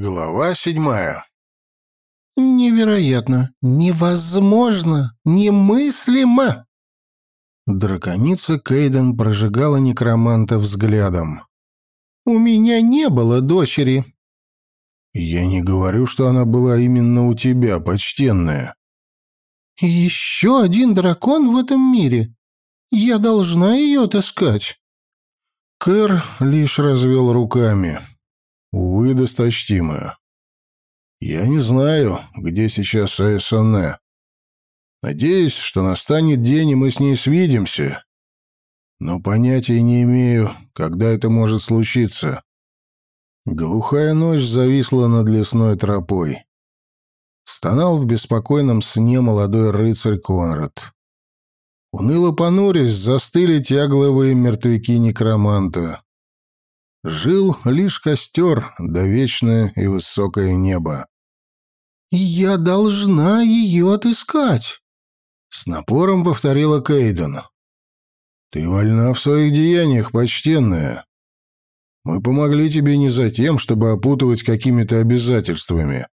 Глава седьмая. Невероятно, невозможно, немыслимо. Драконица Кейден прожигала некроманта взглядом. У меня не было дочери. Я не говорю, что она была именно у тебя, почтенная. Еще один дракон в этом мире. Я должна ее отыскать. Кэр лишь развел руками. Увы, досточтимая. Я не знаю, где сейчас Айсоне. Надеюсь, что настанет день, и мы с ней свидимся. Но понятия не имею, когда это может случиться. Глухая ночь зависла над лесной тропой. Стонал в беспокойном сне молодой рыцарь Конрад. Уныло понурясь, застыли тягловые мертвяки некроманта. Жил лишь костер, да вечное и высокое небо. «Я должна ее отыскать», — с напором повторила Кейден. «Ты вольна в своих деяниях, почтенная. Мы помогли тебе не за тем, чтобы опутывать какими-то обязательствами».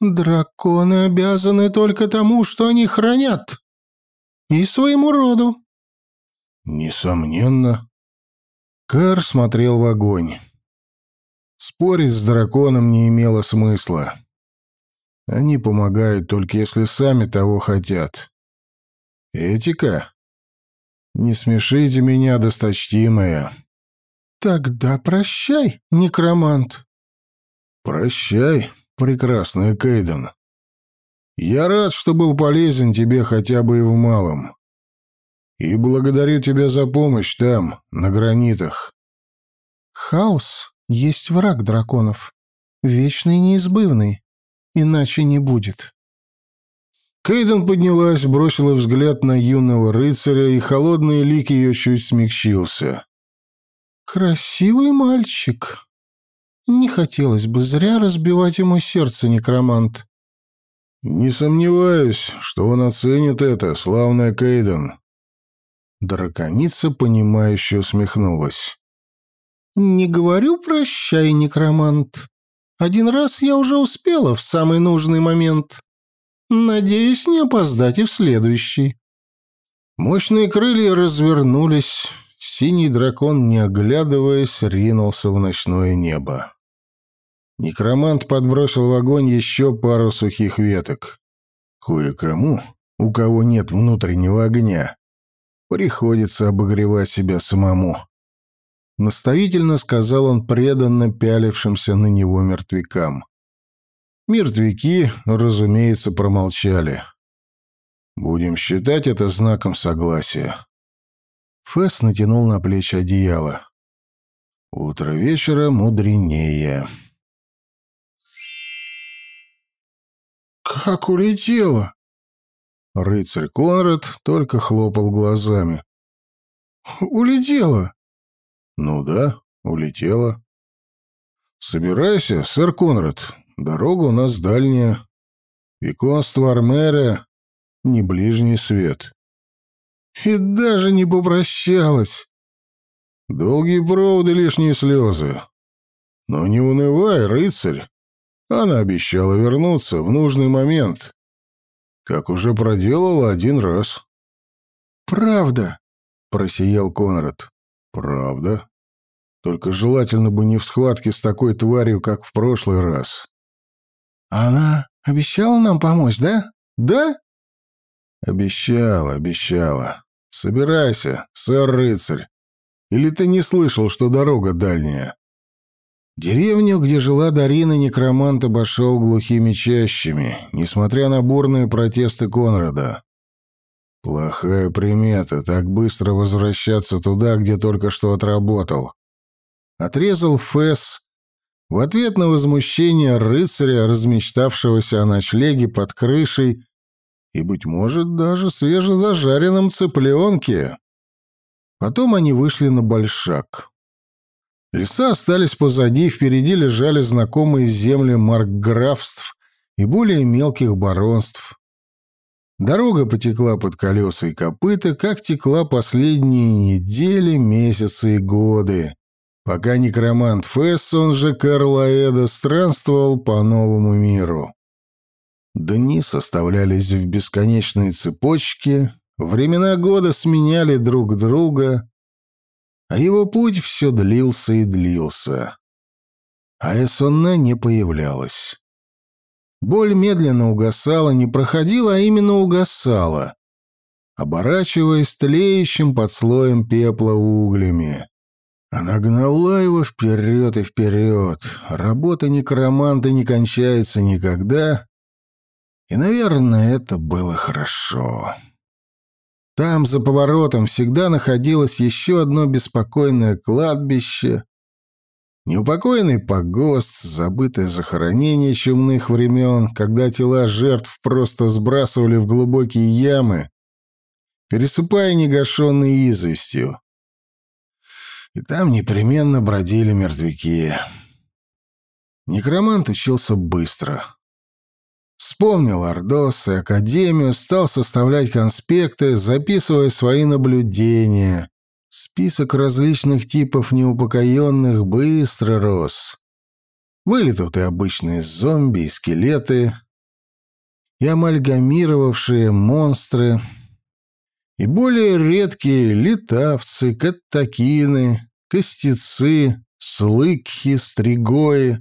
«Драконы обязаны только тому, что они хранят. И своему роду». «Несомненно», Кэр смотрел в огонь. Спорить с драконом не имело смысла. Они помогают только если сами того хотят. Этика? Не смешите меня, досточтимая. Тогда прощай, некромант. Прощай, прекрасная Кейден. Я рад, что был полезен тебе хотя бы и в малом. И благодарю тебя за помощь там, на гранитах. Хаос есть враг драконов. Вечный и неизбывный. Иначе не будет. Кейден поднялась, бросила взгляд на юного рыцаря, и холодный лик ее чуть смягчился. «Красивый мальчик. Не хотелось бы зря разбивать ему сердце, некромант». «Не сомневаюсь, что он оценит это, славная Кейден», Драконица, понимающе усмехнулась. «Не говорю прощай, некромант. Один раз я уже успела в самый нужный момент. Надеюсь, не опоздать и в следующий». Мощные крылья развернулись. Синий дракон, не оглядываясь, ринулся в ночное небо. Некромант подбросил в огонь еще пару сухих веток. Кое-кому, у кого нет внутреннего огня, Приходится обогревать себя самому. Наставительно сказал он преданно пялившимся на него мертвякам. Мертвяки, разумеется, промолчали. Будем считать это знаком согласия. Фэс натянул на плечи одеяло. Утро вечера мудренее. «Как улетело!» Рыцарь Конрад только хлопал глазами. «Улетела!» «Ну да, улетела». «Собирайся, сэр Конрад, дорога у нас дальняя. Виконство Армера — не ближний свет». «И даже не попрощалась!» «Долгие проводы, лишние слезы. Но не унывай, рыцарь. Она обещала вернуться в нужный момент. Как уже проделала один раз. «Правда», — просиял Конрад. «Правда. Только желательно бы не в схватке с такой тварью, как в прошлый раз». «Она обещала нам помочь, да? Да?» «Обещала, обещала. Собирайся, сэр-рыцарь. Или ты не слышал, что дорога дальняя?» Деревню, где жила Дарина, некромант обошел глухими чащами, несмотря на бурные протесты Конрада. Плохая примета, так быстро возвращаться туда, где только что отработал. Отрезал Фэс в ответ на возмущение рыцаря, размечтавшегося о ночлеге под крышей и, быть может, даже свежезажаренном цыпленке. Потом они вышли на большак. Леса остались позади, впереди лежали знакомые земли маркграфств и более мелких баронств. Дорога потекла под колеса и копыта, как текла последние недели, месяцы и годы, пока некромант Фесс, он же Карл Аэда, странствовал по новому миру. Дни составлялись в бесконечные цепочки, времена года сменяли друг друга, а его путь все длился и длился. А Эссонне не появлялась. Боль медленно угасала, не проходила, а именно угасала, оборачиваясь тлеющим под слоем пепла углями. Она гнала его вперед и вперед. Работа некроманта не кончается никогда, и, наверное, это было хорошо. Там, за поворотом, всегда находилось еще одно беспокойное кладбище, неупокоенный погост, забытое захоронение чумных времен, когда тела жертв просто сбрасывали в глубокие ямы, пересыпая негашенной известью. И там непременно бродили мертвяки. Некромант учился быстро. Вспомнил Ордос и Академию, стал составлять конспекты, записывая свои наблюдения. Список различных типов неупокоенных быстро рос. Были тут и обычные зомби, и скелеты, и амальгамировавшие монстры, и более редкие летавцы, каттакины, костецы, слыкхи, стригои,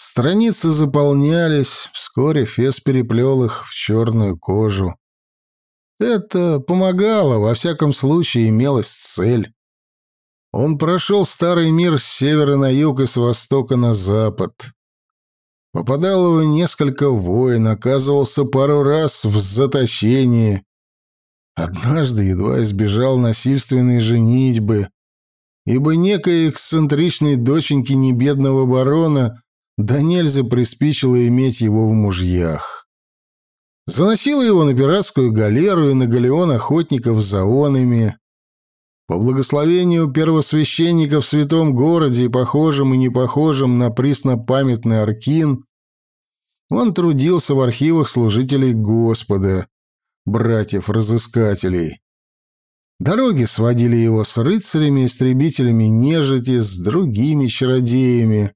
Страницы заполнялись, вскоре Фес переплел их в черную кожу. Это помогало, во всяком случае имелась цель. Он прошел старый мир с севера на юг и с востока на запад. Попадал его несколько войн, оказывался пару раз в заточении. Однажды едва избежал насильственной женитьбы, ибо некой эксцентричной доченьки небедного барона да нельзя приспичило иметь его в мужьях. Заносила его на пиратскую галеру и на галеон охотников за онами. По благословению первосвященника в святом городе и похожим и непохожим на приснопамятный Аркин, он трудился в архивах служителей Господа, братьев-разыскателей. Дороги сводили его с рыцарями-истребителями нежити, с другими чародеями,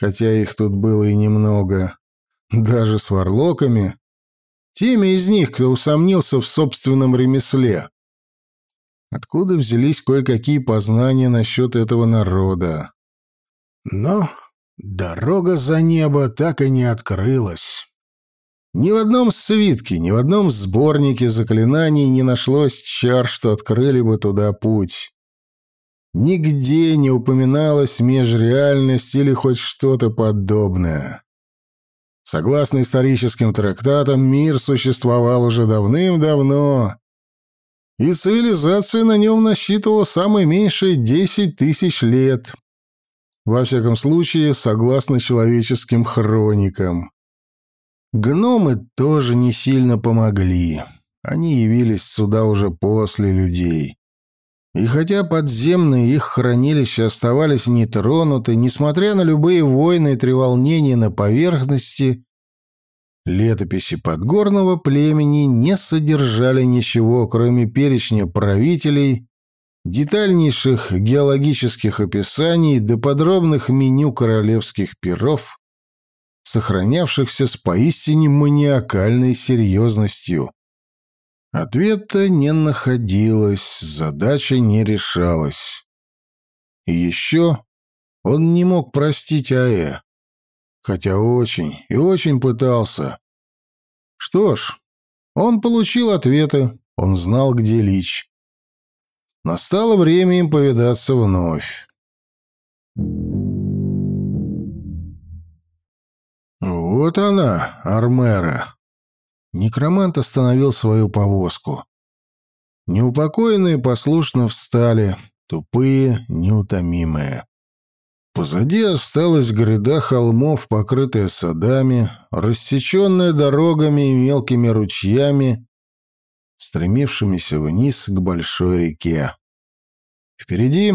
хотя их тут было и немного, даже с варлоками, теми из них, кто усомнился в собственном ремесле. Откуда взялись кое-какие познания насчет этого народа? Но дорога за небо так и не открылась. Ни в одном свитке, ни в одном сборнике заклинаний не нашлось чар, что открыли бы туда путь. Нигде не упоминалась межреальность или хоть что-то подобное. Согласно историческим трактатам, мир существовал уже давным-давно, и цивилизация на нем насчитывала самое меньшее десять тысяч лет. Во всяком случае, согласно человеческим хроникам. Гномы тоже не сильно помогли. Они явились сюда уже после людей. И хотя подземные их хранилища оставались нетронуты, несмотря на любые войны и треволнения на поверхности, летописи подгорного племени не содержали ничего, кроме перечня правителей, детальнейших геологических описаний до подробных меню королевских перов, сохранявшихся с поистине маниакальной серьезностью. Ответа не находилось, задача не решалась. И еще он не мог простить Аэ, хотя очень и очень пытался. Что ж, он получил ответы, он знал, где Лич. Настало время им повидаться вновь. Вот она, Армера. Некромант остановил свою повозку. Неупокоенные послушно встали, тупые, неутомимые. Позади осталась гряда холмов, покрытая садами, рассеченная дорогами и мелкими ручьями, стремившимися вниз к большой реке. Впереди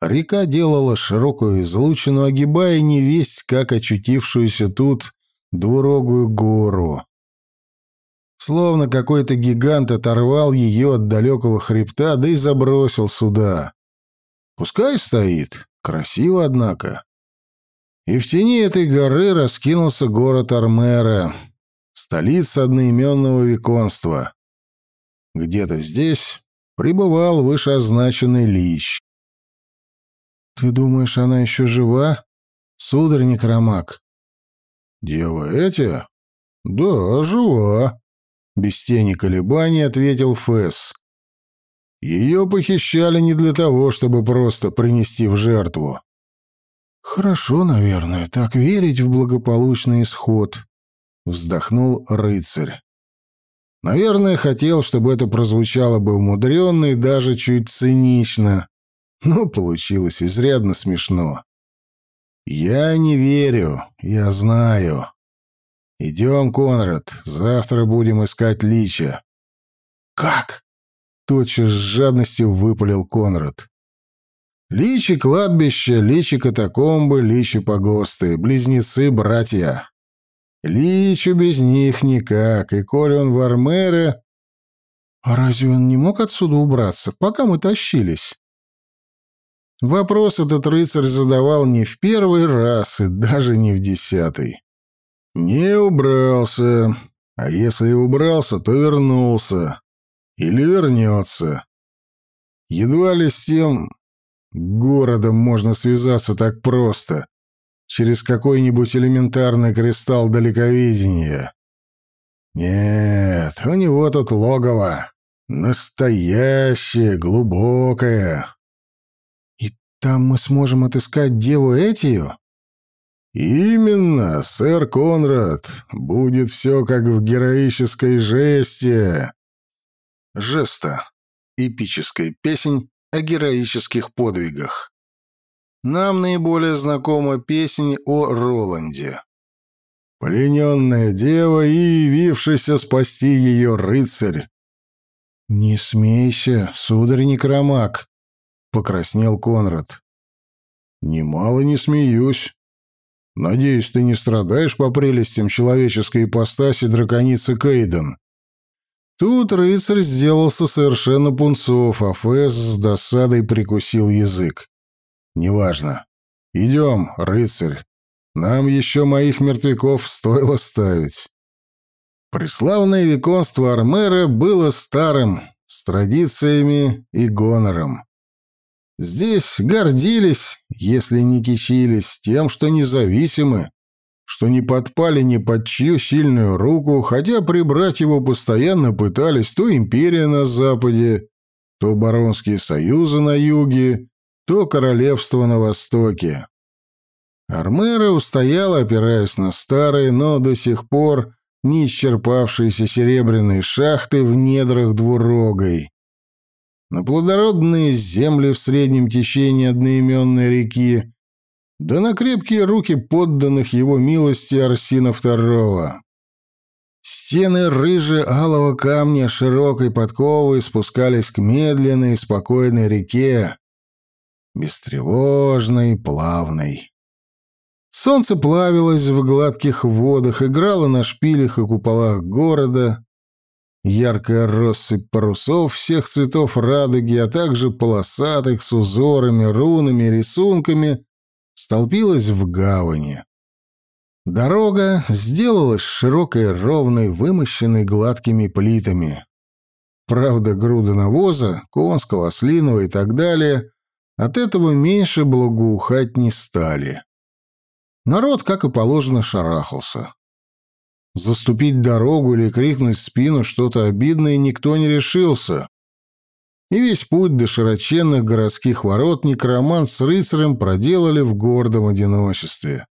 река делала широкую излучину, огибая невесть, как очутившуюся тут двурогую гору. Словно какой-то гигант оторвал ее от далекого хребта, да и забросил сюда. Пускай стоит, Красиво, однако. И в тени этой горы раскинулся город Армера, столица одноименного виконства. Где-то здесь пребывал вышеозначенный лич. «Ты думаешь, она еще жива, сударь Некромак?» «Дева эти? Да, жива», — без тени колебаний ответил Фэс. «Ее похищали не для того, чтобы просто принести в жертву». «Хорошо, наверное, так верить в благополучный исход», — вздохнул рыцарь. Наверное, хотел, чтобы это прозвучало бы умудренно и даже чуть цинично, но получилось изрядно смешно. «Я не верю, я знаю. Идем, Конрад, завтра будем искать Лича». «Как?» — тотчас с жадностью выпалил Конрад. «Личи кладбище, личи катакомбы, личи погосты, близнецы-братья. Личу без них никак, и коли он в Армере...» «А разве он не мог отсюда убраться, пока мы тащились?» Вопрос этот рыцарь задавал не в первый раз и даже не в десятый. Не убрался, а если и убрался, то вернулся. Или вернется. Едва ли с тем городом можно связаться так просто, через какой-нибудь элементарный кристалл далековидения. Нет, у него тут логово. Настоящее, глубокое, там мы сможем отыскать деву Этию? Именно, сэр Конрад. Будет все как в героической жесте. Жеста. Эпическая песнь о героических подвигах. Нам наиболее знакома песнь о Роланде. Плененная дева и явившийся спасти ее рыцарь. «Не смейся, сударь Некромак», покраснел Конрад. «Немало не смеюсь. Надеюсь, ты не страдаешь по прелестям человеческой ипостаси драконицы Кейден». Тут рыцарь сделался совершенно пунцов, а Фэс с досадой прикусил язык. «Неважно. Идем, рыцарь. Нам еще моих мертвяков стоило ставить». Преславное виконство Армера было старым, с традициями и гонором. Здесь гордились, если не кичились, тем, что независимы, что не подпали ни под чью сильную руку, хотя прибрать его постоянно пытались то империя на западе, то баронские союзы на юге, то королевство на востоке. Армера устояла, опираясь на старые, но до сих пор не исчерпавшиеся серебряные шахты в недрах двурогой на плодородные земли в среднем течении одноименной реки, да на крепкие руки подданных его милости Арсина II. Стены рыже-алого камня широкой подковой спускались к медленной и спокойной реке, бестревожной, плавной. Солнце плавилось в гладких водах, играло на шпилях и куполах города, Яркая россыпь парусов всех цветов радуги, а также полосатых с узорами, рунами, рисунками столпилась в гавани. Дорога сделалась широкой, ровной, вымощенной гладкими плитами. Правда, груда навоза, конского, ослиного и так далее от этого меньше благоухать не стали. Народ, как и положено, шарахался. Заступить дорогу или крикнуть в спину что-то обидное никто не решился. И весь путь до широченных городских ворот некромант с рыцарем проделали в гордом одиночестве.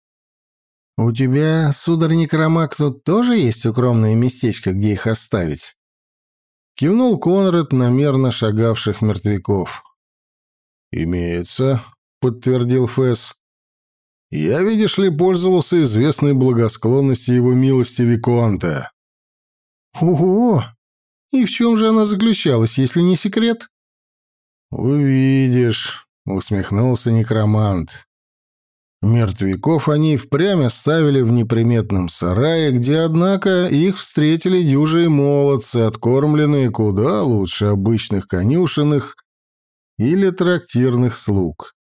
«У тебя, сударь некромак, тут тоже есть укромное местечко, где их оставить?» Кивнул Конрад на мерно шагавших мертвяков. «Имеется», — подтвердил Фэс. Я, видишь ли, пользовался известной благосклонностью его милости Виконта. Ого! И в чем же она заключалась, если не секрет? Увидишь, усмехнулся некромант. Мертвяков они впрямь оставили в неприметном сарае, где, однако, их встретили дюжие молодцы, откормленные куда лучше обычных конюшенных или трактирных слуг.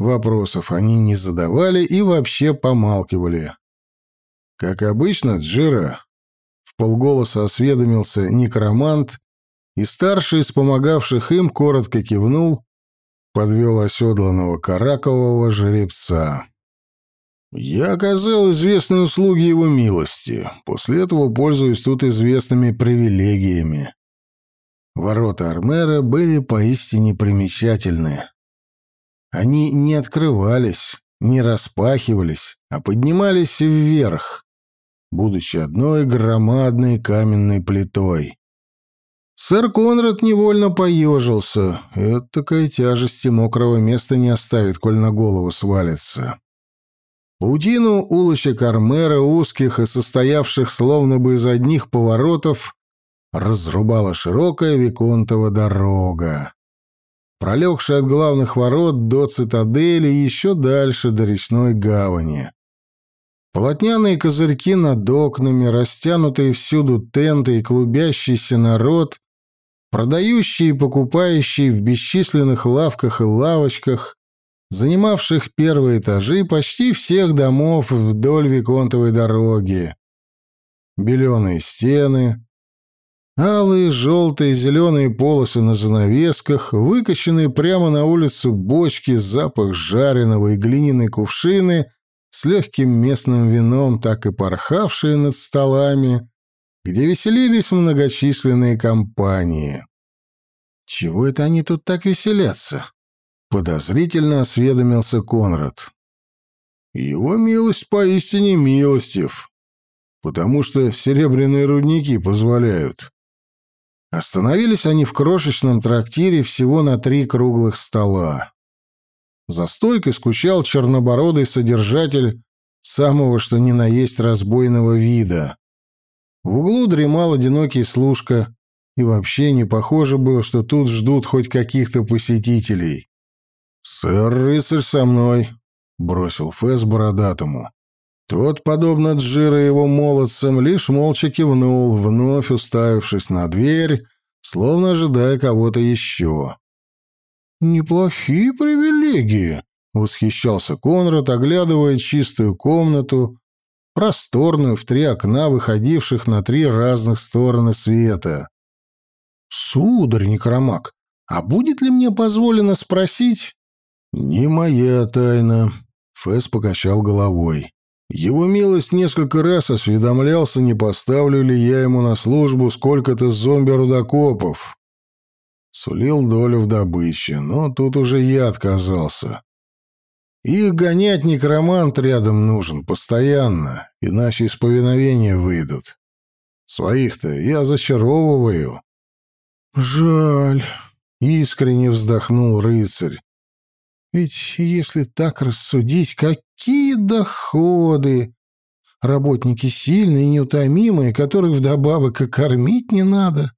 Вопросов они не задавали и вообще помалкивали. Как обычно, Джира в полголоса осведомился некромант, и старший из помогавших им коротко кивнул, подвел оседланного каракового жеребца. Я оказал известные услуги его милости. После этого пользуюсь тут известными привилегиями. Ворота Армера были поистине примечательны. Они не открывались, не распахивались, а поднимались вверх, будучи одной громадной каменной плитой. Сэр Конрад невольно поежился. Это такая тяжести мокрого места не оставит, коль на голову свалится. Паутину улочек Армера, узких и состоявших словно бы из одних поворотов, разрубала широкая Виконтова дорога, пролегшая от главных ворот до цитадели и еще дальше до речной гавани. Полотняные козырьки над окнами, растянутые всюду тенты и клубящийся народ, продающий и покупающий в бесчисленных лавках и лавочках, занимавших первые этажи почти всех домов вдоль Виконтовой дороги. Беленые стены, алые, желтые, зеленые полосы на занавесках, выкачанные прямо на улицу бочки, запах жареного и глиняной кувшины с легким местным вином, так и порхавшие над столами, где веселились многочисленные компании. Чего это они тут так веселятся? Подозрительно осведомился Конрад. Его милость поистине милостив, потому что серебряные рудники позволяют. Остановились они в крошечном трактире всего на три круглых стола. За стойкой скучал чернобородый содержатель самого что ни на есть разбойного вида. В углу дремал одинокий служка, и вообще не похоже было, что тут ждут хоть каких-то посетителей. «Сэр-рыцарь со мной», — бросил Фэс бородатому. Тот, подобно Джира его молодцам, лишь молча кивнул, вновь уставившись на дверь, словно ожидая кого-то еще. «Неплохие привилегии», — восхищался Конрад, оглядывая чистую комнату, просторную, в три окна, выходивших на три разных стороны света. «Сударь Некромак, а будет ли мне позволено спросить, «Не моя тайна», — Фэс покачал головой. «Его милость несколько раз осведомлялся, не поставлю ли я ему на службу сколько-то зомби-рудокопов. Сулил долю в добыче, но тут уже я отказался. Их гонять некромант рядом нужен, постоянно, иначе из повиновения выйдут. Своих-то я зачаровываю». «Жаль», — искренне вздохнул рыцарь. Ведь если так рассудить, какие доходы! Работники сильные и неутомимые, которых вдобавок и кормить не надо.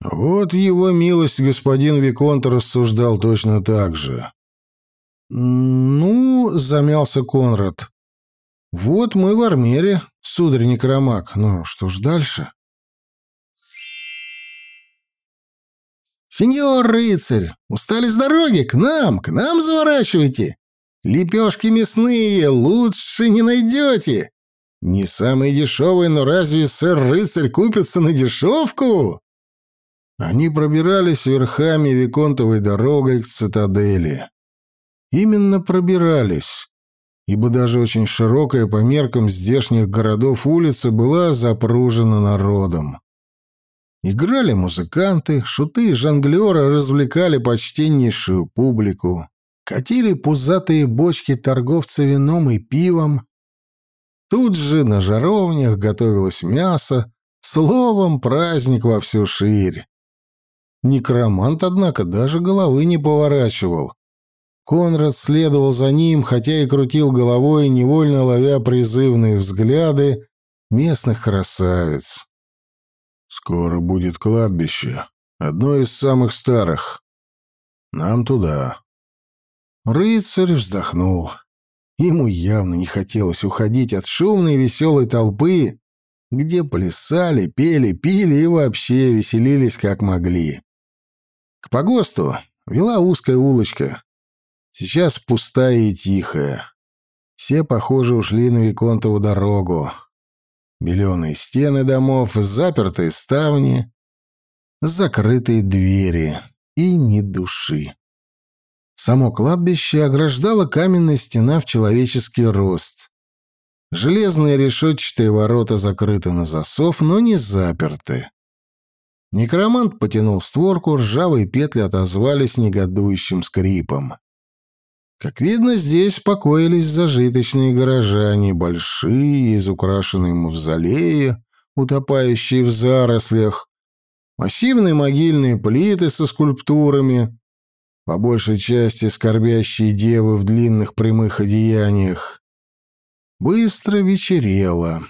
Вот его милость господин Виконт рассуждал точно так же. «Ну, — замялся Конрад, — вот мы в Армере, сударь Некромак. Ну, что ж дальше?» «Сеньор рыцарь, устали с дороги? К нам, к нам заворачивайте! Лепешки мясные лучше не найдете! Не самые дешевые, но разве сэр-рыцарь купится на дешевку?» Они пробирались верхами Виконтовой дорогой к цитадели. Именно пробирались, ибо даже очень широкая по меркам здешних городов улица была запружена народом. Играли музыканты, шуты и жонглеры развлекали почтеннейшую публику. Катили пузатые бочки торговца вином и пивом. Тут же на жаровнях готовилось мясо, словом, праздник во всю ширь. Некромант, однако, даже головы не поворачивал. Конрад следовал за ним, хотя и крутил головой, невольно ловя призывные взгляды местных красавиц. Скоро будет кладбище, одно из самых старых. Нам туда. Рыцарь вздохнул. Ему явно не хотелось уходить от шумной веселой толпы, где плясали, пели, пили и вообще веселились как могли. К погосту вела узкая улочка. Сейчас пустая и тихая. Все, похоже, ушли на Виконтову дорогу. Беленые стены домов, запертые ставни, закрытые двери и ни души. Само кладбище ограждала каменная стена в человеческий рост. Железные решетчатые ворота закрыты на засов, но не заперты. Некромант потянул створку, ржавые петли отозвались негодующим скрипом. Как видно, здесь покоились зажиточные горожане, большие, изукрашенные мавзолеи, утопающие в зарослях, массивные могильные плиты со скульптурами, по большей части скорбящие девы в длинных прямых одеяниях. Быстро вечерело.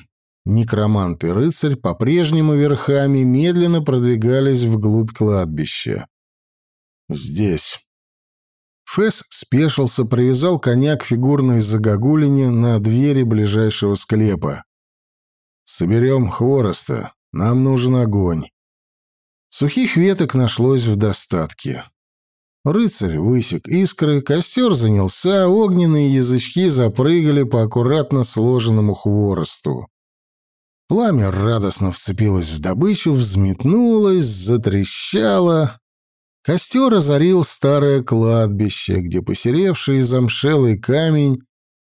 Некромант и рыцарь по-прежнему верхами медленно продвигались вглубь кладбища. «Здесь». Фэс спешился, привязал коня к фигурной загогулине на двери ближайшего склепа. «Соберем хвороста. Нам нужен огонь». Сухих веток нашлось в достатке. Рыцарь высек искры, костер занялся, огненные язычки запрыгали по аккуратно сложенному хворосту. Пламя радостно вцепилось в добычу, взметнулось, затрещало. Костер озарил старое кладбище, где посеревший замшелый камень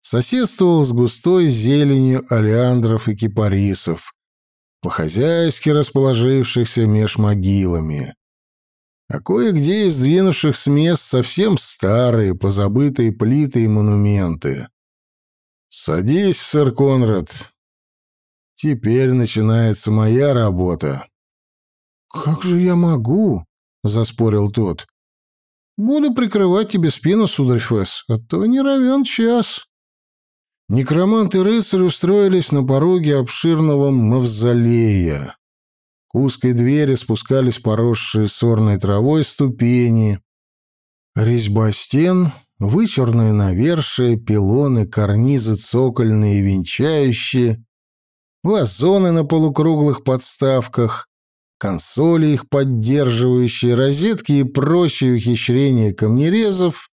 соседствовал с густой зеленью олеандров и кипарисов, по-хозяйски расположившихся меж могилами. А кое-где из сдвинувших с мест совсем старые, позабытые плиты и монументы. «Садись, сэр Конрад, Теперь начинается моя работа. Как же я могу? заспорил тот. Буду прикрывать тебе спину, сударь Фэс, а то не равен час. Некромант и рыцарь устроились на пороге обширного мавзолея. К узкой двери спускались поросшие сорной травой ступени. Резьба стен, вычурные навершия, пилоны, карнизы цокольные и венчающие, вазоны на полукруглых подставках, консоли их поддерживающие, розетки и прочие ухищрения камнерезов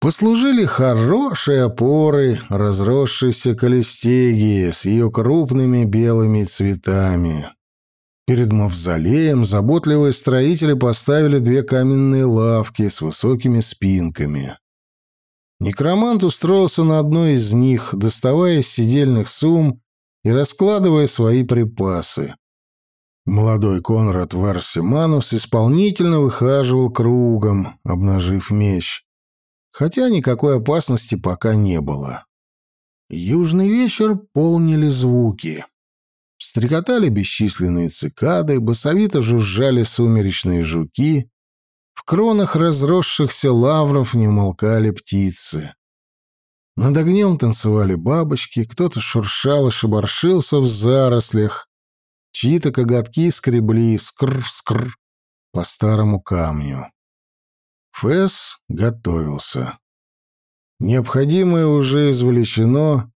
послужили хорошей опорой разросшейся колестегии с ее крупными белыми цветами. Перед мавзолеем заботливые строители поставили две каменные лавки с высокими спинками. Некромант устроился на одной из них, доставая из сидельных сумм и раскладывая свои припасы. Молодой Конрад Варсиманус исполнительно выхаживал кругом, обнажив меч, хотя никакой опасности пока не было. Южный вечер полнили звуки. Стрекотали бесчисленные цикады, басовито жужжали сумеречные жуки, в кронах разросшихся лавров не умолкали птицы. Над огнем танцевали бабочки, кто-то шуршал и шебаршился в зарослях. Чьи-то коготки скребли скр-скр по старому камню. Фэс готовился. Необходимое уже извлечено,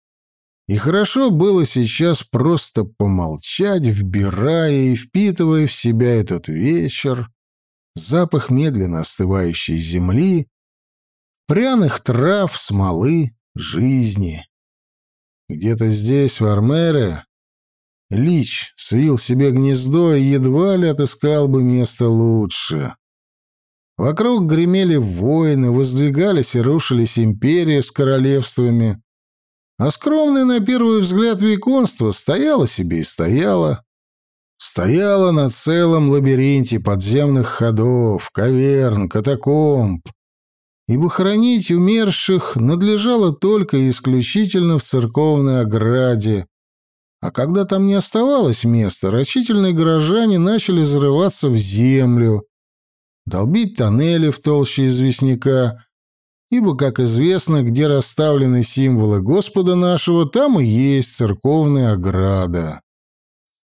и хорошо было сейчас просто помолчать, вбирая и впитывая в себя этот вечер, запах медленно остывающей земли, пряных трав, смолы, жизни. Где-то здесь, в Армере, Лич свил себе гнездо и едва ли отыскал бы место лучше. Вокруг гремели войны, воздвигались и рушились империи с королевствами, а скромное на первый взгляд виконство стояло себе и стояло. Стояло на целом лабиринте подземных ходов, каверн, катакомб, ибо хоронить умерших надлежало только и исключительно в церковной ограде, а когда там не оставалось места, рачительные горожане начали зарываться в землю, долбить тоннели в толще известняка, ибо, как известно, где расставлены символы Господа нашего, там и есть церковная ограда.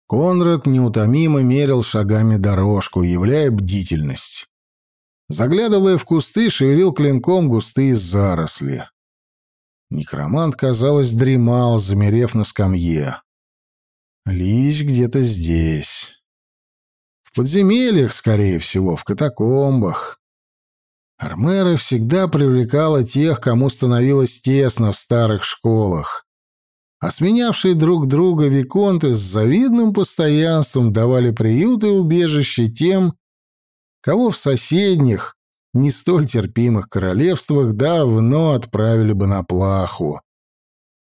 Конрад неутомимо мерил шагами дорожку, являя бдительность. Заглядывая в кусты, шевелил клинком густые заросли. Некромант, казалось, дремал, замерев на скамье. Лись где-то здесь. В подземельях, скорее всего, в катакомбах. Армера всегда привлекала тех, кому становилось тесно в старых школах. А сменявшие друг друга виконты с завидным постоянством давали приют и убежище тем, кого в соседних, не столь терпимых королевствах давно отправили бы на плаху.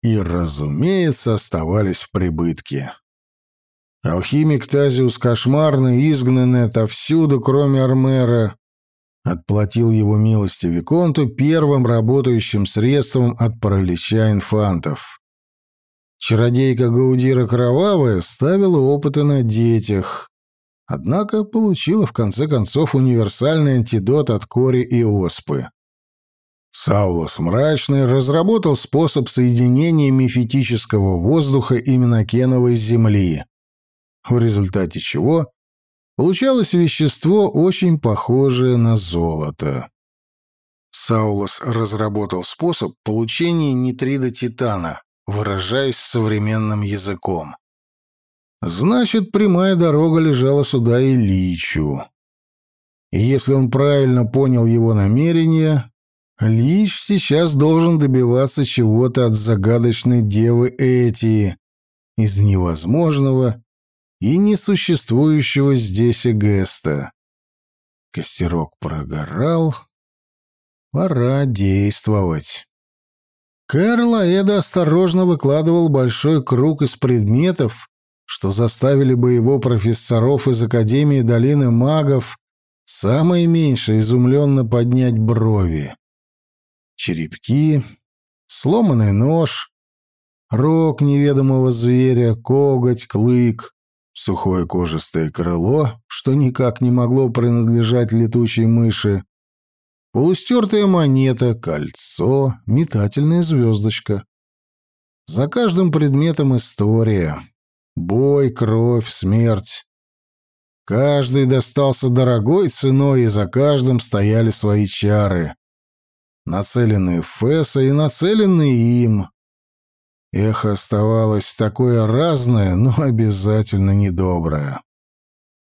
И, разумеется, оставались в прибытке. Алхимик Тазиус Кошмарный, изгнанный отовсюду, кроме Армера, отплатил его милости Виконту первым работающим средством от паралича инфантов. Чародейка Гаудира Кровавая ставила опыты на детях, однако получила в конце концов универсальный антидот от кори и оспы. Саулос Мрачный разработал способ соединения мифетического воздуха и минокеновой земли, в результате чего Получалось вещество, очень похожее на золото. Саулос разработал способ получения нитрида титана, выражаясь современным языком. Значит, прямая дорога лежала сюда и Личу. И если он правильно понял его намерения, Лич сейчас должен добиваться чего-то от загадочной девы Эти из невозможного и несуществующего здесь Эгеста. Костерок прогорал. Пора действовать. Кэрл Аэда осторожно выкладывал большой круг из предметов, что заставили бы его профессоров из Академии Долины Магов самое меньшее изумленно поднять брови. Черепки, сломанный нож, рог неведомого зверя, коготь, клык, сухое кожистое крыло, что никак не могло принадлежать летучей мыши, полустертая монета, кольцо, метательная звездочка. За каждым предметом история. Бой, кровь, смерть. Каждый достался дорогой ценой, и за каждым стояли свои чары. Нацеленные Фесса и нацеленные им. Эхо оставалось такое разное, но обязательно недоброе.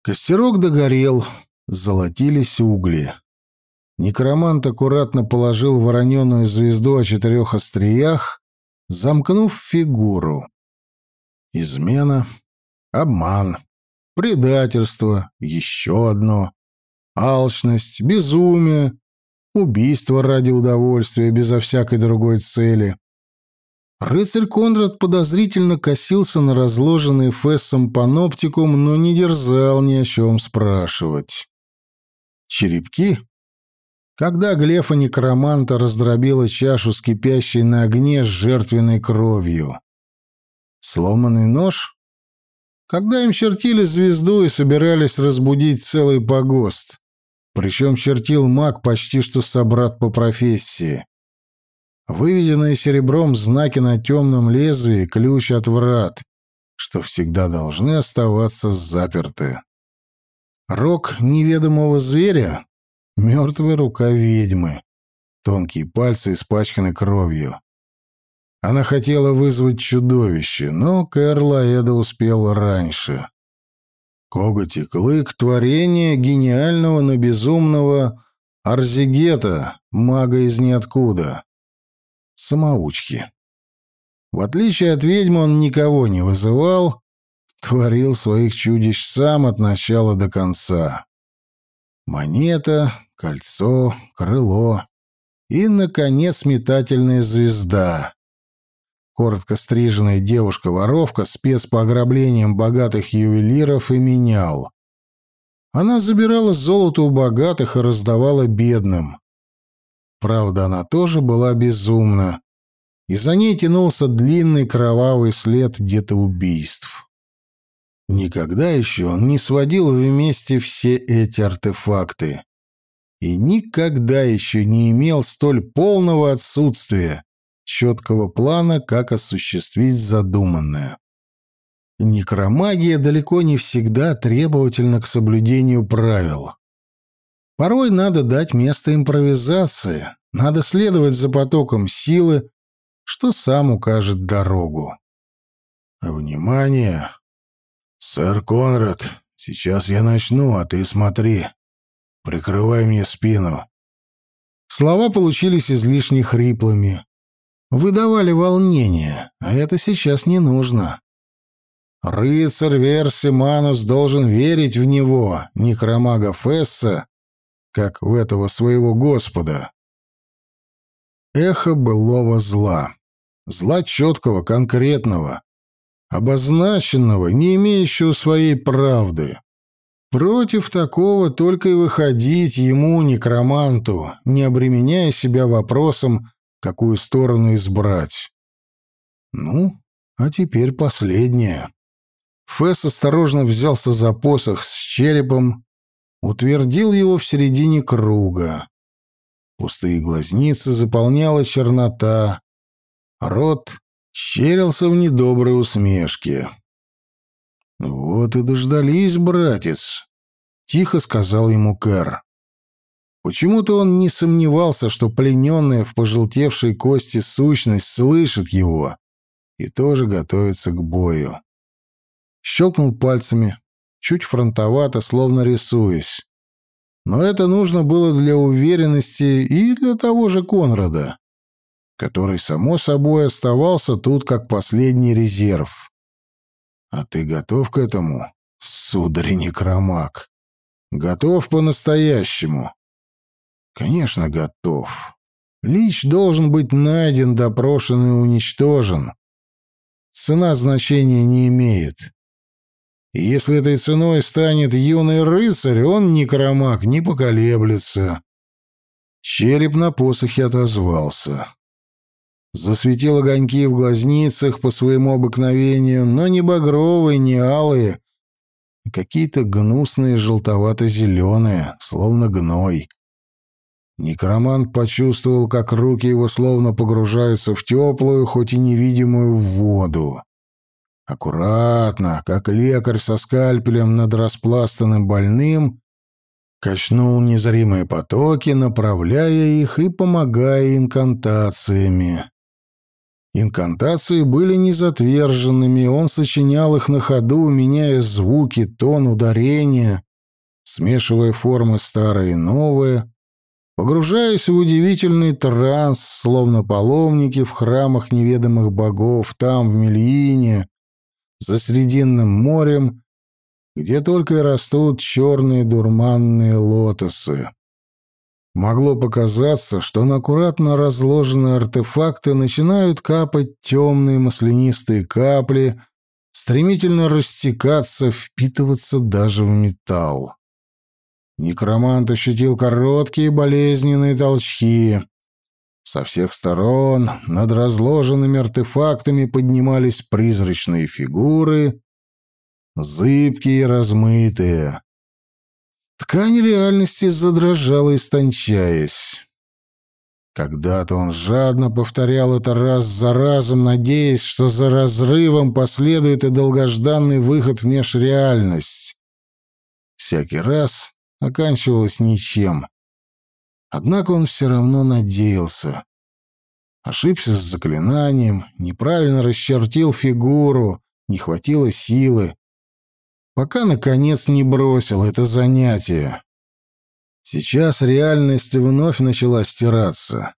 Костерок догорел, золотились угли. Некромант аккуратно положил вороненую звезду о четырех остриях, замкнув фигуру. Измена, обман, предательство, еще одно, алчность, безумие, убийство ради удовольствия безо всякой другой цели, Рыцарь Конрад подозрительно косился на разложенный Фессом паноптикум, но не дерзал ни о чем спрашивать. Черепки? Когда Глефа Некроманта раздробила чашу с кипящей на огне с жертвенной кровью. Сломанный нож? Когда им чертили звезду и собирались разбудить целый погост. Причем чертил маг почти что собрат по профессии. Выведенные серебром знаки на темном лезвии — ключ от врат, что всегда должны оставаться заперты. Рог неведомого зверя — мертвая рука ведьмы, тонкие пальцы испачканы кровью. Она хотела вызвать чудовище, но Кэрла Эда успел раньше. Коготь и клык — творение гениального, но безумного Арзигета, мага из ниоткуда самоучки. В отличие от ведьмы он никого не вызывал, творил своих чудищ сам от начала до конца. Монета, кольцо, крыло и, наконец, метательная звезда. Коротко стриженная девушка-воровка, спец по ограблениям богатых ювелиров и менял. Она забирала золото у богатых и раздавала бедным. Правда, она тоже была безумна, и за ней тянулся длинный кровавый след где-то убийств. Никогда еще он не сводил вместе все эти артефакты и никогда еще не имел столь полного отсутствия четкого плана, как осуществить задуманное. Некромагия далеко не всегда требовательна к соблюдению правил. Порой надо дать место импровизации, надо следовать за потоком силы, что сам укажет дорогу. «Внимание! Сэр Конрад, сейчас я начну, а ты смотри. Прикрывай мне спину. Слова получились излишне хриплыми. Выдавали волнение, а это сейчас не нужно. Рыцарь Версиманус должен верить в него, некромага Фесса, как в этого своего господа. Эхо былого зла. Зла четкого, конкретного, обозначенного, не имеющего своей правды. Против такого только и выходить ему, некроманту, не обременяя себя вопросом, какую сторону избрать. Ну, а теперь последнее. Фесс осторожно взялся за посох с черепом, утвердил его в середине круга. Пустые глазницы заполняла чернота, рот щерился в недоброй усмешке. «Вот и дождались, братец», — тихо сказал ему Кэр. Почему-то он не сомневался, что плененная в пожелтевшей кости сущность слышит его и тоже готовится к бою. Щелкнул пальцами, чуть фронтовато, словно рисуясь. Но это нужно было для уверенности и для того же Конрада, который, само собой, оставался тут как последний резерв. А ты готов к этому, сударь некромак? Готов по-настоящему? Конечно, готов. Лич должен быть найден, допрошен и уничтожен. Цена значения не имеет. Если этой ценой станет юный рыцарь, он, некромак, не поколеблется. Череп на посохе отозвался. Засветил огоньки в глазницах по своему обыкновению, но не багровые, не алые, а какие-то гнусные желтовато-зеленые, словно гной. Некромант почувствовал, как руки его словно погружаются в теплую, хоть и невидимую воду. Аккуратно, как лекарь со скальпелем над распластанным больным, качнул незримые потоки, направляя их и помогая инкантациями. Инкантации были незатверженными, он сочинял их на ходу, меняя звуки, тон, ударения, смешивая формы старые и новые, погружаясь в удивительный транс, словно паломники в храмах неведомых богов, там, в Мельине, за Срединным морем, где только и растут черные дурманные лотосы. Могло показаться, что на аккуратно разложенные артефакты начинают капать темные маслянистые капли, стремительно растекаться, впитываться даже в металл. Некромант ощутил короткие болезненные толчки. Со всех сторон над разложенными артефактами поднимались призрачные фигуры, зыбкие и размытые. Ткань реальности задрожала, истончаясь. Когда-то он жадно повторял это раз за разом, надеясь, что за разрывом последует и долгожданный выход в межреальность. Всякий раз оканчивалось ничем. Однако он все равно надеялся. Ошибся с заклинанием, неправильно расчертил фигуру, не хватило силы. Пока, наконец, не бросил это занятие. Сейчас реальность вновь начала стираться.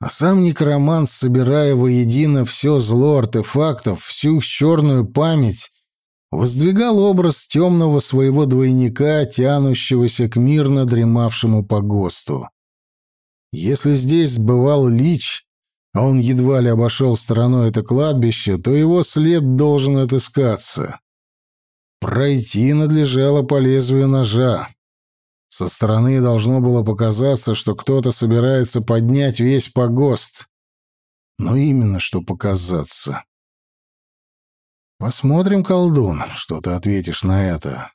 А сам некромант, собирая воедино все зло артефактов, всю черную память, воздвигал образ темного своего двойника, тянущегося к мирно дремавшему погосту. Если здесь бывал лич, а он едва ли обошел стороной это кладбище, то его след должен отыскаться. Пройти надлежало по лезвию ножа. Со стороны должно было показаться, что кто-то собирается поднять весь погост. Но именно что показаться. Посмотрим, колдун, что ты ответишь на это.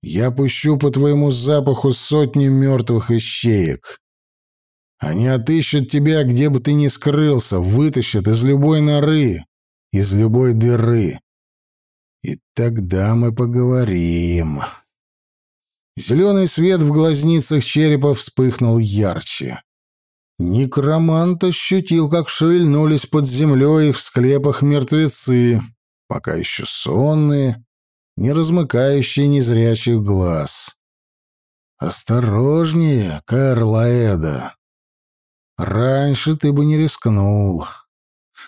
Я пущу по твоему запаху сотни мертвых ищеек. Они отыщут тебя, где бы ты ни скрылся, вытащат из любой норы, из любой дыры. И тогда мы поговорим. Зеленый свет в глазницах черепа вспыхнул ярче. Некромант ощутил, как шевельнулись под землей в склепах мертвецы пока еще сонные, не размыкающие незрячих глаз. «Осторожнее, Карл Аэда!» Раньше ты бы не рискнул.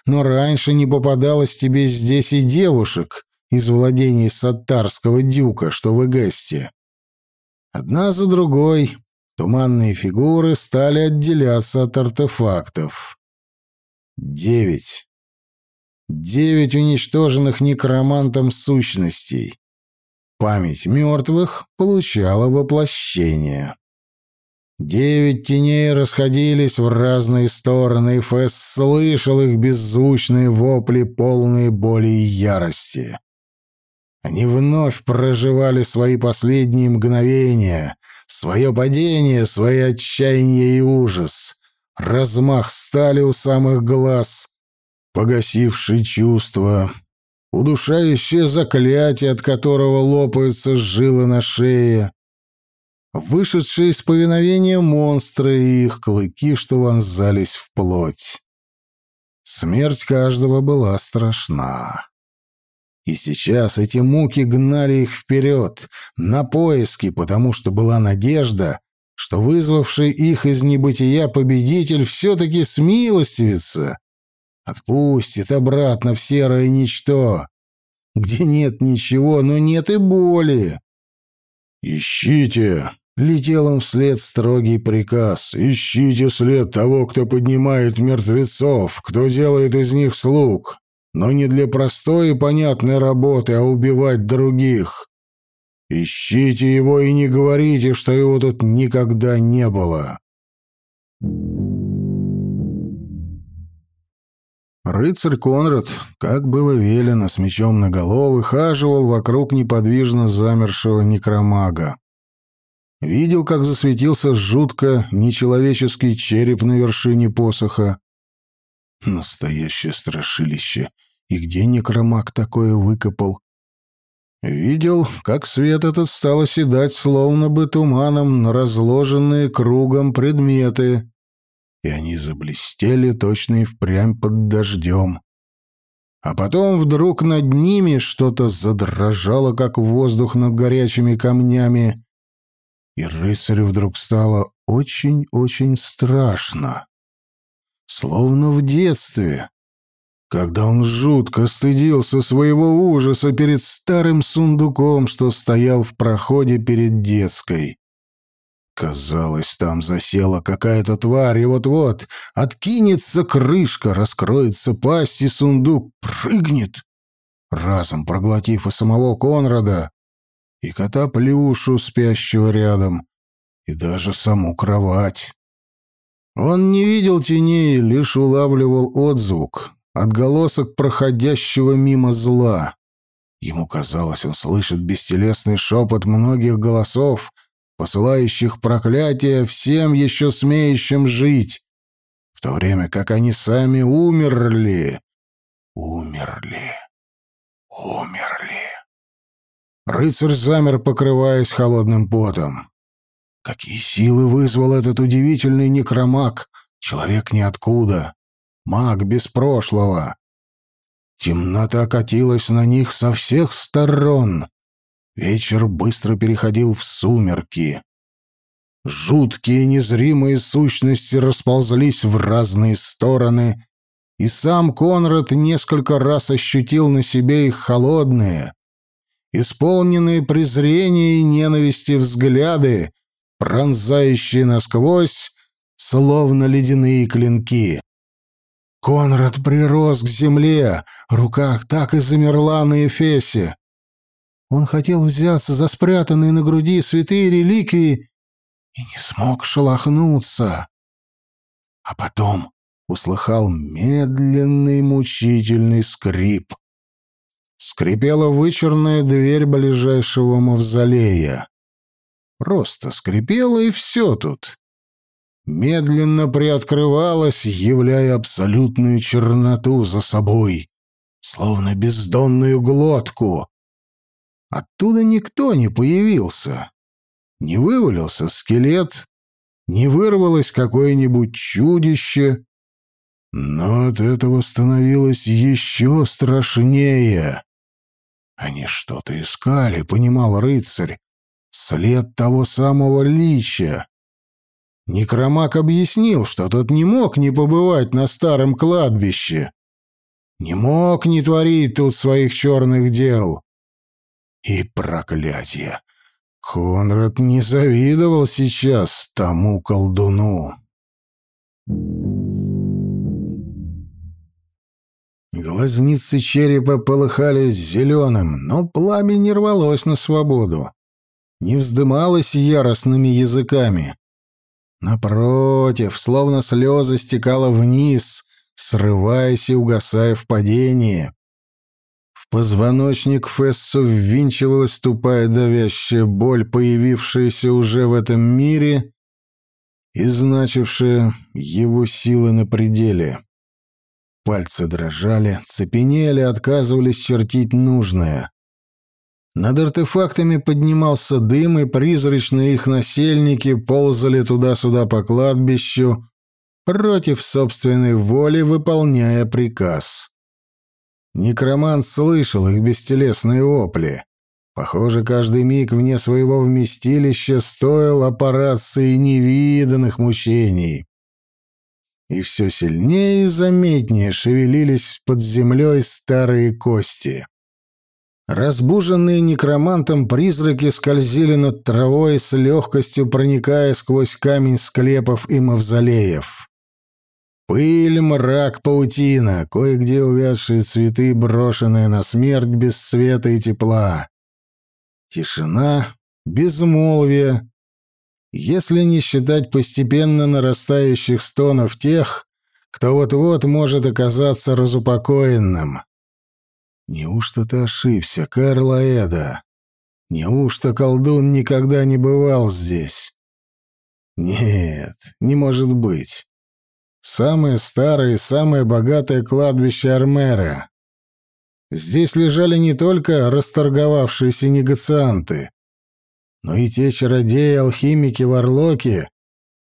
Но раньше не попадалось тебе здесь и девушек из владений саттарского дюка, что в Эгесте. Одна за другой туманные фигуры стали отделяться от артефактов. Девять. Девять уничтоженных некромантом сущностей. Память мертвых получала воплощение. Девять теней расходились в разные стороны, и Фэс слышал их беззвучные вопли, полные боли и ярости. Они вновь проживали свои последние мгновения, свое падение, свои отчаяние и ужас, размах стали у самых глаз, погасивший чувства, удушающее заклятие, от которого лопаются жилы на шее, вышедшие из повиновения монстры и их клыки, что вонзались в плоть. Смерть каждого была страшна. И сейчас эти муки гнали их вперед, на поиски, потому что была надежда, что вызвавший их из небытия победитель все-таки смилостивится, отпустит обратно в серое ничто, где нет ничего, но нет и боли. «Ищите!» Летел им вслед строгий приказ. «Ищите след того, кто поднимает мертвецов, кто делает из них слуг, но не для простой и понятной работы, а убивать других. Ищите его и не говорите, что его тут никогда не было». Рыцарь Конрад, как было велено, с мечом наголо, выхаживал вокруг неподвижно замершего некромага. Видел, как засветился жутко нечеловеческий череп на вершине посоха. Настоящее страшилище. И где некромаг такое выкопал? Видел, как свет этот стал оседать словно бы туманом на разложенные кругом предметы, и они заблестели точно и впрямь под дождем. А потом вдруг над ними что-то задрожало, как воздух над горячими камнями, и рыцарю вдруг стало очень-очень страшно. Словно в детстве, когда он жутко стыдился своего ужаса перед старым сундуком, что стоял в проходе перед детской. Казалось, там засела какая-то тварь, и вот-вот откинется крышка, раскроется пасть, и сундук прыгнет, разом проглотив и самого Конрада, и кота Плюшу, спящего рядом, и даже саму кровать. Он не видел теней, лишь улавливал отзвук, отголосок проходящего мимо зла. Ему казалось, он слышит бестелесный шепот многих голосов, посылающих проклятия всем еще смеющим жить, в то время как они сами умерли. Умерли. Умерли. Рыцарь замер, покрываясь холодным потом. Какие силы вызвал этот удивительный некромаг, человек ниоткуда, маг без прошлого. Темнота катилась на них со всех сторон. Вечер быстро переходил в сумерки. Жуткие незримые сущности расползлись в разные стороны, и сам Конрад несколько раз ощутил на себе их холодные, исполненные презрения и ненависти взгляды, пронзающие насквозь, словно ледяные клинки. Конрад прирос к земле, рука так и замерла на Эфесе. Он хотел взяться за спрятанные на груди святые реликвии и не смог шелохнуться. А потом услыхал медленный мучительный скрип скрипела вычурная дверь ближайшего мавзолея. Просто скрипела, и все тут. Медленно приоткрывалась, являя абсолютную черноту за собой, словно бездонную глотку. Оттуда никто не появился. Не вывалился скелет, не вырвалось какое-нибудь чудище, но от этого становилось еще страшнее. Они что-то искали, понимал рыцарь. След того самого лича. Некромак объяснил, что тот не мог не побывать на старом кладбище. Не мог не творить тут своих черных дел. И проклятие! Конрад не завидовал сейчас тому колдуну. Глазницы черепа полыхали зеленым, но пламя не рвалось на свободу, не вздымалось яростными языками. Напротив, словно слезы стекало вниз, срываясь и угасая в падении. Позвоночник Фессу ввинчивалась тупая давящая боль, появившаяся уже в этом мире и значившая его силы на пределе. Пальцы дрожали, цепенели, отказывались чертить нужное. Над артефактами поднимался дым, и призрачные их насельники ползали туда-сюда по кладбищу, против собственной воли выполняя приказ. Некромант слышал их бестелесные вопли. Похоже, каждый миг вне своего вместилища стоил операции невиданных мучений. И все сильнее и заметнее шевелились под землей старые кости. Разбуженные некромантом призраки скользили над травой с легкостью, проникая сквозь камень склепов и мавзолеев. Пыль, мрак, паутина, кое-где увядшие цветы, брошенные на смерть без света и тепла. Тишина, безмолвие, если не считать постепенно нарастающих стонов тех, кто вот-вот может оказаться разупокоенным. Неужто ты ошибся, Карл Эда? Неужто колдун никогда не бывал здесь? Нет, не может быть. Самое старое и самое богатое кладбище Армера. Здесь лежали не только расторговавшиеся негацианты, но и те чародеи-алхимики-варлоки,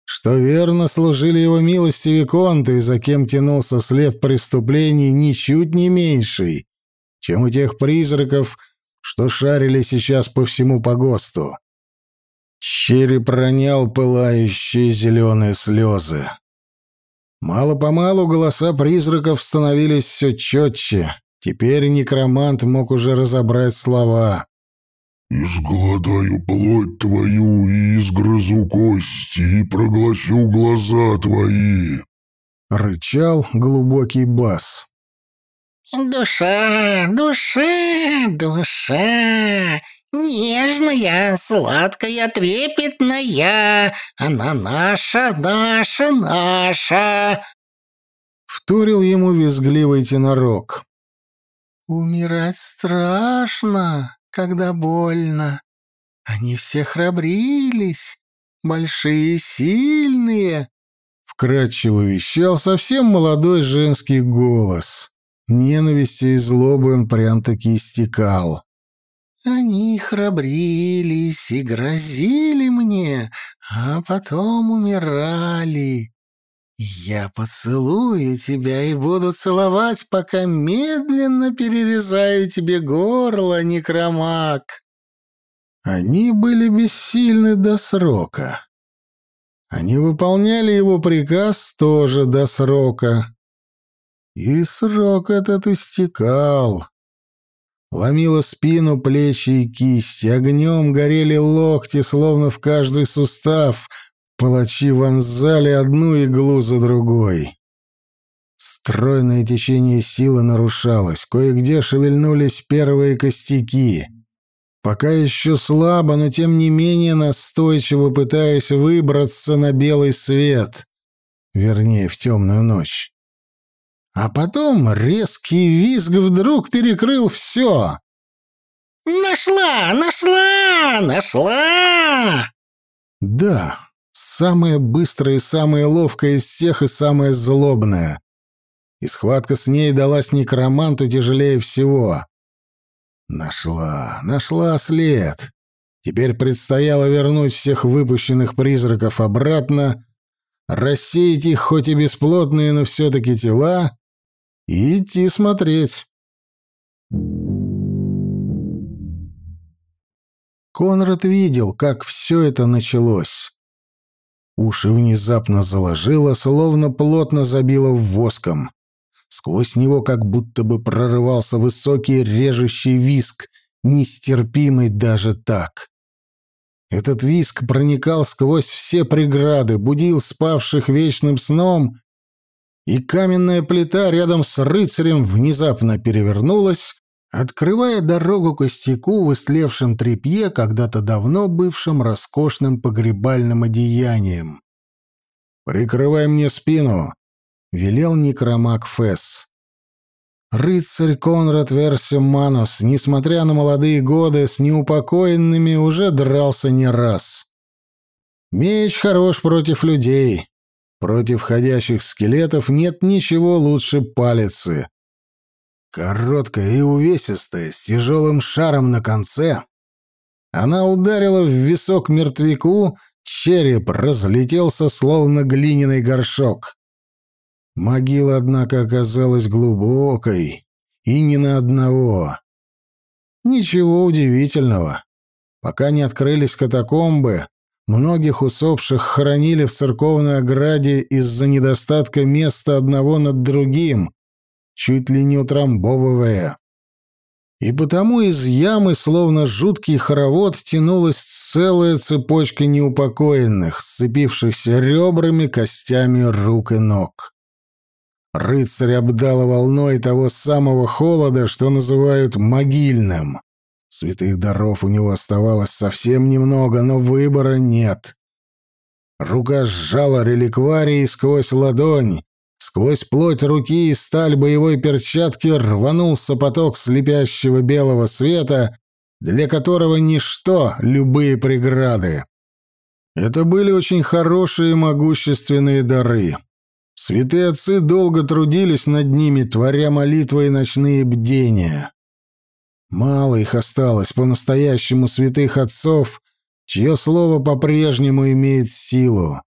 что верно служили его милости Виконту и за кем тянулся след преступлений ничуть не меньший, чем у тех призраков, что шарили сейчас по всему погосту. Череп ронял пылающие зеленые слезы. Мало-помалу голоса призраков становились все четче. Теперь некромант мог уже разобрать слова. «Изгладаю плоть твою и изгрызу кости, и проглощу глаза твои!» — рычал глубокий бас. «Душа, душа, душа, нежная, сладкая, трепетная, она наша, наша, наша!» Вторил ему визгливый тенорок. «Умирать страшно, когда больно. Они все храбрились, большие и сильные», — вкрадчиво вещал совсем молодой женский голос. Ненавистью и злобой он прям-таки истекал. Они храбрились и грозили мне, а потом умирали. Я поцелую тебя и буду целовать, пока медленно перерезаю тебе горло, некромак. Они были бессильны до срока. Они выполняли его приказ тоже до срока. И срок этот истекал. Ломило спину, плечи и кисти, огнем горели локти, словно в каждый сустав. Палачи вонзали одну иглу за другой. Стройное течение силы нарушалось, кое-где шевельнулись первые костяки. Пока еще слабо, но тем не менее настойчиво пытаясь выбраться на белый свет, вернее, в темную ночь. А потом резкий визг вдруг перекрыл все. «Нашла! Нашла! Нашла!» Да, самая быстрая и самая ловкая из всех и самая злобная. И схватка с ней далась некроманту тяжелее всего. Нашла, нашла след. Теперь предстояло вернуть всех выпущенных призраков обратно, рассеять их хоть и бесплотные, но все-таки тела, идти смотреть. Конрад видел, как все это началось. Уши внезапно заложило, словно плотно забило воском. Сквозь него как будто бы прорывался высокий режущий виск, нестерпимый даже так. Этот виск проникал сквозь все преграды, будил спавших вечным сном, и каменная плита рядом с рыцарем внезапно перевернулась, открывая дорогу костяку в истлевшем тряпье, когда-то давно бывшим роскошным погребальным одеянием. «Прикрывай мне спину!» — велел некромаг Фесс. Рыцарь Конрад Версиманус, несмотря на молодые годы, с неупокоенными уже дрался не раз. Меч хорош против людей. Против ходящих скелетов нет ничего лучше палицы. Короткая и увесистая, с тяжелым шаром на конце. Она ударила в висок мертвяку, череп разлетелся, словно глиняный горшок. Могила, однако, оказалась глубокой, и не на одного. Ничего удивительного. Пока не открылись катакомбы, многих усопших хоронили в церковной ограде из-за недостатка места одного над другим, чуть ли не утрамбовывая. И потому из ямы, словно жуткий хоровод, тянулась целая цепочка неупокоенных, сцепившихся ребрами, костями рук и ног. Рыцарь обдала волной того самого холода, что называют могильным. Святых даров у него оставалось совсем немного, но выбора нет. Рука сжала реликварий сквозь ладонь, Сквозь плоть руки и сталь боевой перчатки рванулся поток слепящего белого света, для которого ничто — любые преграды. Это были очень хорошие могущественные дары. Святые отцы долго трудились над ними, творя молитвы и ночные бдения. Мало их осталось по-настоящему святых отцов, чье слово по-прежнему имеет силу.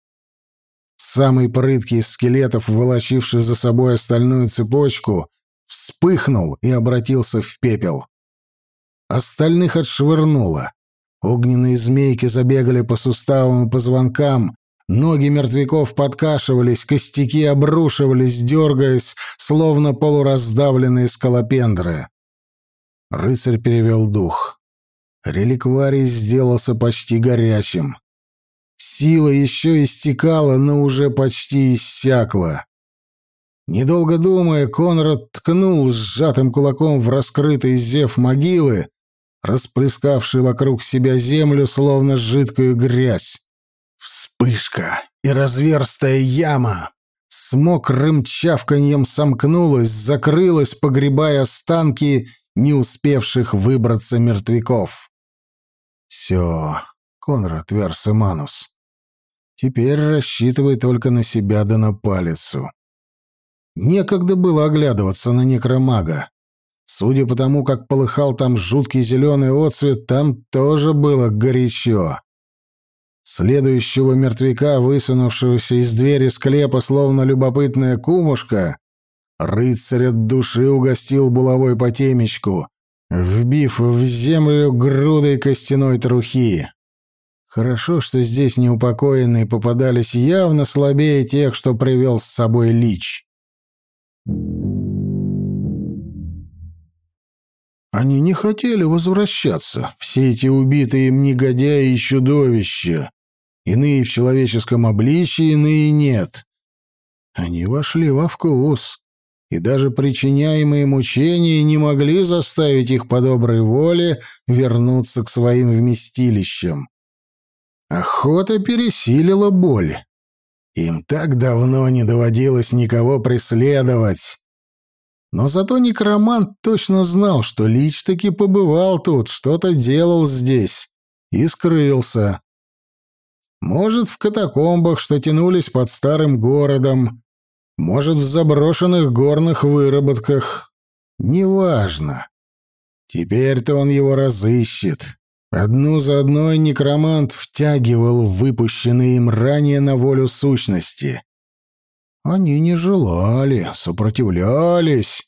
Самый прыткий из скелетов, волочивший за собой остальную цепочку, вспыхнул и обратился в пепел. Остальных отшвырнуло. Огненные змейки забегали по суставам и позвонкам, ноги мертвяков подкашивались, костяки обрушивались, дергаясь, словно полураздавленные скалопендры. Рыцарь перевел дух. Реликварий сделался почти горячим. Сила еще истекала, но уже почти иссякла. Недолго думая, Конрад ткнул сжатым кулаком в раскрытый зев могилы, расплескавший вокруг себя землю, словно жидкую грязь. Вспышка и разверстая яма с мокрым чавканьем сомкнулась, закрылась, погребая останки не успевших выбраться мертвяков. Все, Конрад Версеманус. Теперь рассчитывай только на себя да на палицу. Некогда было оглядываться на некромага. Судя по тому, как полыхал там жуткий зеленый отцвет, там тоже было горячо. Следующего мертвяка, высунувшегося из двери склепа, словно любопытная кумушка, рыцарь от души угостил булавой по темечку, вбив в землю грудой костяной трухи. Хорошо, что здесь неупокоенные попадались явно слабее тех, что привел с собой Лич. Они не хотели возвращаться, все эти убитые им негодяи и чудовища. Иные в человеческом обличии, иные нет. Они вошли во вкус, и даже причиняемые мучения не могли заставить их по доброй воле вернуться к своим вместилищам. Охота пересилила боль. Им так давно не доводилось никого преследовать. Но зато некромант точно знал, что Лич таки побывал тут, что-то делал здесь и скрылся. Может, в катакомбах, что тянулись под старым городом, может, в заброшенных горных выработках. Неважно. Теперь-то он его разыщет. Одну за одной некромант втягивал выпущенные им ранее на волю сущности. Они не желали, сопротивлялись.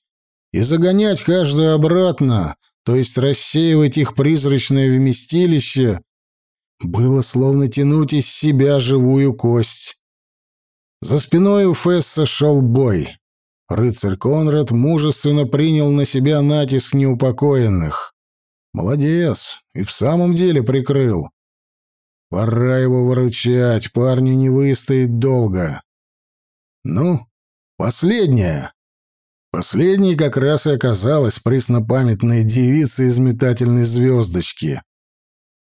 И загонять каждую обратно, то есть рассеивать их призрачное вместилище, Было словно тянуть из себя живую кость. За спиной у Фесса шел бой. Рыцарь Конрад мужественно принял на себя натиск неупокоенных. Молодец, и в самом деле прикрыл. Пора его выручать, парню не выстоит долго. Ну, последняя. Последней как раз и оказалась преснопамятная девица из метательной звездочки.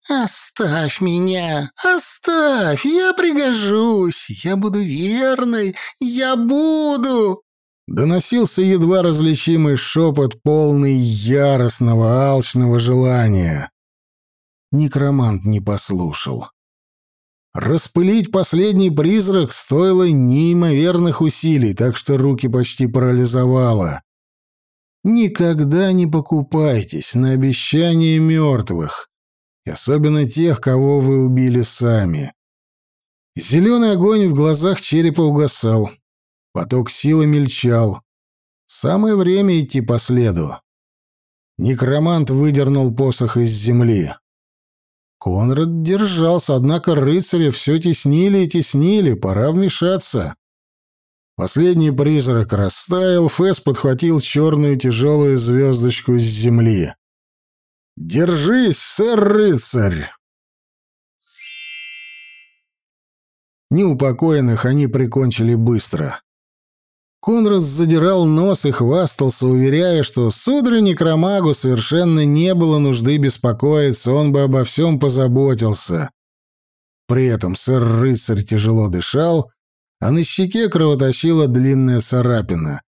«Оставь меня! Оставь! Я пригожусь! Я буду верной! Я буду!» Доносился едва различимый шепот, полный яростного, алчного желания. Некромант не послушал. Распылить последний призрак стоило неимоверных усилий, так что руки почти парализовало. Никогда не покупайтесь на обещания мертвых, и особенно тех, кого вы убили сами. Зеленый огонь в глазах черепа угасал, поток силы мельчал. Самое время идти по следу. Некромант выдернул посох из земли. Конрад держался, однако рыцари все теснили и теснили, пора вмешаться. Последний призрак растаял, Фэс подхватил черную тяжелую звездочку с земли. «Держись, сэр-рыцарь!» Неупокоенных они прикончили быстро. Конрад задирал нос и хвастался, уверяя, что сударю Некромагу совершенно не было нужды беспокоиться, он бы обо всем позаботился. При этом сэр-рыцарь тяжело дышал, а на щеке кровоточила длинная царапина.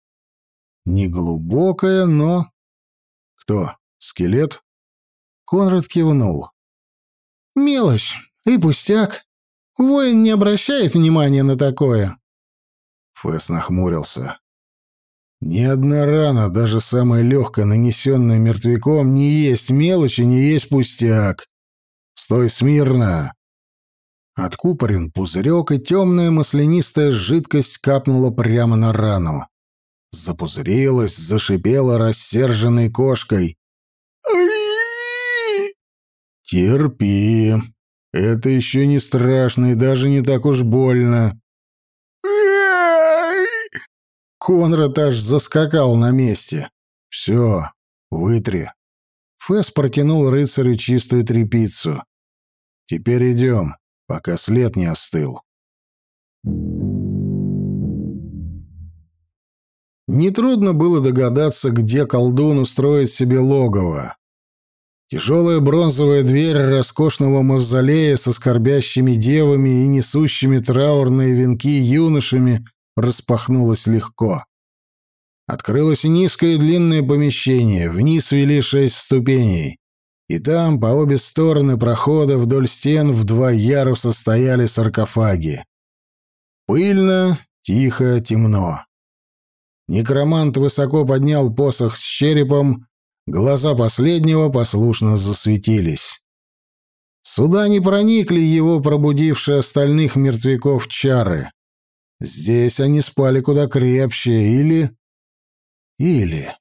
Неглубокая, но... Кто? Скелет? Конрад кивнул. «Мелочь и пустяк. Воин не обращает внимания на такое». Фэс нахмурился. Ни одна рана, даже самая легкая, нанесенная мертвяком, не есть мелочь и не есть пустяк. Стой смирно. Откупорен пузырек, и темная маслянистая жидкость капнула прямо на рану. Запузырилась, зашипела рассерженной кошкой. «Терпи. Это еще не страшно и даже не так уж больно. Конрад аж заскакал на месте. «Все, вытри». Фэс протянул рыцарю чистую тряпицу. «Теперь идем, пока след не остыл». Нетрудно было догадаться, где колдун устроит себе логово. Тяжелая бронзовая дверь роскошного мавзолея со скорбящими девами и несущими траурные венки юношами распахнулась легко. Открылось низкое длинное помещение, вниз вели шесть ступеней. И там, по обе стороны прохода вдоль стен в два яруса стояли саркофаги. Пыльно, тихо, темно. Некромант высоко поднял посох с черепом, глаза последнего послушно засветились. Сюда не проникли его пробудившие остальных мертвяков чары. Здесь они спали куда крепче, или... Или...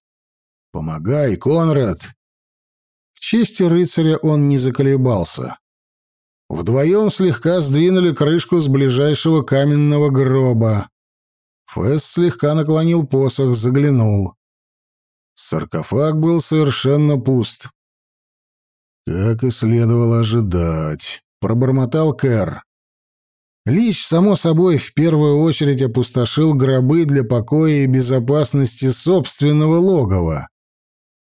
Помогай, Конрад! К чести рыцаря он не заколебался. Вдвоем слегка сдвинули крышку с ближайшего каменного гроба. Фэс слегка наклонил посох, заглянул. Саркофаг был совершенно пуст. «Как и следовало ожидать», — пробормотал Кэр. Лич, само собой, в первую очередь опустошил гробы для покоя и безопасности собственного логова.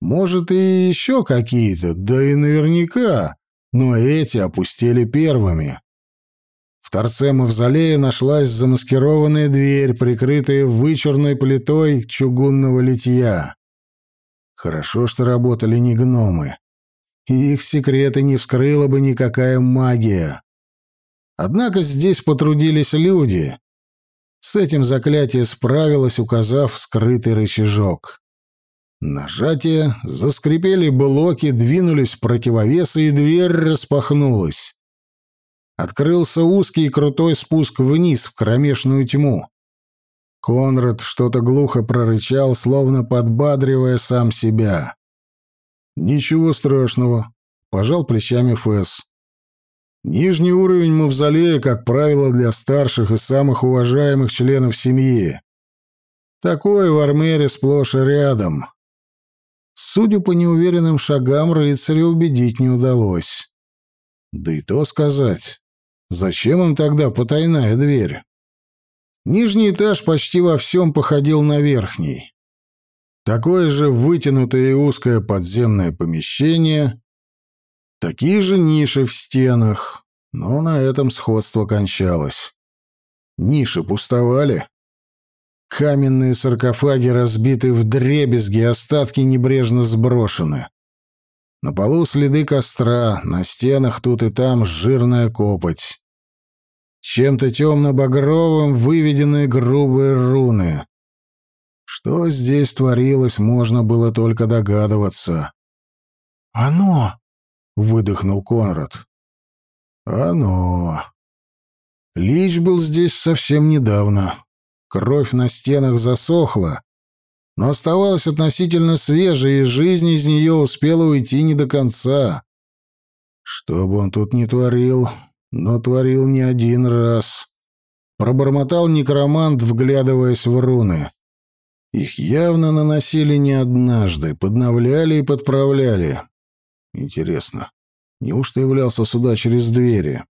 Может, и еще какие-то, да и наверняка, но эти опустили первыми. В торце мавзолея нашлась замаскированная дверь, прикрытая вычурной плитой чугунного литья. Хорошо, что работали не гномы. Их секреты не вскрыла бы никакая магия. Однако здесь потрудились люди. С этим заклятие справилось, указав скрытый рычажок. Нажатие, заскрипели блоки, двинулись противовесы, и дверь распахнулась. Открылся узкий крутой спуск вниз в кромешную тьму. Конрад что-то глухо прорычал, словно подбадривая сам себя. «Ничего страшного», — пожал плечами Фэс. Нижний уровень мавзолея, как правило, для старших и самых уважаемых членов семьи. Такое в Армере сплошь и рядом. Судя по неуверенным шагам, рыцаря убедить не удалось. Да и то сказать. Зачем им тогда потайная дверь? Нижний этаж почти во всем походил на верхний. Такое же вытянутое и узкое подземное помещение, такие же ниши в стенах, но на этом сходство кончалось. Ниши пустовали. Каменные саркофаги разбиты в дребезги, остатки небрежно сброшены. На полу следы костра, на стенах тут и там жирная копоть. Чем-то темно-багровым выведены грубые руны. Что здесь творилось, можно было только догадываться. «Оно!» — выдохнул Конрад. «Оно!» Лич был здесь совсем недавно. Кровь на стенах засохла, но оставалась относительно свежей, и жизнь из нее успела уйти не до конца. Что бы он тут ни творил, но творил не один раз. Пробормотал некромант, вглядываясь в руны. Их явно наносили не однажды, подновляли и подправляли. Интересно, неужто являлся сюда через двери?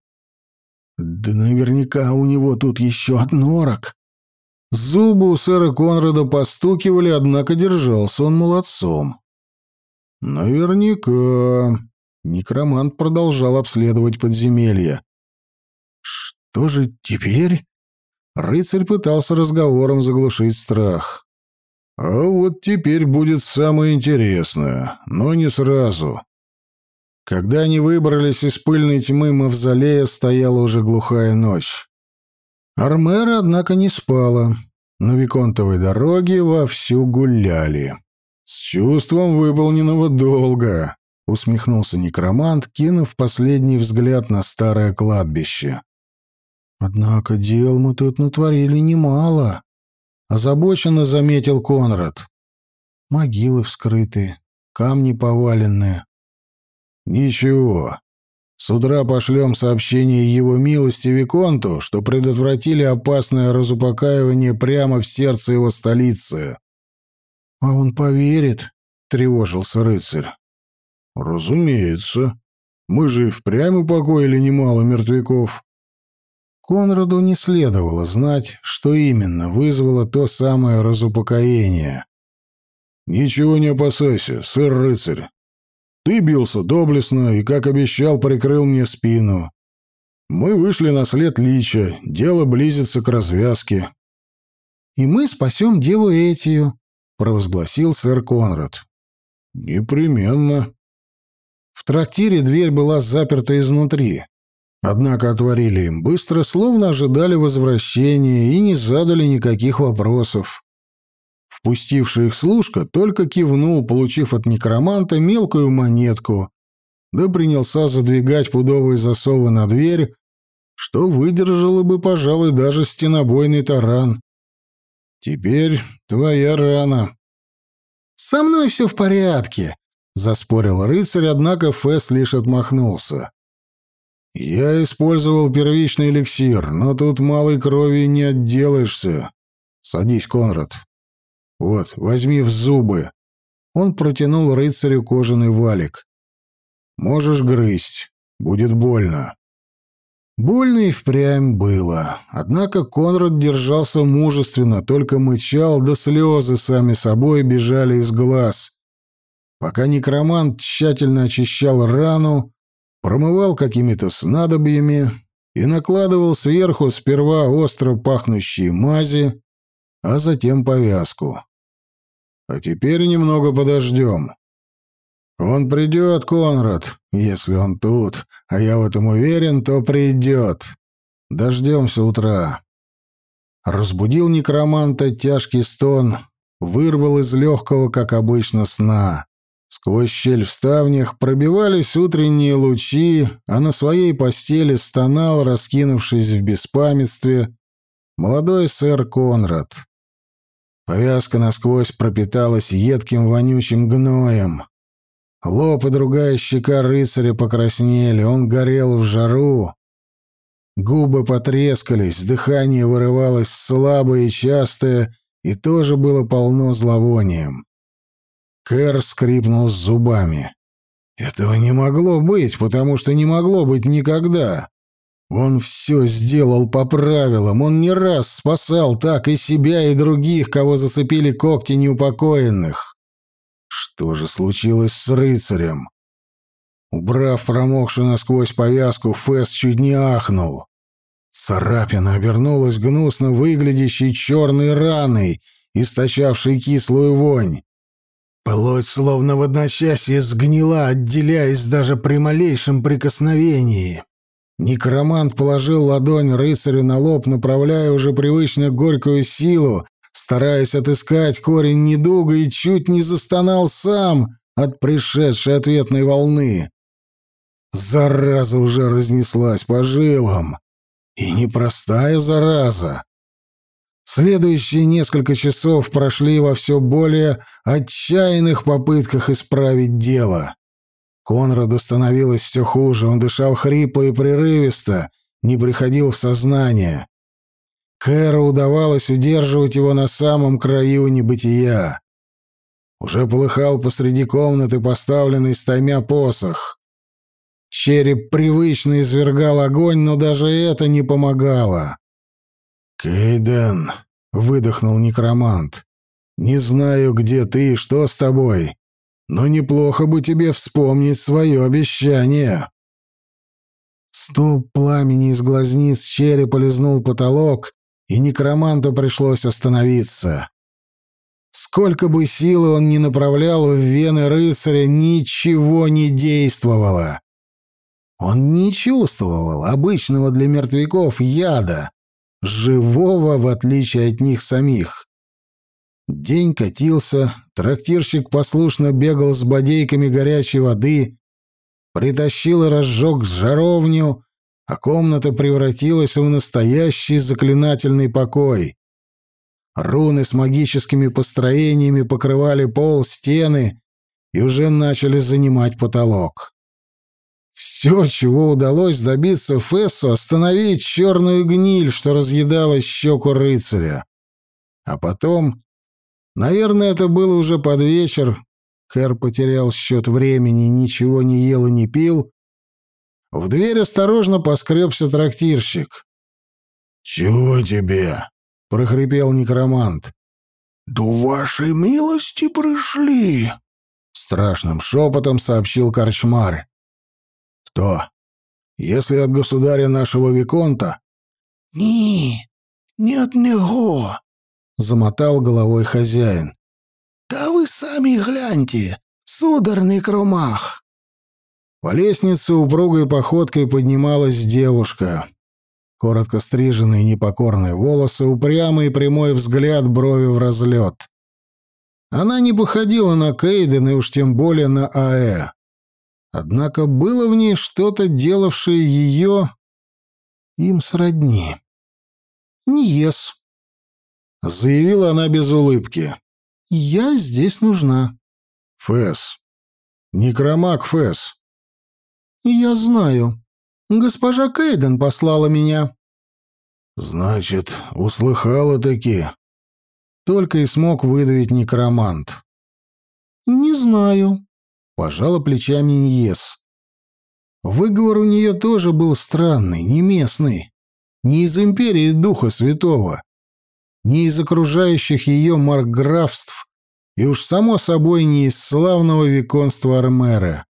Да наверняка у него тут еще однорок. Зубы у сэра Конрада постукивали, однако держался он молодцом. Наверняка. Некромант продолжал обследовать подземелье. Что же теперь? Рыцарь пытался разговором заглушить страх. А вот теперь будет самое интересное, но не сразу. Когда они выбрались из пыльной тьмы мавзолея, стояла уже глухая ночь. Армера, однако, не спала. На Виконтовой дороге вовсю гуляли. «С чувством выполненного долга», — усмехнулся некромант, кинув последний взгляд на старое кладбище. «Однако дел мы тут натворили немало», — озабоченно заметил Конрад. «Могилы вскрыты, камни поваленные». «Ничего, с утра пошлем сообщение его милости Виконту, что предотвратили опасное разупокаивание прямо в сердце его столицы. — А он поверит? — тревожился рыцарь. — Разумеется. Мы же и впрямь упокоили немало мертвяков. Конраду не следовало знать, что именно вызвало то самое разупокоение. «Ничего не опасайся, сэр-рыцарь. Ты бился доблестно и, как обещал, прикрыл мне спину. Мы вышли на след Лича, дело близится к развязке. — И мы спасем деву Этию, — провозгласил сэр Конрад. — Непременно. В трактире дверь была заперта изнутри. Однако отворили им быстро, словно ожидали возвращения и не задали никаких вопросов. Впустивший их служка только кивнул, получив от некроманта мелкую монетку, да принялся задвигать пудовые засовы на дверь, что выдержало бы, пожалуй, даже стенобойный таран. «Теперь твоя рана». «Со мной все в порядке», — заспорил рыцарь, однако Фэс лишь отмахнулся. «Я использовал первичный эликсир, но тут малой крови не отделаешься. Садись, Конрад, вот, возьми в зубы. Он протянул рыцарю кожаный валик. Можешь грызть. Будет больно. Больно и впрямь было. Однако Конрад держался мужественно, только мычал, да слезы сами собой бежали из глаз. Пока некромант тщательно очищал рану, промывал какими-то снадобьями и накладывал сверху сперва остро пахнущие мази, а затем повязку. А теперь немного подождем. Он придет, Конрад, если он тут, а я в этом уверен, то придет. Дождемся утра. Разбудил некроманта тяжкий стон, вырвал из легкого, как обычно, сна. Сквозь щель в ставнях пробивались утренние лучи, а на своей постели стонал, раскинувшись в беспамятстве, молодой сэр Конрад. Повязка насквозь пропиталась едким вонючим гноем. Лоб и другая щека рыцаря покраснели, он горел в жару. Губы потрескались, дыхание вырывалось слабое и частое, и тоже было полно зловонием. Кэр скрипнул зубами. Этого не могло быть, потому что не могло быть никогда. Он все сделал по правилам, он не раз спасал так и себя, и других, кого зацепили когти неупокоенных. Что же случилось с рыцарем? Убрав промокшую насквозь повязку, Фэс чуть не ахнул. Царапина обернулась гнусно выглядящей черной раной, источавшей кислую вонь. Плоть словно в одночасье сгнила, отделяясь даже при малейшем прикосновении. Некромант положил ладонь рыцарю на лоб, направляя уже привычно горькую силу, стараясь отыскать корень недуга, и чуть не застонал сам от пришедшей ответной волны. Зараза уже разнеслась по жилам. И непростая зараза. Следующие несколько часов прошли во все более отчаянных попытках исправить дело. Конраду становилось все хуже, он дышал хрипло и прерывисто, не приходил в сознание. Кэру удавалось удерживать его на самом краю небытия. Уже полыхал посреди комнаты поставленный стаймя посох. Череп привычно извергал огонь, но даже это не помогало. «Кейден», — выдохнул некромант, — «не знаю, где ты и что с тобой, но неплохо бы тебе вспомнить свое обещание. Ступ пламени из глазниц черепа лизнул потолок, и некроманту пришлось остановиться. Сколько бы силы он ни направлял в вены рыцаря, ничего не действовало. Он не чувствовал обычного для мертвяков яда, живого в отличие от них самих. День катился, трактирщик послушно бегал с бодейками горячей воды, притащил и разжег жаровню, а комната превратилась в настоящий заклинательный покой. Руны с магическими построениями покрывали пол, стены и уже начали занимать потолок. Все, чего удалось добиться Фессу, остановить черную гниль, что разъедала щеку рыцаря. А потом Наверное, это было уже под вечер. Кэр потерял счет времени, ничего не ел и не пил. В дверь осторожно поскребся трактирщик. «Чего тебе?» — прохрипел некромант. «Да вашей милости пришли!» — страшным шепотом сообщил корчмар. «Кто? Если от государя нашего Виконта?» «Ні, не от него. — замотал головой хозяин. «Да вы сами гляньте, сударный кромах!» По лестнице упругой походкой поднималась девушка. Коротко стриженные непокорные волосы, упрямый прямой взгляд, брови в разлет. Она не походила на Кейден и уж тем более на АЭ. Однако было в ней что-то, делавшее ее им сродни. «Ниес», Заявила она без улыбки. «Я здесь нужна». «Фэс. Некромаг Фэс». «Я знаю. Госпожа Кейден послала меня». «Значит, услыхала-таки». Только и смог выдавить некромант. «Не знаю», — пожала плечами Ньес. Выговор у нее тоже был странный, не местный, не из империи Духа Святого не из окружающих ее маркграфств и уж само собой не из славного виконства Армера.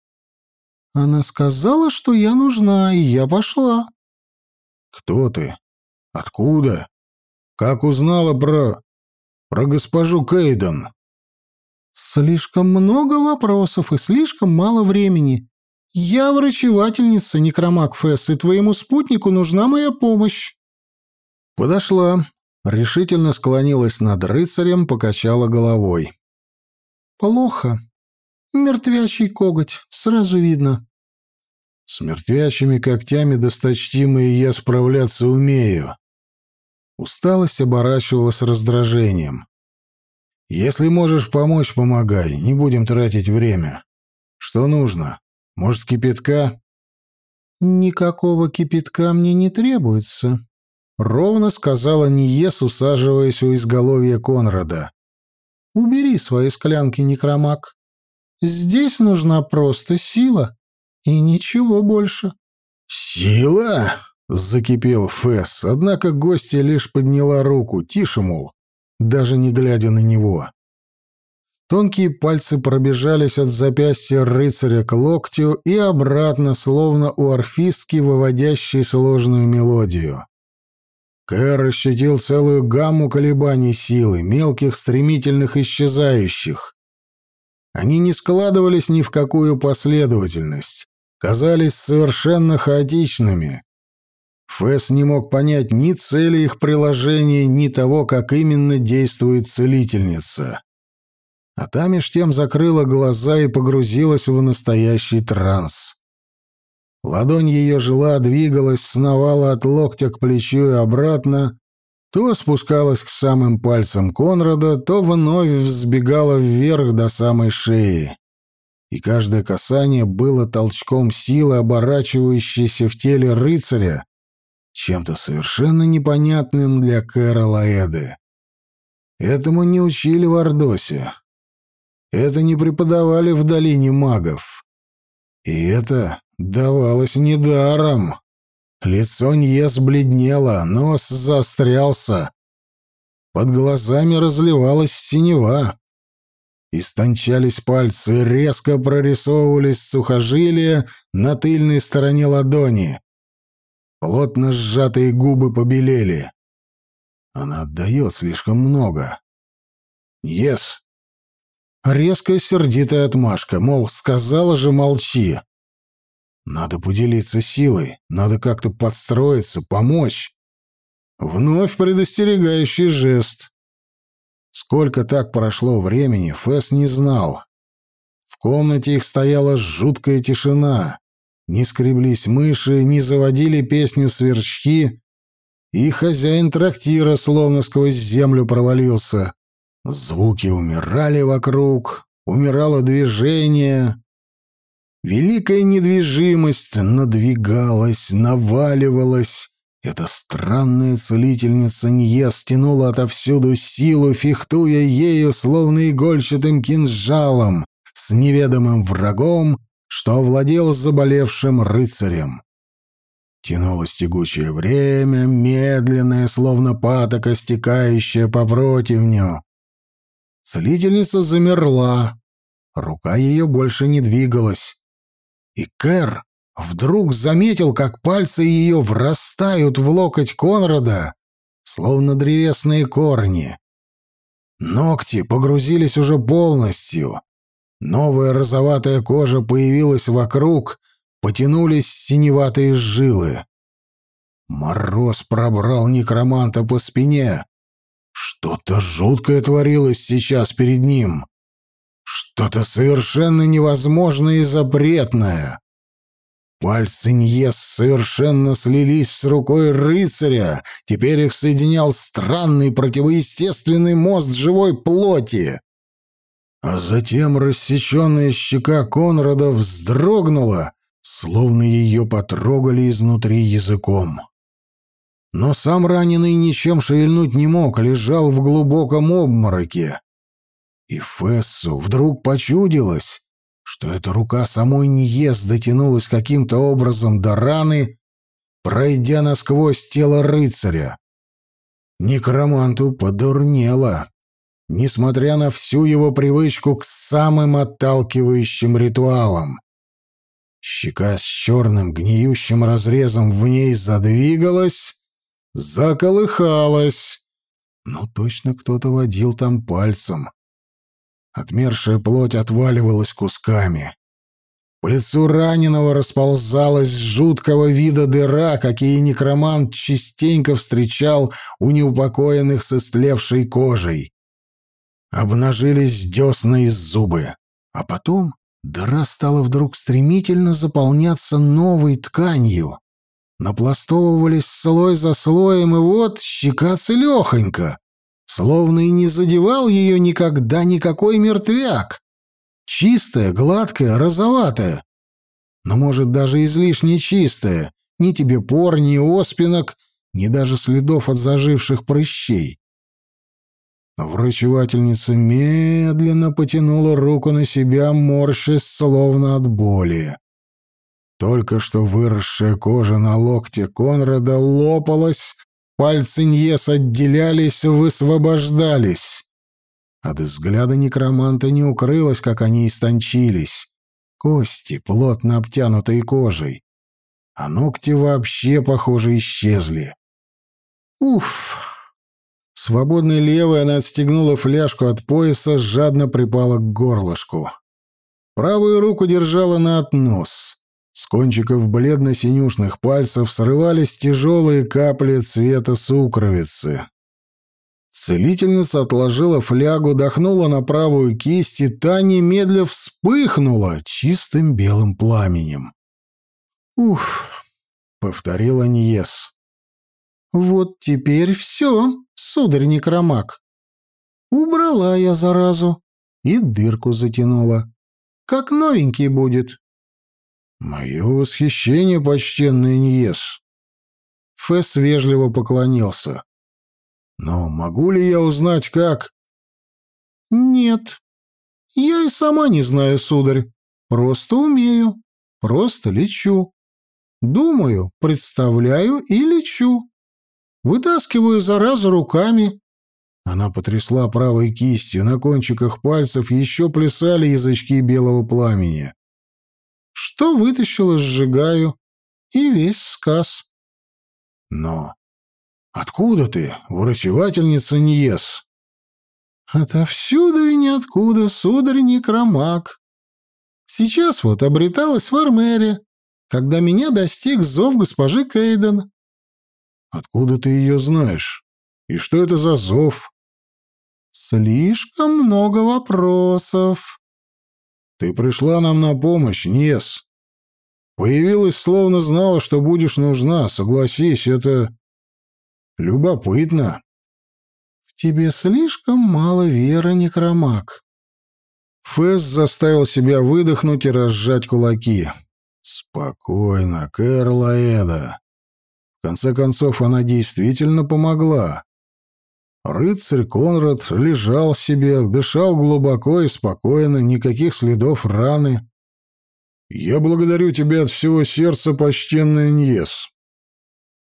Она сказала, что я нужна, и я пошла. Кто ты? Откуда? Как узнала про... про госпожу Кейден? Слишком много вопросов и слишком мало времени. Я врачевательница, некромаг Фесс, и твоему спутнику нужна моя помощь. Подошла, решительно склонилась над рыцарем, покачала головой. «Плохо. Мертвячий коготь, сразу видно». «С мертвячими когтями досточтимые я справляться умею». Усталость оборачивалась раздражением. «Если можешь помочь, помогай, не будем тратить время. Что нужно? Может, кипятка?» «Никакого кипятка мне не требуется», — ровно сказала Ниес, усаживаясь у изголовья Конрада. «Убери свои склянки, некромаг. Здесь нужна просто сила и ничего больше». «Сила?» — закипел Фэс, однако гостья лишь подняла руку, тише, мол, даже не глядя на него. Тонкие пальцы пробежались от запястья рыцаря к локтю и обратно, словно у орфистки, выводящей сложную мелодию. Кэр ощутил целую гамму колебаний силы, мелких, стремительных, исчезающих. Они не складывались ни в какую последовательность, казались совершенно хаотичными. Фэс не мог понять ни цели их приложения, ни того, как именно действует целительница. А та меж тем закрыла глаза и погрузилась в настоящий транс. Ладонь ее жила, двигалась, сновала от локтя к плечу и обратно, то спускалась к самым пальцам Конрада, то вновь взбегала вверх до самой шеи. И каждое касание было толчком силы, оборачивающейся в теле рыцаря, чем-то совершенно непонятным для Кэра Лаэды. Этому не учили в Ордосе. Это не преподавали в долине магов. И это давалось недаром. Лицо Ньес бледнело, нос заострялся. Под глазами разливалась синева. Истончались пальцы, резко прорисовывались сухожилия на тыльной стороне ладони. Плотно сжатые губы побелели. Она отдает слишком много. «Ес!» Резкая сердитая отмашка, мол, сказала же молчи. Надо поделиться силой, надо как-то подстроиться, помочь. Вновь предостерегающий жест. Сколько так прошло времени, Фэс не знал. В комнате их стояла жуткая тишина. Не скреблись мыши, не заводили песню сверчки, и хозяин трактира словно сквозь землю провалился. Звуки умирали вокруг, умирало движение. Великая недвижимость надвигалась, наваливалась. Эта странная целительница Нье стянула отовсюду силу, фехтуя ею, словно игольчатым кинжалом, с неведомым врагом, что овладел заболевшим рыцарем. Тянулось тягучее время, медленное, словно патока, стекающая по противню. Целительница замерла. Рука ее больше не двигалась. И Кэр вдруг заметил, как пальцы ее врастают в локоть Конрада, словно древесные корни. Ногти погрузились уже полностью. Новая розоватая кожа появилась вокруг, потянулись синеватые жилы. Мороз пробрал некроманта по спине. Что-то жуткое творилось сейчас перед ним. Что-то совершенно невозможное и запретное. Пальцы Ньес совершенно слились с рукой рыцаря, теперь их соединял странный противоестественный мост живой плоти. А затем рассеченная щека Конрада вздрогнула, словно ее потрогали изнутри языком. Но сам раненый ничем шевельнуть не мог, лежал в глубоком обмороке. И Фессу вдруг почудилось, что эта рука самой Ньес дотянулась каким-то образом до раны, пройдя насквозь тело рыцаря. Некроманту подурнело, несмотря на всю его привычку к самым отталкивающим ритуалам. Щека с черным гниющим разрезом в ней задвигалась, заколыхалась. Ну, точно кто-то водил там пальцем. Отмершая плоть отваливалась кусками. По лицу раненого расползалась жуткого вида дыра, какие некромант частенько встречал у неупокоенных с истлевшей кожей. Обнажились десна и зубы. А потом дыра стала вдруг стремительно заполняться новой тканью, напластовывались слой за слоем, и вот щека целехонька, словно и не задевал ее никогда никакой мертвяк. Чистая, гладкая, розоватая. Но, может, даже излишне чистая. Ни тебе пор, ни оспинок, ни даже следов от заживших прыщей. Врачевательница медленно потянула руку на себя, морщась словно от боли. Только что выросшая кожа на локте Конрада лопалась, пальцы Ньес отделялись, высвобождались. От взгляда некроманта не укрылось, как они истончились. Кости, плотно обтянутые кожей. А ногти вообще, похоже, исчезли. Уф! Свободной левой она отстегнула фляжку от пояса, жадно припала к горлышку. Правую руку держала на относ. С кончиков бледно-синюшных пальцев срывались тяжелые капли цвета сукровицы. Целительница отложила флягу, дохнула на правую кисть, и та немедля вспыхнула чистым белым пламенем. «Уф!» — повторила Ньес. «Вот теперь все, сударь некромак. Убрала я заразу и дырку затянула. Как новенький будет». «Мое восхищение, почтенный Ньес!» Фесс вежливо поклонился. Но могу ли я узнать, как...» «Нет. Я и сама не знаю, сударь. Просто умею. Просто лечу. Думаю, представляю и лечу. Вытаскиваю заразу руками». Она потрясла правой кистью, на кончиках пальцев еще плясали язычки белого пламени. «Что вытащила, сжигаю. И весь сказ». «Но Откуда ты, врачевательница Ньес? Отовсюду и ниоткуда, сударь Некромак. Сейчас вот обреталась в Армере, когда меня достиг зов госпожи Кейден. Откуда ты ее знаешь? И что это за зов? Слишком много вопросов. Ты пришла нам на помощь, Ньес. Появилась, словно знала, что будешь нужна. Согласись, это... Любопытно. В тебе слишком мало веры, некромак. Фэс заставил себя выдохнуть и разжать кулаки. Спокойно, Кэрла Эда. В конце концов, она действительно помогла. Рыцарь Конрад лежал себе, дышал глубоко и спокойно, никаких следов раны. «Я благодарю тебя от всего сердца, почтенный Ньес.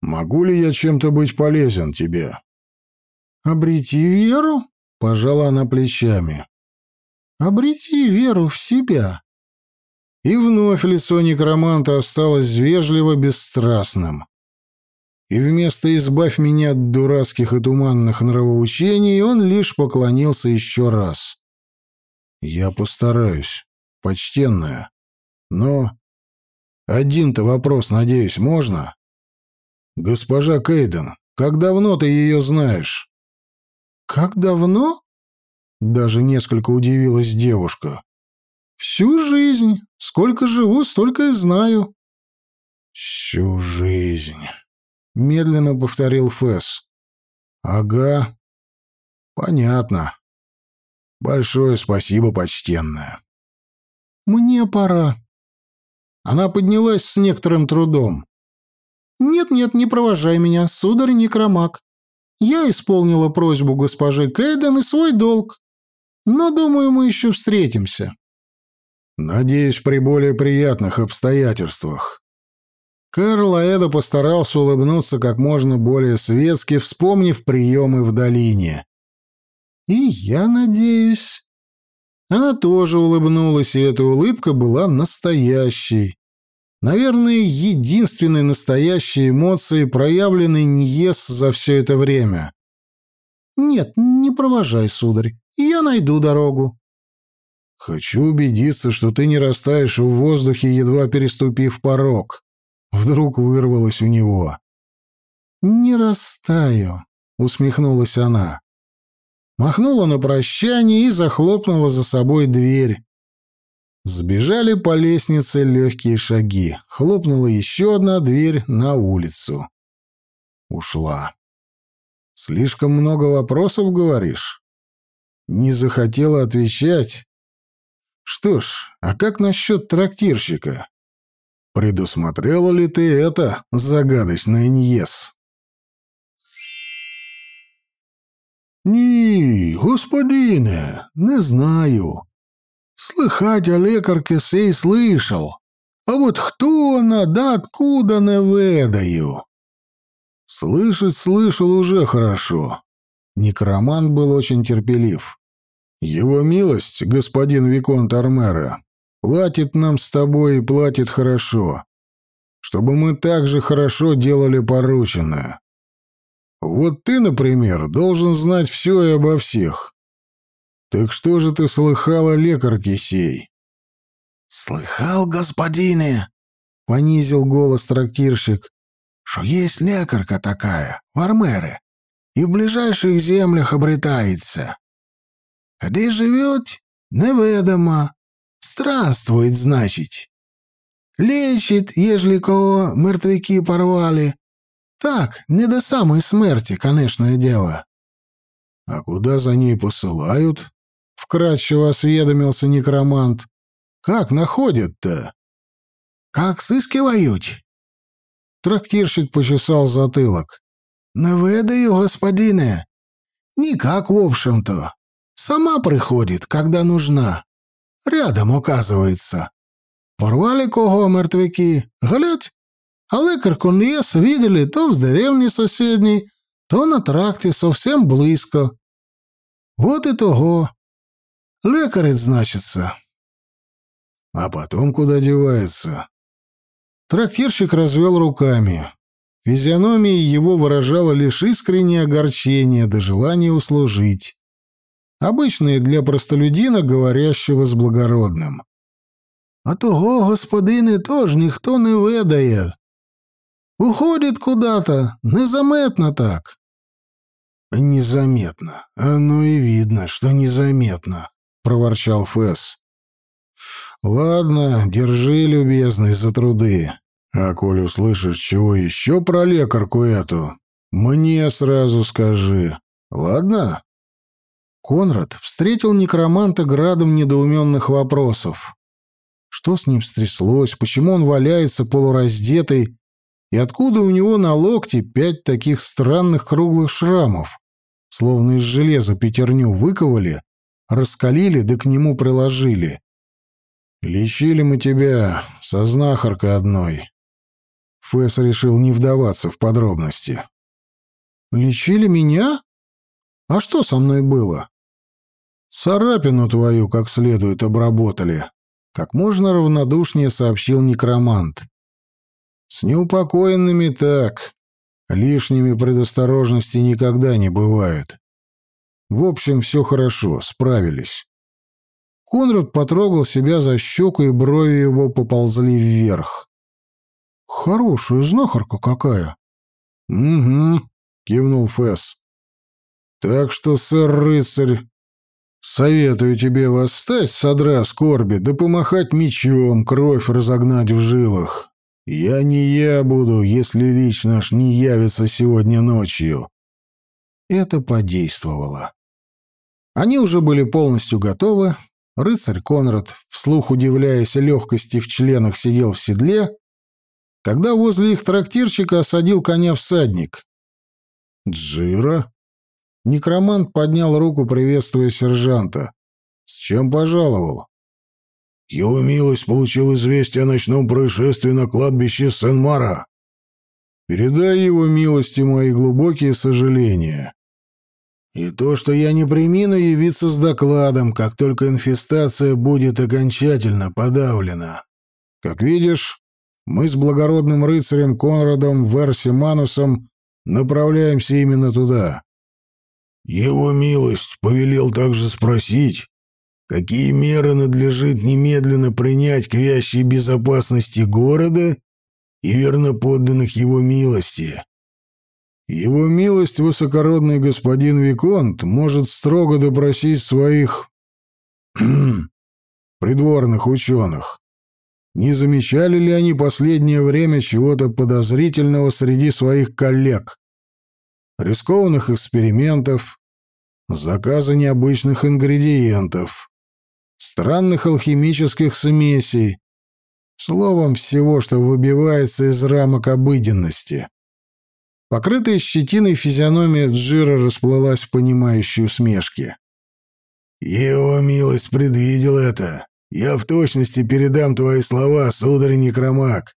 Могу ли я чем-то быть полезен тебе?» «Обрети веру?» — пожала она плечами. «Обрети веру в себя». И вновь лицо некроманта осталось вежливо бесстрастным. И вместо «избавь меня от дурацких и туманных нравоучений» он лишь поклонился еще раз. «Я постараюсь, почтенная. Но один-то вопрос, надеюсь, можно?» «Госпожа Кейден, как давно ты ее знаешь?» «Как давно?» Даже несколько удивилась девушка. «Всю жизнь. Сколько живу, столько и знаю». «Всю жизнь», — медленно повторил Фэс. «Ага. Понятно. Большое спасибо, почтенная». «Мне пора». Она поднялась с некоторым трудом. «Нет-нет, не провожай меня, сударь Некромак. Я исполнила просьбу госпожи Кейден и свой долг. Но, думаю, мы еще встретимся». «Надеюсь, при более приятных обстоятельствах». Кэрл Аэда постарался улыбнуться как можно более светски, вспомнив приемы в долине. «И я надеюсь...» Она тоже улыбнулась, и эта улыбка была настоящей. Наверное, единственной настоящей эмоцией, проявленной Ньес за все это время. «Нет, не провожай, сударь. Я найду дорогу». «Хочу убедиться, что ты не растаешь в воздухе, едва переступив порог». Вдруг вырвалось у него. «Не растаю», — усмехнулась она. Махнула на прощание и захлопнула за собой дверь, Сбежали по лестнице легкие шаги. Хлопнула еще одна дверь на улицу. Ушла. «Слишком много вопросов, говоришь?» Не захотела отвечать. Что ж, а как насчет трактирщика? Предусмотрела ли ты это, загадочная Ньес? Ні, господине, не знаю. Слыхать о лекарке сей слышал, а вот кто она да откуда не ведаю. Слышать слышал уже хорошо. Некромант был очень терпелив. Его милость, господин Виконт Армера, платит нам с тобой и платит хорошо, чтобы мы также хорошо делали порученное. Вот ты, например, должен знать все и обо всех. Так что же ты слыхал о лекарке сей? Слыхал, господине, понизил голос трактирщик, что есть лекарка такая, в Армере, и в ближайших землях обретается. Где живет, неведомо. Странствует, значит. Лечит, ежели кого мертвяки порвали, так, не до самой смерти, конечное дело. — А куда за ней посылают? — вкратчиво осведомился некромант. — Как находят-то? — Как сыскивают? Трактирщик почесал затылок. — Не ведаю, господине. Никак, в общем-то. Сама приходит, когда нужна. Рядом, оказывается. Порвали кого мертвяки, глядь, а лекарку лес видели то в деревне соседней, то на тракте совсем близко. Вот и того. Лекарец, значится. А потом куда девается? Трактирщик развел руками. Физиономия его выражала лишь искреннее огорчение до желания услужить. Обычные для простолюдина, говорящего с благородным. А того, господини, тоже никто не ведает. Уходит куда-то, незаметно так. Незаметно. Оно и видно, что незаметно, проворчал Фэс. Ладно, держи, любезный, за труды. А коль услышишь чего еще про лекарку эту, мне сразу скажи. Ладно? Конрад встретил некроманта градом недоуменных вопросов. Что с ним стряслось, почему он валяется полураздетый, и откуда у него на локте пять таких странных круглых шрамов, словно из железа пятерню выковали, раскалили да к нему приложили. «Лечили мы тебя со знахаркой одной». Фэс решил не вдаваться в подробности. «Лечили меня? А что со мной было?» «Царапину твою как следует обработали», — как можно равнодушнее сообщил некромант. С неупокоенными так. Лишними предосторожности никогда не бывает. В общем, все хорошо, справились. Конрад потрогал себя за щеку, и брови его поползли вверх. «Хорошая знахарка какая!» «Угу», — кивнул Фэс. «Так что, сэр-рыцарь, советую тебе восстать, содра скорби, да помахать мечом, кровь разогнать в жилах. Я не я буду, если лич наш не явится сегодня ночью. Это подействовало. Они уже были полностью готовы. Рыцарь Конрад, вслух удивляясь легкости в членах, сидел в седле, когда возле их трактирщика осадил коня всадник. «Джира?» Некромант поднял руку, приветствуя сержанта. «С чем пожаловал?» Его милость получил известие о ночном происшествии на кладбище Сен-Мара. Передай его милости мои глубокие сожаления. И то, что я не примину явиться с докладом, как только инфестация будет окончательно подавлена. Как видишь, мы с благородным рыцарем Конрадом Версиманусом направляемся именно туда. Его милость повелел также спросить, какие меры надлежит немедленно принять к вящей безопасности города и верноподданных его милости. Его милость, высокородный господин Виконт, может строго допросить своих придворных ученых. Не замечали ли они последнее время чего-то подозрительного среди своих коллег? Рискованных экспериментов, заказа необычных ингредиентов, странных алхимических смесей, словом, всего, что выбивается из рамок обыденности. Покрытая щетиной физиономия Джира расплылась в понимающей усмешке. «Его милость предвидел это. Я в точности передам твои слова, сударь Некромак.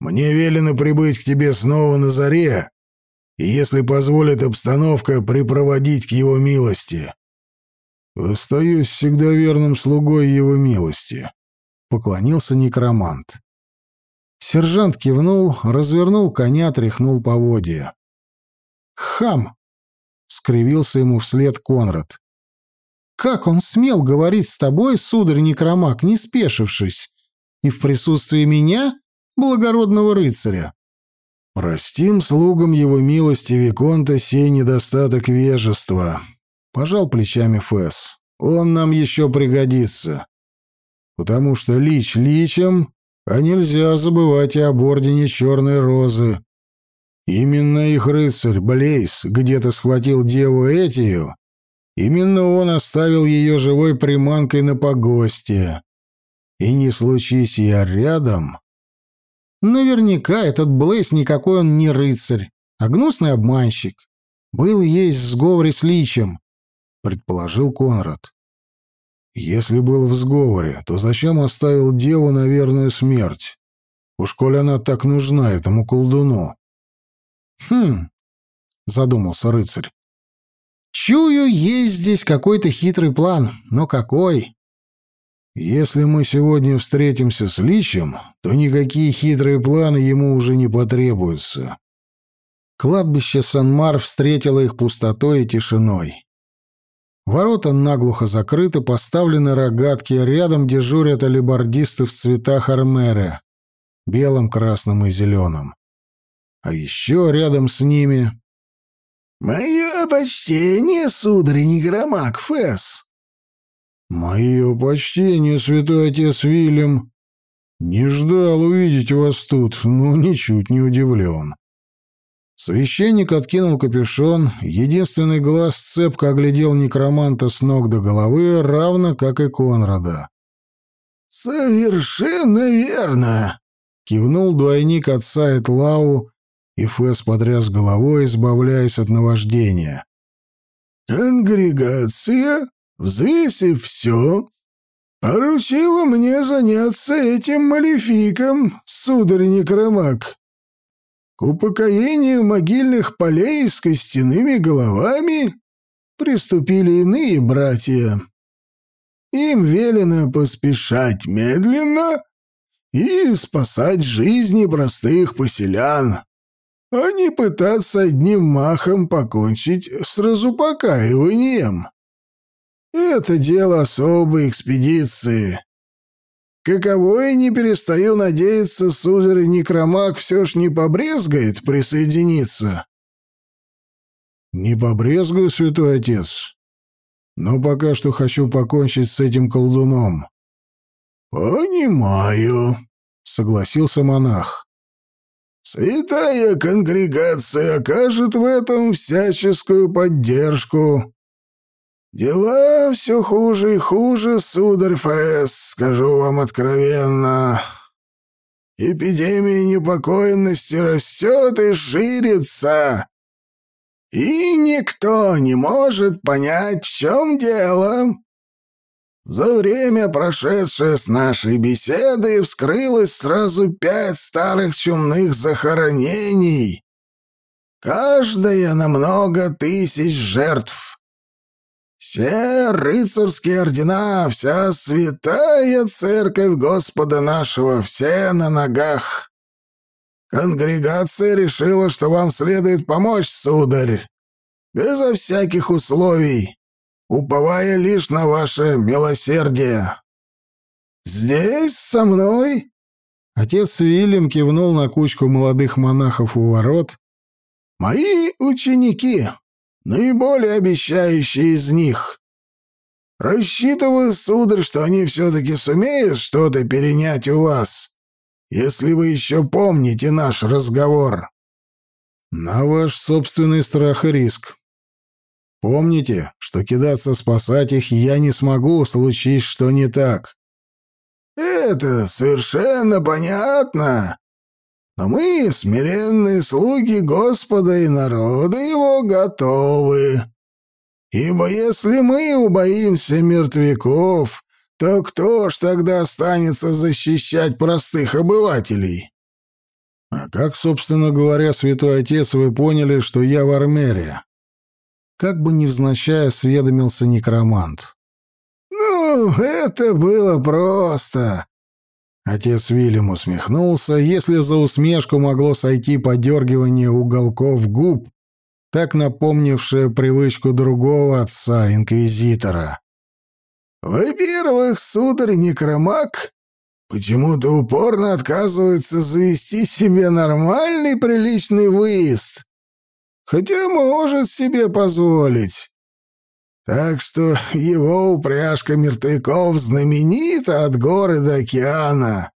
Мне велено прибыть к тебе снова на заре, и, если позволит обстановка, припроводить к его милости. Остаюсь всегда верным слугой его милости», — поклонился некромант. Сержант кивнул, развернул коня, тряхнул поводья. «Хам!» — скривился ему вслед Конрад. «Как он смел говорить с тобой, сударь Некромак, не спешившись, и в присутствии меня, благородного рыцаря?» «Простим слугам его милости Виконта сей недостаток вежества», — пожал плечами Фэс. «Он нам еще пригодится. Потому что лич личем, а нельзя забывать и об ордене Черной Розы. Именно их рыцарь Блейс где-то схватил деву Этию. Именно он оставил ее живой приманкой на погосте. И не случись я рядом... Наверняка этот Блейс никакой он не рыцарь, а гнусный обманщик. Был есть в сговоре с Личем, предположил Конрад. Если был в сговоре, то зачем оставил деву на верную смерть? Уж коль она так нужна этому колдуну. Хм, задумался рыцарь. Чую, есть здесь какой-то хитрый план, но какой? Если мы сегодня встретимся с Личем, то никакие хитрые планы ему уже не потребуются. Кладбище Санмар встретило их пустотой и тишиной. Ворота наглухо закрыты, поставлены рогатки, рядом дежурят алибардисты в цветах армеры — белом, красном и зеленом. А еще рядом с ними... «Мое почтение, сударь Негромак Фэс!» «Мое почтение, святой отец Вильям!» «Не ждал увидеть вас тут, но ничуть не удивлен». Священник откинул капюшон, единственный глаз цепко оглядел некроманта с ног до головы, равно как и Конрада. «Совершенно верно!» — кивнул двойник отца Этлау, и Фэс потряс головой, избавляясь от наваждения. «Конгрегация, взвесив все, поручила мне заняться этим малефиком, сударь-некромак. К упокоению могильных полей с костяными головами приступили иные братья. Им велено поспешать медленно и спасать жизни простых поселян, а не пытаться одним махом покончить с разупокаиванием. Это дело особой экспедиции, Каковой не перестаю надеяться, сударь Некромак все ж не побрезгает присоединиться. Не побрезгую, святой отец. Но пока что хочу покончить с этим колдуном. Понимаю, согласился монах. Святая конгрегация окажет в этом всяческую поддержку. «Дела все хуже и хуже, сударь Фэс, скажу вам откровенно. Эпидемия непокойности растет и ширится, и никто не может понять, в чем дело». За время, прошедшее с нашей беседы, вскрылось сразу пять старых чумных захоронений. Каждая на много тысяч жертв. Все рыцарские ордена, вся святая церковь Господа нашего, все на ногах. Конгрегация решила, что вам следует помочь, сударь, безо всяких условий, уповая лишь на ваше милосердие. Здесь, со мной...» Отец Вильям кивнул на кучку молодых монахов у ворот. «Мои ученики, наиболее обещающие из них. Рассчитываю, сударь, что они все-таки сумеют что-то перенять у вас, если вы еще помните наш разговор. На ваш собственный страх и риск. Помните, что кидаться спасать их я не смогу, случись что не так. Это совершенно понятно. Но мы, смиренные слуги Господа и народа его, готовы. Ибо если мы убоимся мертвяков, то кто ж тогда останется защищать простых обывателей? А как, собственно говоря, святой отец, вы поняли, что я в Армерии? Как бы невзначай осведомился некромант. «Ну, это было просто!» Отец Вильям усмехнулся, если за усмешку могло сойти подергивание уголков губ, так напомнившее привычку другого отца, инквизитора. «Во-первых, сударь Некромак почему-то упорно отказывается завести себе нормальный приличный выезд, хотя может себе позволить. Так что его упряжка мертвяков знаменита от горы до океана.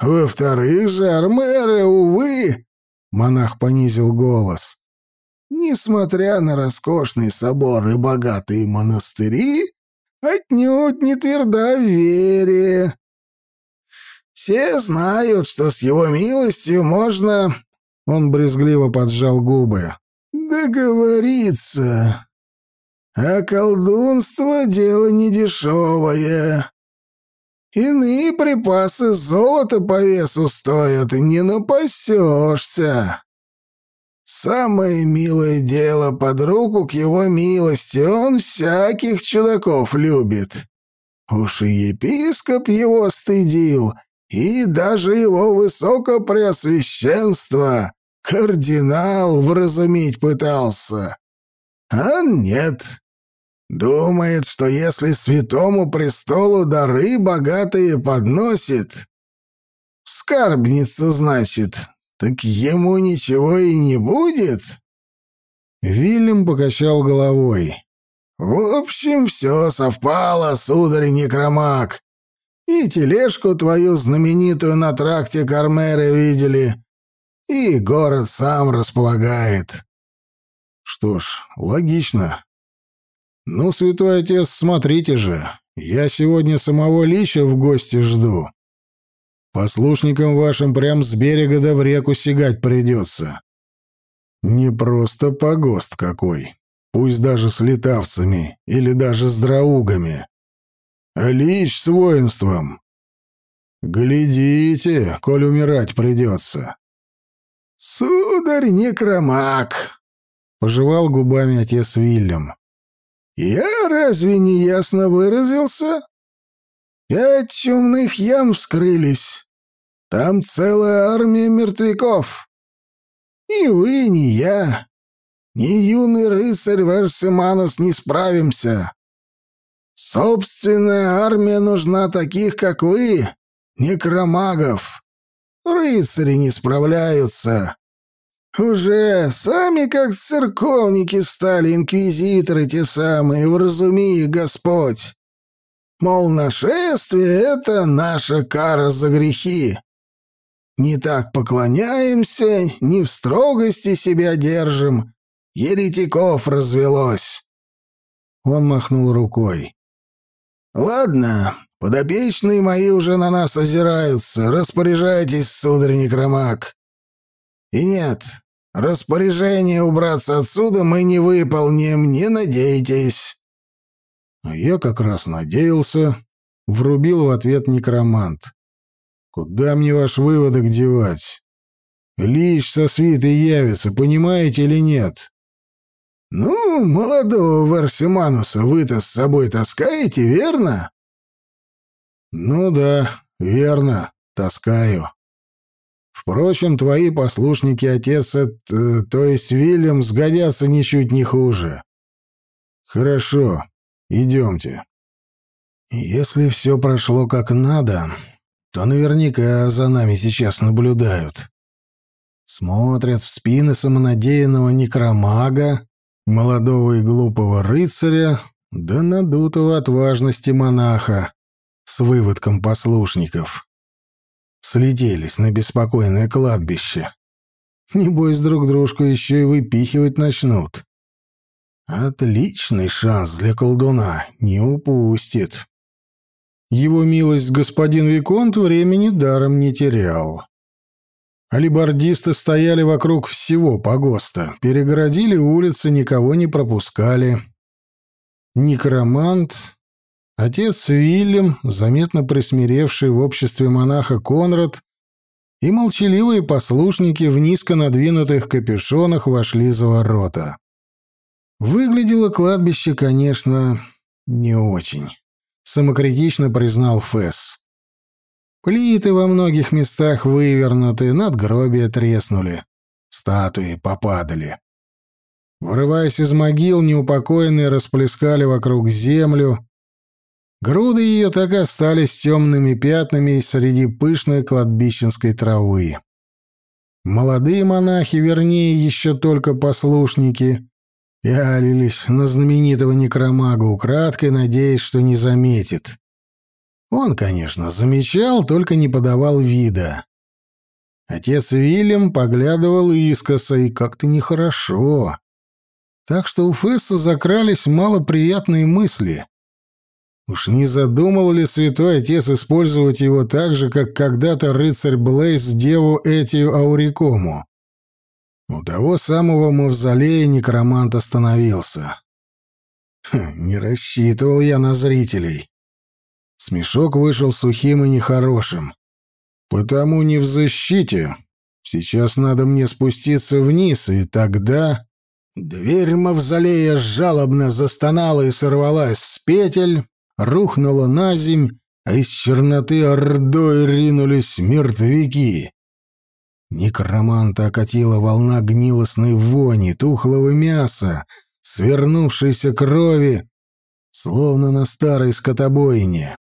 Во-вторых же, Армеры, увы, — монах понизил голос, — несмотря на роскошный собор и богатые монастыри, отнюдь не тверда в вере. Все знают, что с его милостью можно он брезгливо поджал губы. «Договориться. А колдунство — дело недешевое. Иные припасы золота по весу стоят, не напасешься. Самое милое дело под руку к его милости, он всяких чудаков любит. Уж и епископ его стыдил, и даже его высокопреосвященство Кардинал вразумить пытался. А нет. Думает, что если святому престолу дары богатые подносит, в скарбницу, значит, так ему ничего и не будет. Вильям покачал головой. В общем, все совпало, сударь Некромак. И тележку твою знаменитую на тракте Кармеры видели, и город сам располагает. Что ж, логично. Ну, святой отец, смотрите же, я сегодня самого Лича в гости жду. Послушникам вашим прям с берега до в реку сигать придется. Не просто погост какой, пусть даже с летавцами или даже с драугами. А Лич с воинством. Глядите, коль умирать придется. «Сударь некромак!» — пожевал губами отец Вильям. «Я разве не ясно выразился? Пять чумных ям вскрылись. Там целая армия мертвяков. Ни вы, ни я, ни юный рыцарь Версиманус не справимся. Собственная армия нужна таких, как вы, некромагов. Рыцари не справляются. Уже сами как церковники стали инквизиторы те самые, вразуми их Господь. Мол, нашествие — это наша кара за грехи. Не так поклоняемся, не в строгости себя держим. Еретиков развелось. Он махнул рукой. «Ладно, подопечные мои уже на нас озираются. Распоряжайтесь, сударь Некромак. И нет, Распоряжение убраться отсюда мы не выполним, не надейтесь. А я как раз надеялся, врубил в ответ некромант. Куда мне ваш выводок девать? Лишь со свитой явится, понимаете или нет? Ну, молодого Варсимануса вы-то с собой таскаете, верно? Ну да, верно, таскаю. Впрочем, твои послушники, отец, это, то есть Вильям, сгодятся ничуть не хуже. Хорошо, идемте. Если все прошло как надо, то наверняка за нами сейчас наблюдают. Смотрят в спины самонадеянного некромага, молодого и глупого рыцаря, да надутого от важности монаха с выводком послушников слетелись на беспокойное кладбище. Небось, друг дружку еще и выпихивать начнут. Отличный шанс для колдуна, не упустит. Его милость господин Виконт времени даром не терял. Алибардисты стояли вокруг всего погоста, перегородили улицы, никого не пропускали. Некромант, отец Вильям, заметно присмиревший в обществе монаха Конрад, и молчаливые послушники в низко надвинутых капюшонах вошли за ворота. Выглядело кладбище, конечно, не очень, самокритично признал Фесс. Плиты во многих местах вывернуты, надгробия треснули, статуи попадали. Вырываясь из могил, неупокоенные расплескали вокруг землю. Груды ее так и остались темными пятнами среди пышной кладбищенской травы. Молодые монахи, вернее, еще только послушники, пялились на знаменитого некромага украдкой, надеясь, что не заметит. Он, конечно, замечал, только не подавал вида. Отец Вильям поглядывал искоса, и как-то нехорошо. Так что у Фесса закрались малоприятные мысли. Уж не задумал ли святой отец использовать его так же, как когда-то рыцарь Блейз деву Этию Аурикому? У того самого мавзолея некромант остановился. Хм, не рассчитывал я на зрителей. Смешок вышел сухим и нехорошим. «Потому не в защите. Сейчас надо мне спуститься вниз, и тогда...» Дверь мавзолея жалобно застонала и сорвалась с петель, рухнула на земь, а из черноты ордой ринулись мертвяки. Некроманта окатила волна гнилостной вони, тухлого мяса, свернувшейся крови, словно на старой скотобойне.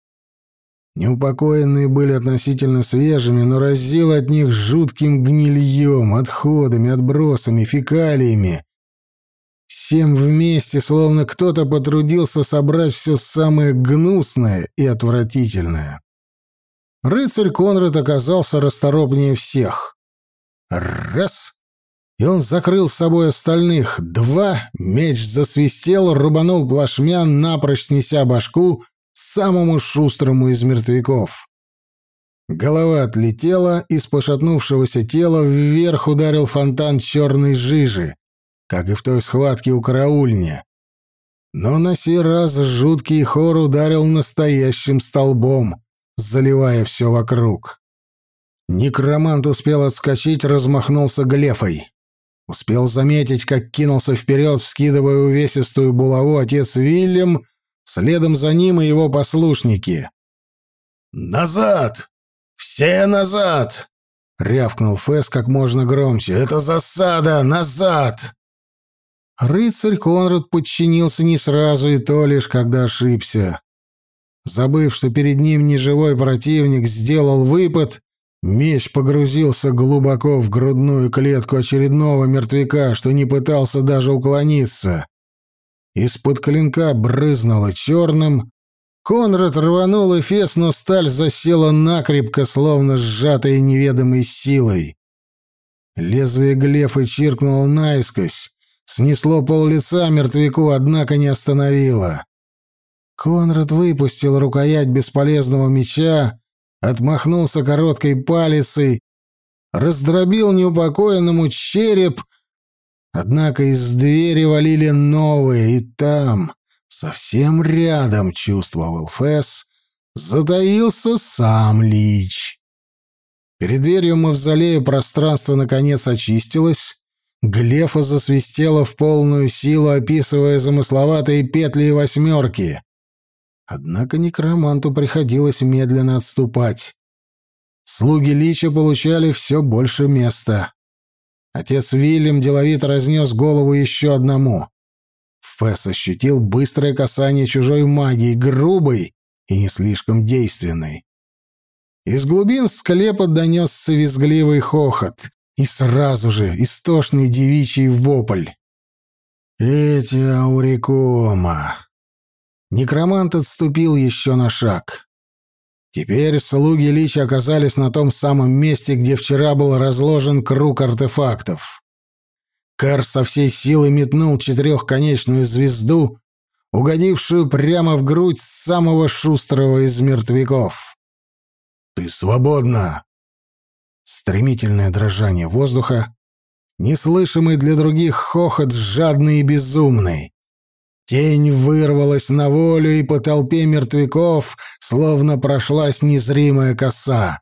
Неупокоенные были относительно свежими, но разило от них жутким гнильем, отходами, отбросами, фекалиями. Всем вместе, словно кто-то потрудился собрать все самое гнусное и отвратительное. Рыцарь Конрад оказался расторопнее всех. Раз! И он закрыл с собой остальных. Два! Меч засвистел, рубанул плашмя, напрочь снеся башку, самому шустрому из мертвяков. Голова отлетела, из пошатнувшегося тела вверх ударил фонтан черной жижи, как и в той схватке у караульни. Но на сей раз жуткий хор ударил настоящим столбом, заливая все вокруг. Некромант успел отскочить, размахнулся глефой. Успел заметить, как кинулся вперед, вскидывая увесистую булаву отец Вильям Следом за ним и его послушники. «Назад! Все назад!» — рявкнул Фэс как можно громче. «Это засада! Назад!» Рыцарь Конрад подчинился не сразу и то лишь, когда ошибся. Забыв, что перед ним неживой противник, сделал выпад, меч погрузился глубоко в грудную клетку очередного мертвяка, что не пытался даже уклониться. Из-под клинка брызнуло черным. Конрад рванул эфес, но сталь засела накрепко, словно сжатая неведомой силой. Лезвие глефа чиркнуло наискось, снесло пол лица мертвяку, однако не остановило. Конрад выпустил рукоять бесполезного меча, отмахнулся короткой палицей, раздробил неупокоенному череп — Однако из двери валили новые, и там, совсем рядом, чувствовал Фэс, затаился сам Лич. Перед дверью мавзолея пространство наконец очистилось, Глефа засвистела в полную силу, описывая замысловатые петли и восьмерки. Однако некроманту приходилось медленно отступать. Слуги Лича получали все больше места. Отец Вильям деловито разнес голову еще одному. Фесс ощутил быстрое касание чужой магии, грубой и не слишком действенной. Из глубин склепа донесся визгливый хохот, и сразу же истошный девичий вопль. «Эти аурикома!» Некромант отступил еще на шаг. Теперь слуги Лича оказались на том самом месте, где вчера был разложен круг артефактов. Кэр со всей силы метнул четырехконечную звезду, угодившую прямо в грудь самого шустрого из мертвяков. «Ты свободна!» Стремительное дрожание воздуха, неслышимый для других хохот жадный и безумный. Тень вырвалась на волю, и по толпе мертвяков словно прошлась незримая коса.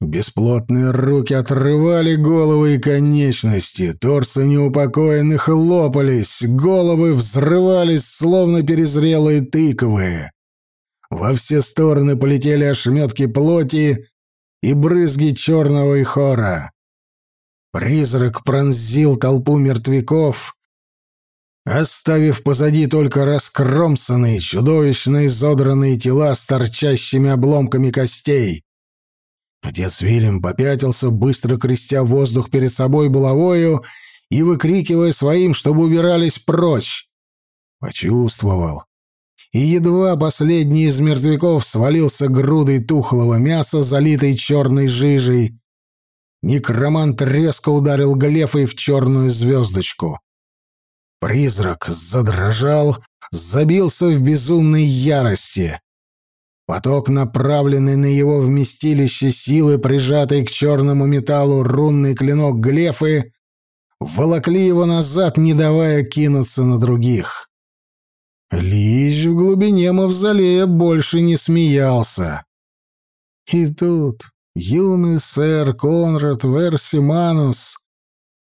Бесплотные руки отрывали головы и конечности, торсы неупокоенных лопались, головы взрывались, словно перезрелые тыковые. Во все стороны полетели ошметки плоти и брызги черного и хора. Призрак пронзил толпу мертвяков, оставив позади только раскромсанные, чудовищно изодранные тела с торчащими обломками костей. Отец Вильям попятился, быстро крестя воздух перед собой булавою и выкрикивая своим, чтобы убирались прочь. Почувствовал. И едва последний из мертвяков свалился грудой тухлого мяса, залитой черной жижей, некромант резко ударил Глефой в черную звездочку. Призрак задрожал, забился в безумной ярости. Поток, направленный на его вместилище силы, прижатый к черному металлу рунный клинок Глефы, волокли его назад, не давая кинуться на других. Лич в глубине мавзолея больше не смеялся. И тут юный сэр Конрад Версиманус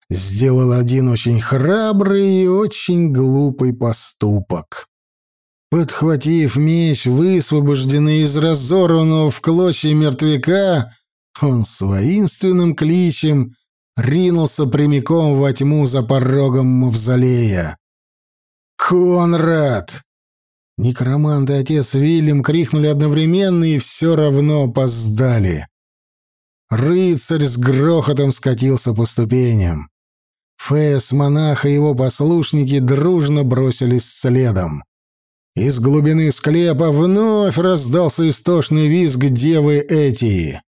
сделал один очень храбрый и очень глупый поступок. Подхватив меч, высвобожденный из разорванного в клочья мертвяка, он с воинственным кличем ринулся прямиком во тьму за порогом мавзолея. «Конрад!» Некромант и отец Вильям крикнули одновременно и все равно опоздали. Рыцарь с грохотом скатился по ступеням. Фэс, монах и его послушники дружно бросились следом. Из глубины склепа вновь раздался истошный визг девы Этии.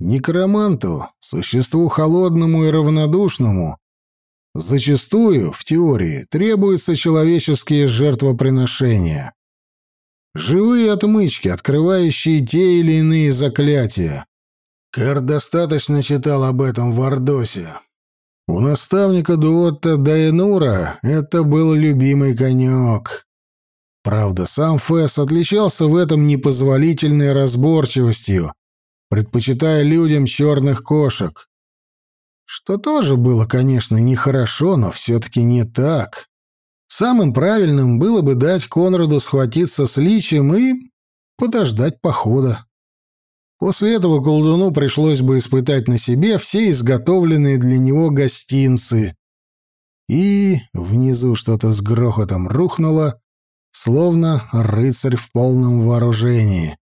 Некроманту, существу холодному и равнодушному, зачастую, в теории, требуются человеческие жертвоприношения. Живые отмычки, открывающие те или иные заклятия. Кэр достаточно читал об этом в Ордосе. У наставника Дуотта Дайнура это был любимый конек. Правда, сам Фэс отличался в этом непозволительной разборчивостью, предпочитая людям черных кошек. Что тоже было, конечно, нехорошо, но все-таки не так. Самым правильным было бы дать Конраду схватиться с личием и подождать похода. После этого колдуну пришлось бы испытать на себе все изготовленные для него гостинцы. И внизу что-то с грохотом рухнуло, словно рыцарь в полном вооружении.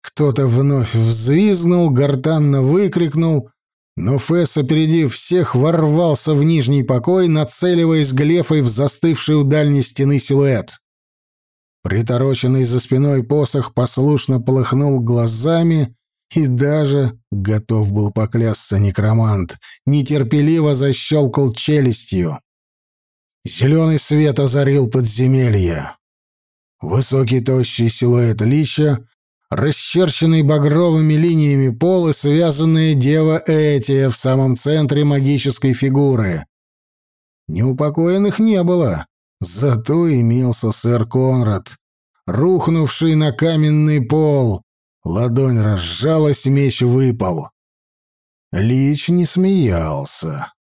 Кто-то вновь взвизгнул, гортанно выкрикнул, но Фесс, опередив всех, ворвался в нижний покой, нацеливаясь глефой в застывший у дальней стены силуэт. Притороченный за спиной посох послушно полыхнул глазами и даже, готов был поклясться некромант, нетерпеливо защелкал челюстью. Зеленый свет озарил подземелье. Высокий тощий силуэт лича, расчерченный багровыми линиями полы, связанные дева Этия в самом центре магической фигуры. Неупокоенных не было, зато имелся сэр Конрад, рухнувший на каменный пол. Ладонь разжалась, меч выпал. Лич не смеялся.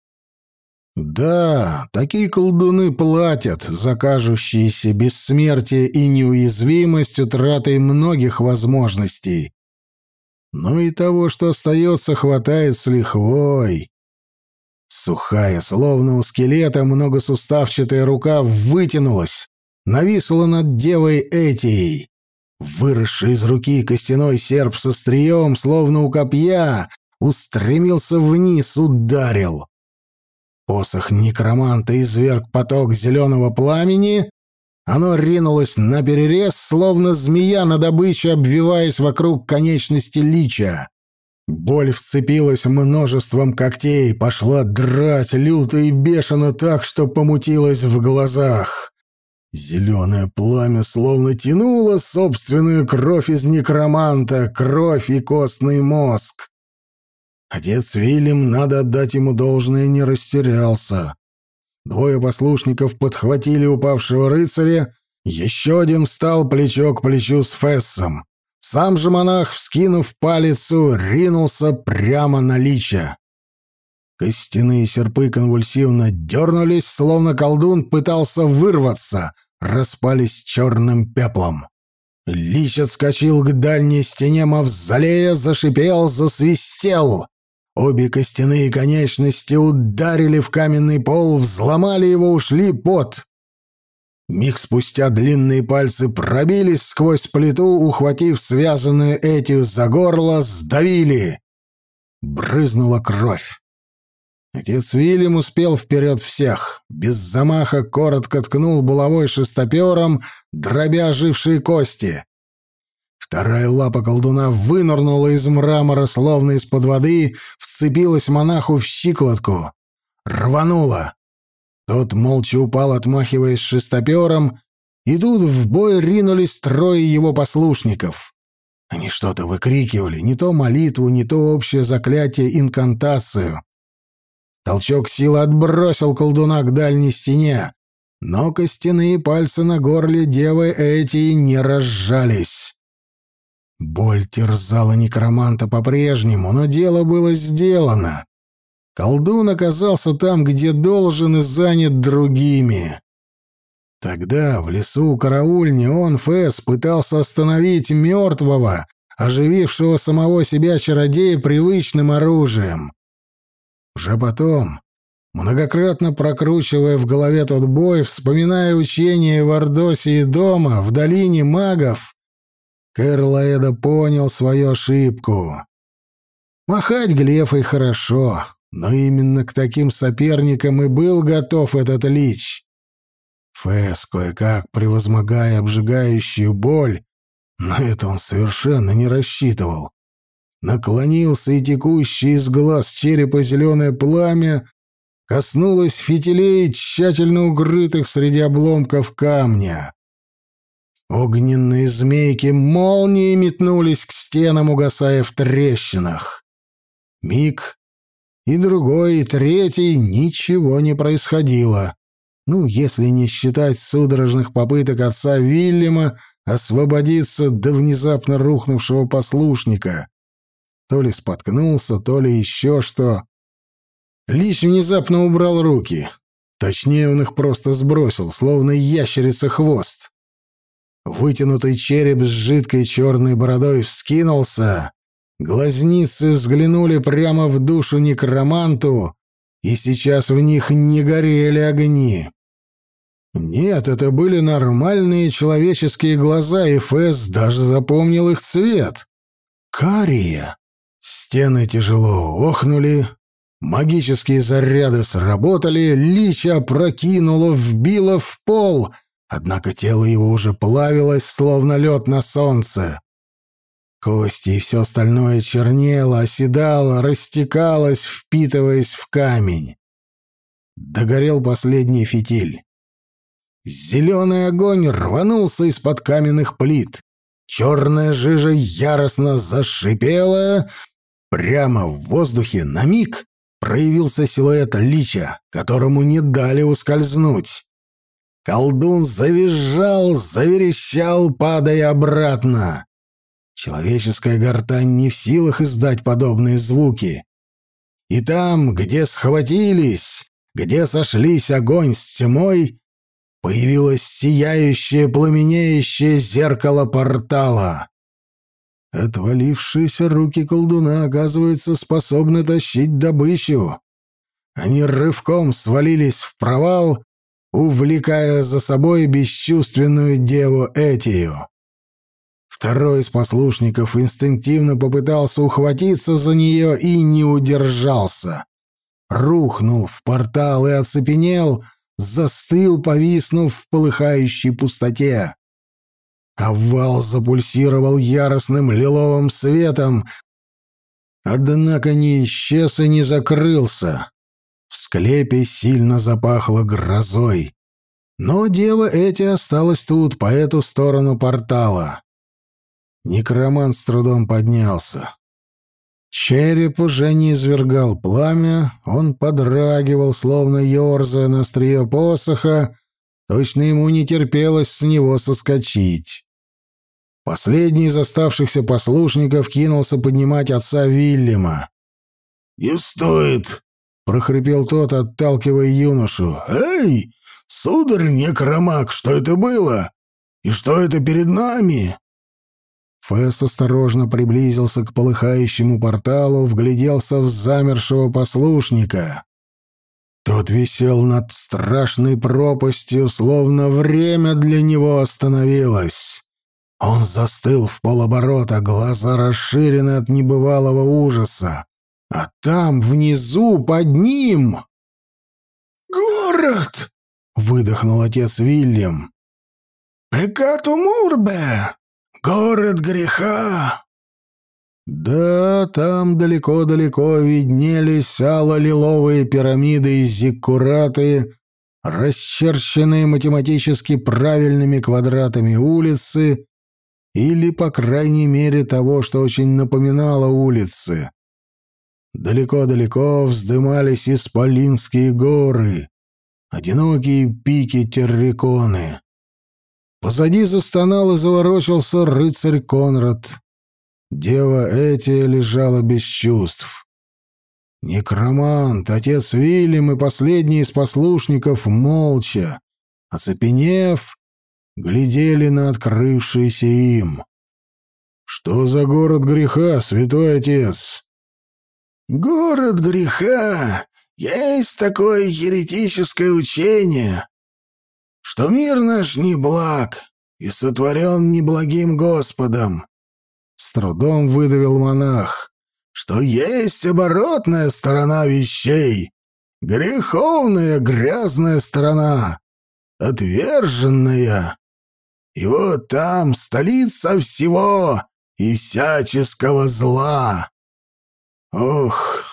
Да, такие колдуны платят за кажущееся бессмертие и неуязвимость утратой многих возможностей. Но и того, что остается, хватает с лихвой. Сухая, словно у скелета, многосуставчатая рука вытянулась, нависла над девой Этией. Выросший из руки костяной серп со стрием, словно у копья, устремился вниз, ударил. Посох некроманта изверг поток зеленого пламени. Оно ринулось на перерез, словно змея на добычу, обвиваясь вокруг конечности лича. Боль вцепилась множеством когтей, пошла драть люто и бешено так, что помутилась в глазах. Зеленое пламя словно тянуло собственную кровь из некроманта, кровь и костный мозг. Отец Вильям, надо отдать ему должное, не растерялся. Двое послушников подхватили упавшего рыцаря, еще один встал плечо к плечу с Фессом. Сам же монах, вскинув палицу, ринулся прямо на лича. Костяные серпы конвульсивно дернулись, словно колдун пытался вырваться, распались черным пеплом. Лич отскочил к дальней стене мавзолея, зашипел, засвистел. Обе костяные конечности ударили в каменный пол, взломали его, ушли под. Миг спустя длинные пальцы пробились сквозь плиту, ухватив связанную Этию за горло, сдавили. Брызнула кровь. Отец Вильям успел вперед всех. Без замаха коротко ткнул булавой шестопером, дробя ожившие кости. Вторая лапа колдуна вынырнула из мрамора, словно из-под воды, вцепилась монаху в щиколотку. Рванула. Тот молча упал, отмахиваясь шестопером, и тут в бой ринулись трое его послушников. Они что-то выкрикивали, не то молитву, не то общее заклятие инкантацию. Толчок силы отбросил колдуна к дальней стене, но костяные пальцы на горле девы эти не разжались. Боль терзала некроманта по-прежнему, но дело было сделано. Колдун оказался там, где должен и занят другими. Тогда в лесу у караульни он, Фэс, пытался остановить мертвого, оживившего самого себя чародея привычным оружием. Уже потом, многократно прокручивая в голове тот бой, вспоминая учения в Ордосе и дома, в долине магов, Кэрлаэда понял свою ошибку. Махать глефой хорошо, но именно к таким соперникам и был готов этот лич. Фэс, кое-как превозмогая обжигающую боль, на это он совершенно не рассчитывал. Наклонился, и текущее из глаз черепа зеленое пламя коснулось фитилей, тщательно укрытых среди обломков камня. Огненные змейки молнией метнулись к стенам, угасая в трещинах. Миг, и другой, и третий ничего не происходило. Ну, если не считать судорожных попыток отца Вильяма освободиться до внезапно рухнувшего послушника. То ли споткнулся, то ли еще что. Лич внезапно убрал руки. Точнее, он их просто сбросил, словно ящерица хвост. Вытянутый череп с жидкой черной бородой вскинулся, Глазницы взглянули прямо в душу некроманту, и сейчас в них не горели огни. Нет, это были нормальные человеческие глаза, и Фэс даже запомнил их цвет. Кария. Стены тяжело охнули, магические заряды сработали, лича прокинуло, вбило в пол, однако тело его уже плавилось, словно лед на солнце. Кости и все остальное чернело, оседало, растекалось, впитываясь в камень. Догорел последний фитиль. Зеленый огонь рванулся из-под каменных плит. Черная жижа яростно зашипела. Прямо в воздухе на миг проявился силуэт лича, которому не дали ускользнуть. Колдун завизжал, заверещал, падая обратно. Человеческая гортань не в силах издать подобные звуки. И там, где схватились, где сошлись огонь с тьмой, появилось сияющее, пламенеющее зеркало портала. Отвалившиеся руки колдуна, оказывается, способны тащить добычу. Они рывком свалились в провал, увлекая за собой бесчувственную деву Этию. Второй из послушников инстинктивно попытался ухватиться за нее и не удержался. Рухнул в портал и оцепенел, застыл, повиснув в полыхающей пустоте. Овал запульсировал яростным лиловым светом, Однако не исчез и не закрылся. В склепе сильно запахло грозой. Но дева эти осталась тут, по эту сторону портала. Некромант с трудом поднялся. Череп уже не извергал пламя, он подрагивал, словно ерзая на острие посоха, точно ему не терпелось с него соскочить. Последний из оставшихся послушников кинулся поднимать отца Вильяма. «Не стоит!» — прохрипел тот, отталкивая юношу. «Эй, сударь некромак, что это было? И что это перед нами?» Фэс осторожно приблизился к полыхающему порталу, вгляделся в замершего послушника. Тот висел над страшной пропастью, словно время для него остановилось. Он застыл в полоборота, глаза расширены от небывалого ужаса. А там, внизу, под ним... «Город!» — выдохнул отец Вильям. «Пекату Мурбе! Город греха!» Да, там далеко-далеко виднелись ало-лиловые пирамиды и зиккураты, расчерченные математически правильными квадратами улицы или, по крайней мере, того, что очень напоминало улицы. Далеко-далеко вздымались исполинские горы, одинокие пики терриконы. Позади застонал и заворочился рыцарь Конрад. Дева Этия лежала без чувств. Некромант, отец Вильям и последний из послушников молча, оцепенев, глядели на открывшееся им. «Что за город греха, святой отец?» «Город греха! Есть такое еретическое учение, что мир наш не благ и сотворен неблагим Господом. С трудом выдавил монах, что есть оборотная сторона вещей, греховная грязная сторона, отверженная. И вот там столица всего и всяческого зла. Ох,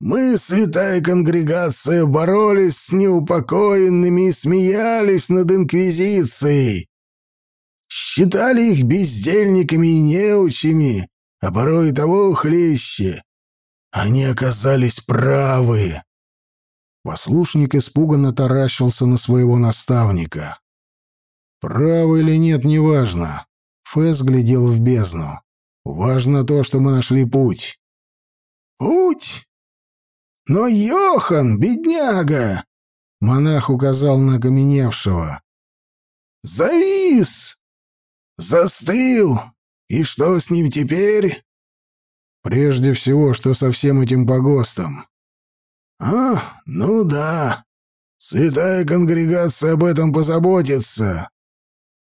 мы, святая конгрегация, боролись с неупокоенными и смеялись над инквизицией. Считали их бездельниками и неучими, а порой того хлеще. Они оказались правы. Послушник испуганно таращился на своего наставника. Право или нет, неважно. Фэс глядел в бездну. Важно то, что мы нашли путь. Путь? Но Йохан, бедняга! Монах указал на окаменевшего. Завис! Застыл! И что с ним теперь? Прежде всего, что со всем этим погостом. А, ну да. Святая конгрегация об этом позаботится.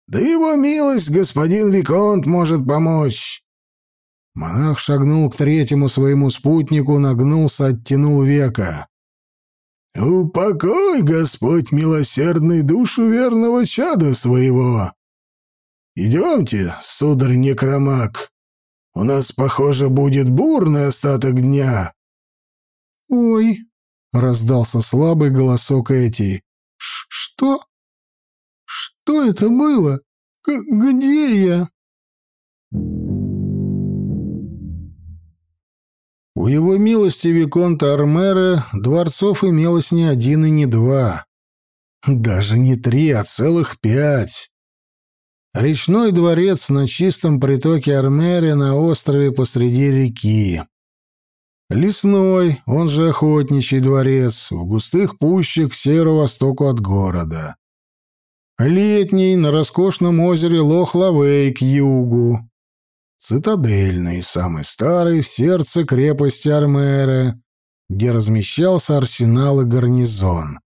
Да его милость, господин Виконт, может помочь. Монах шагнул к третьему своему спутнику, нагнулся, оттянул века. «Упокой, Господь милосердный, душу верного чада своего! Идемте, сударь Некромак, у нас, похоже, будет бурный остаток дня». «Ой!» — раздался слабый голосок Эти. «Что?» Что это было? К где я?» Его милости Виконта Армера дворцов имелось не один и не два. Даже не три, а целых пять. Речной дворец на чистом притоке Армере на острове посреди реки. Лесной, он же охотничий дворец, в густых пущах к северо-востоку от города. Летний на роскошном озере Лох-Лавей к югу. Цитадельный, самый старый в сердце крепости Армеры, где размещался арсенал и гарнизон.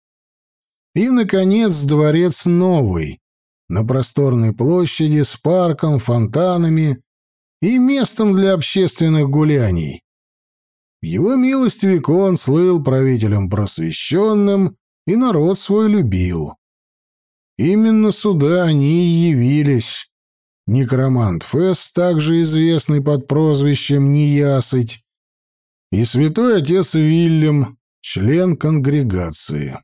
И, наконец, дворец новый, на просторной площади с парком, фонтанами и местом для общественных гуляний. Его милость Викон слыл правителем просвещенным и народ свой любил. Именно сюда они и явились. Некромант Фесс, также известный под прозвищем Неясыть, и святой отец Вильям, член конгрегации.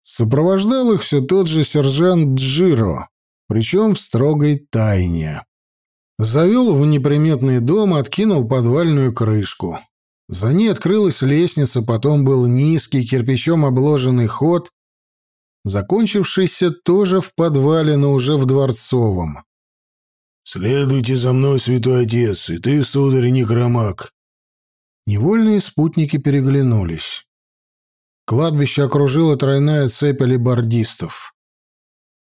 Сопровождал их все тот же сержант Джиро, причем в строгой тайне. Завел в неприметный дом, откинул подвальную крышку. За ней открылась лестница, потом был низкий, кирпичом обложенный ход, закончившийся тоже в подвале, но уже в Дворцовом. «Следуйте за мной, святой отец, и ты, сударь, некромаг». Невольные спутники переглянулись. Кладбище окружила тройная цепь алибардистов.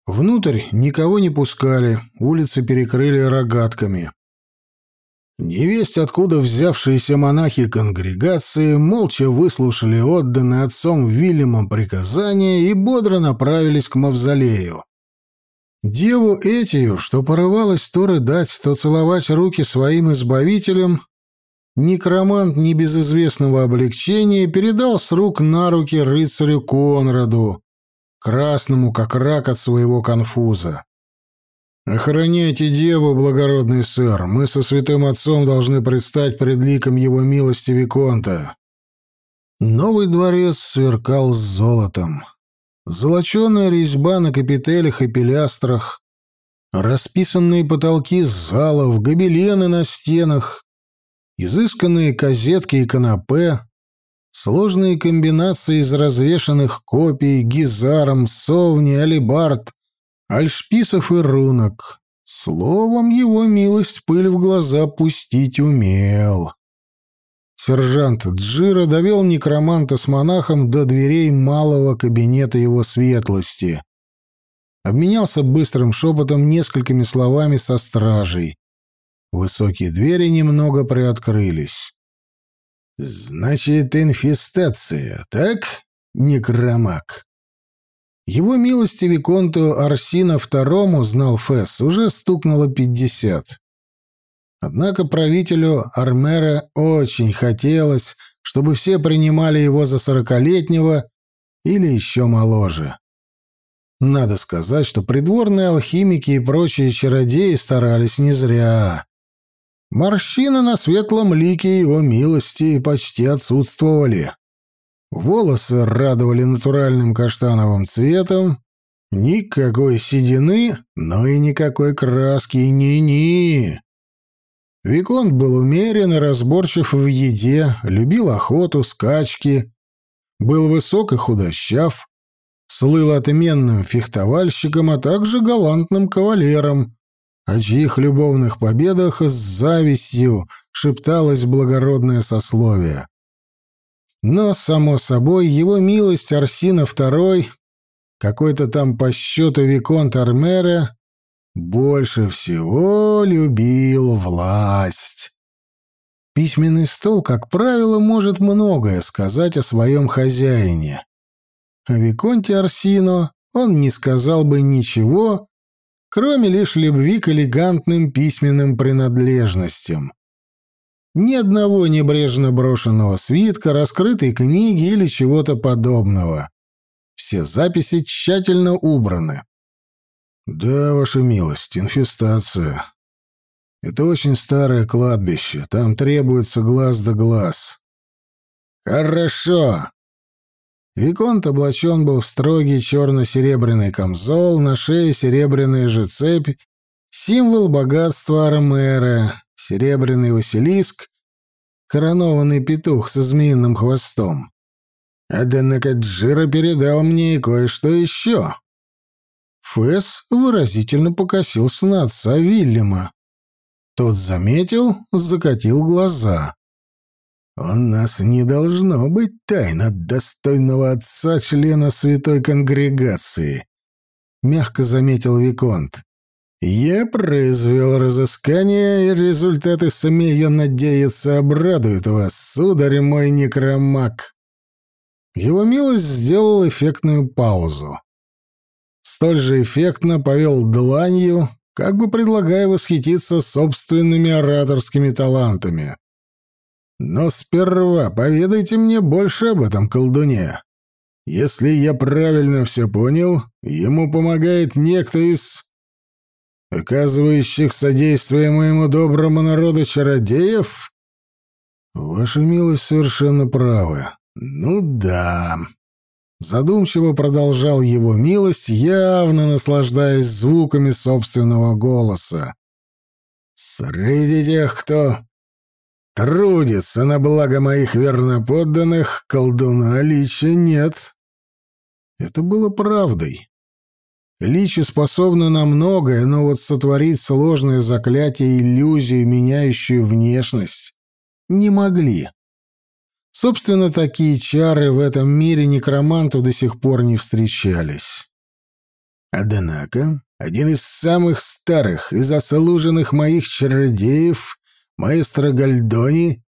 Внутрь никого не пускали, улицы перекрыли рогатками. Невесть, откуда взявшиеся монахи конгрегации, молча выслушали отданное отцом Вильямом приказания и бодро направились к мавзолею. Деву Этию, что порывалась то рыдать, то целовать руки своим избавителям, некромант не без известного облегчения передал с рук на руки рыцарю Конраду, красному, как рак от своего конфуза. «Охраняйте деву, благородный сэр. Мы со святым отцом должны предстать пред ликом его милости Виконта». Новый дворец сверкал золотом. Золоченая резьба на капителях и пилястрах, расписанные потолки залов, гобелены на стенах, изысканные козетки и канапе, Сложные комбинации из развешанных копий, гизаром, совни, алибард, альшписов и рунок. Словом, его милость пыль в глаза пустить умел. Сержант Джира довел некроманта с монахом до дверей малого кабинета его светлости. Обменялся быстрым шепотом несколькими словами со стражей. Высокие двери немного приоткрылись. «Значит, инфестация, так, некромак?» Его милости Виконту Арсина II, знал Фесс, уже стукнуло пятьдесят. Однако правителю Армера очень хотелось, чтобы все принимали его за сорокалетнего или еще моложе. Надо сказать, что придворные алхимики и прочие чародеи старались не зря. Морщины на светлом лике его милости почти отсутствовали. Волосы радовали натуральным каштановым цветом, никакой седины, но и никакой краски, ни-ни. Виконт был умерен и разборчив в еде, любил охоту, скачки, был высок и худощав, слыл отменным фехтовальщиком, а также галантным кавалером, о чьих любовных победах с завистью шепталось благородное сословие. Но, само собой, его милость Арсина II, какой-то там по счету Виконт Армера, больше всего любил власть. Письменный стол, как правило, может многое сказать о своем хозяине. О Виконте Арсино он не сказал бы ничего, кроме лишь любви к элегантным письменным принадлежностям. Ни одного небрежно брошенного свитка, раскрытой книги или чего-то подобного. Все записи тщательно убраны. «Да, ваша милость, инфестация. Это очень старое кладбище, там требуется глаз да глаз». «Хорошо. Виконт облачен был в строгий черно-серебряный камзол, на шее серебряная же цепь, символ богатства Армера, серебряный Василиск, коронованный петух со змеиным хвостом. Однако Джира передал мне и кое-что еще. Фэс выразительно покосился на отца Вильяма. Тот заметил, закатил глаза. «У нас не должно быть тайн от достойного отца члена святой конгрегации», — мягко заметил Виконт. «Я произвел разыскание, и результаты, смею надеяться, обрадуют вас, сударь мой некромаг». Его милость сделал эффектную паузу. Столь же эффектно повел дланью, как бы предлагая восхититься собственными ораторскими талантами. Но сперва поведайте мне больше об этом колдуне. Если я правильно все понял, ему помогает некто из... оказывающих содействие моему доброму народу чародеев? Ваша милость совершенно правы. Ну да. Задумчиво продолжал его милость, явно наслаждаясь звуками собственного голоса. Среди тех, кто трудится на благо моих верноподданных, колдуна Лича нет. Это было правдой. Личи способны на многое, но вот сотворить сложное заклятие иллюзию, меняющую внешность, не могли. Собственно, такие чары в этом мире некроманту до сих пор не встречались. Однако, один из самых старых и заслуженных моих чародеев, маэстро Гальдони,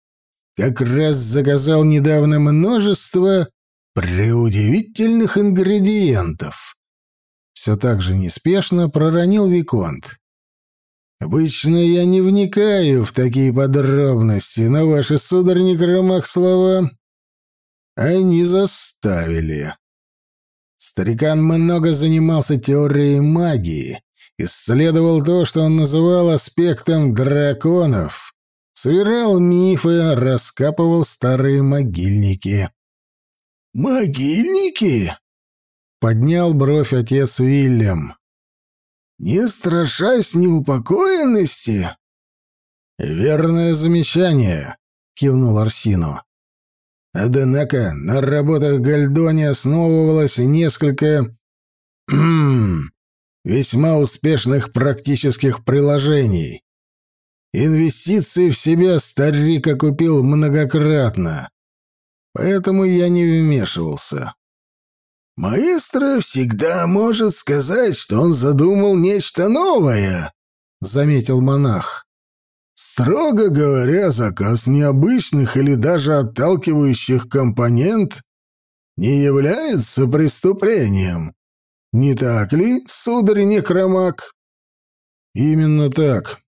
как раз заказал недавно множество преудивительных ингредиентов. Все так же неспешно проронил Виконт. Обычно я не вникаю в такие подробности, но ваши, сударь Некромах, слова они заставили. Старикан много занимался теорией магии, исследовал то, что он называл аспектом драконов, собирал мифы, раскапывал старые могильники. «Могильники?» — поднял бровь отец Вильям. «Не страшась неупокоенности?» «Верное замечание», — кивнул Арсину. Однако на работах Гальдони основывалось несколько весьма успешных практических приложений. Инвестиции в себя старик окупил многократно, поэтому я не вмешивался. «Маэстро всегда может сказать, что он задумал нечто новое», — заметил монах. Строго говоря, заказ необычных или даже отталкивающих компонент не является преступлением. Не так ли, сударь Некромак? Именно так.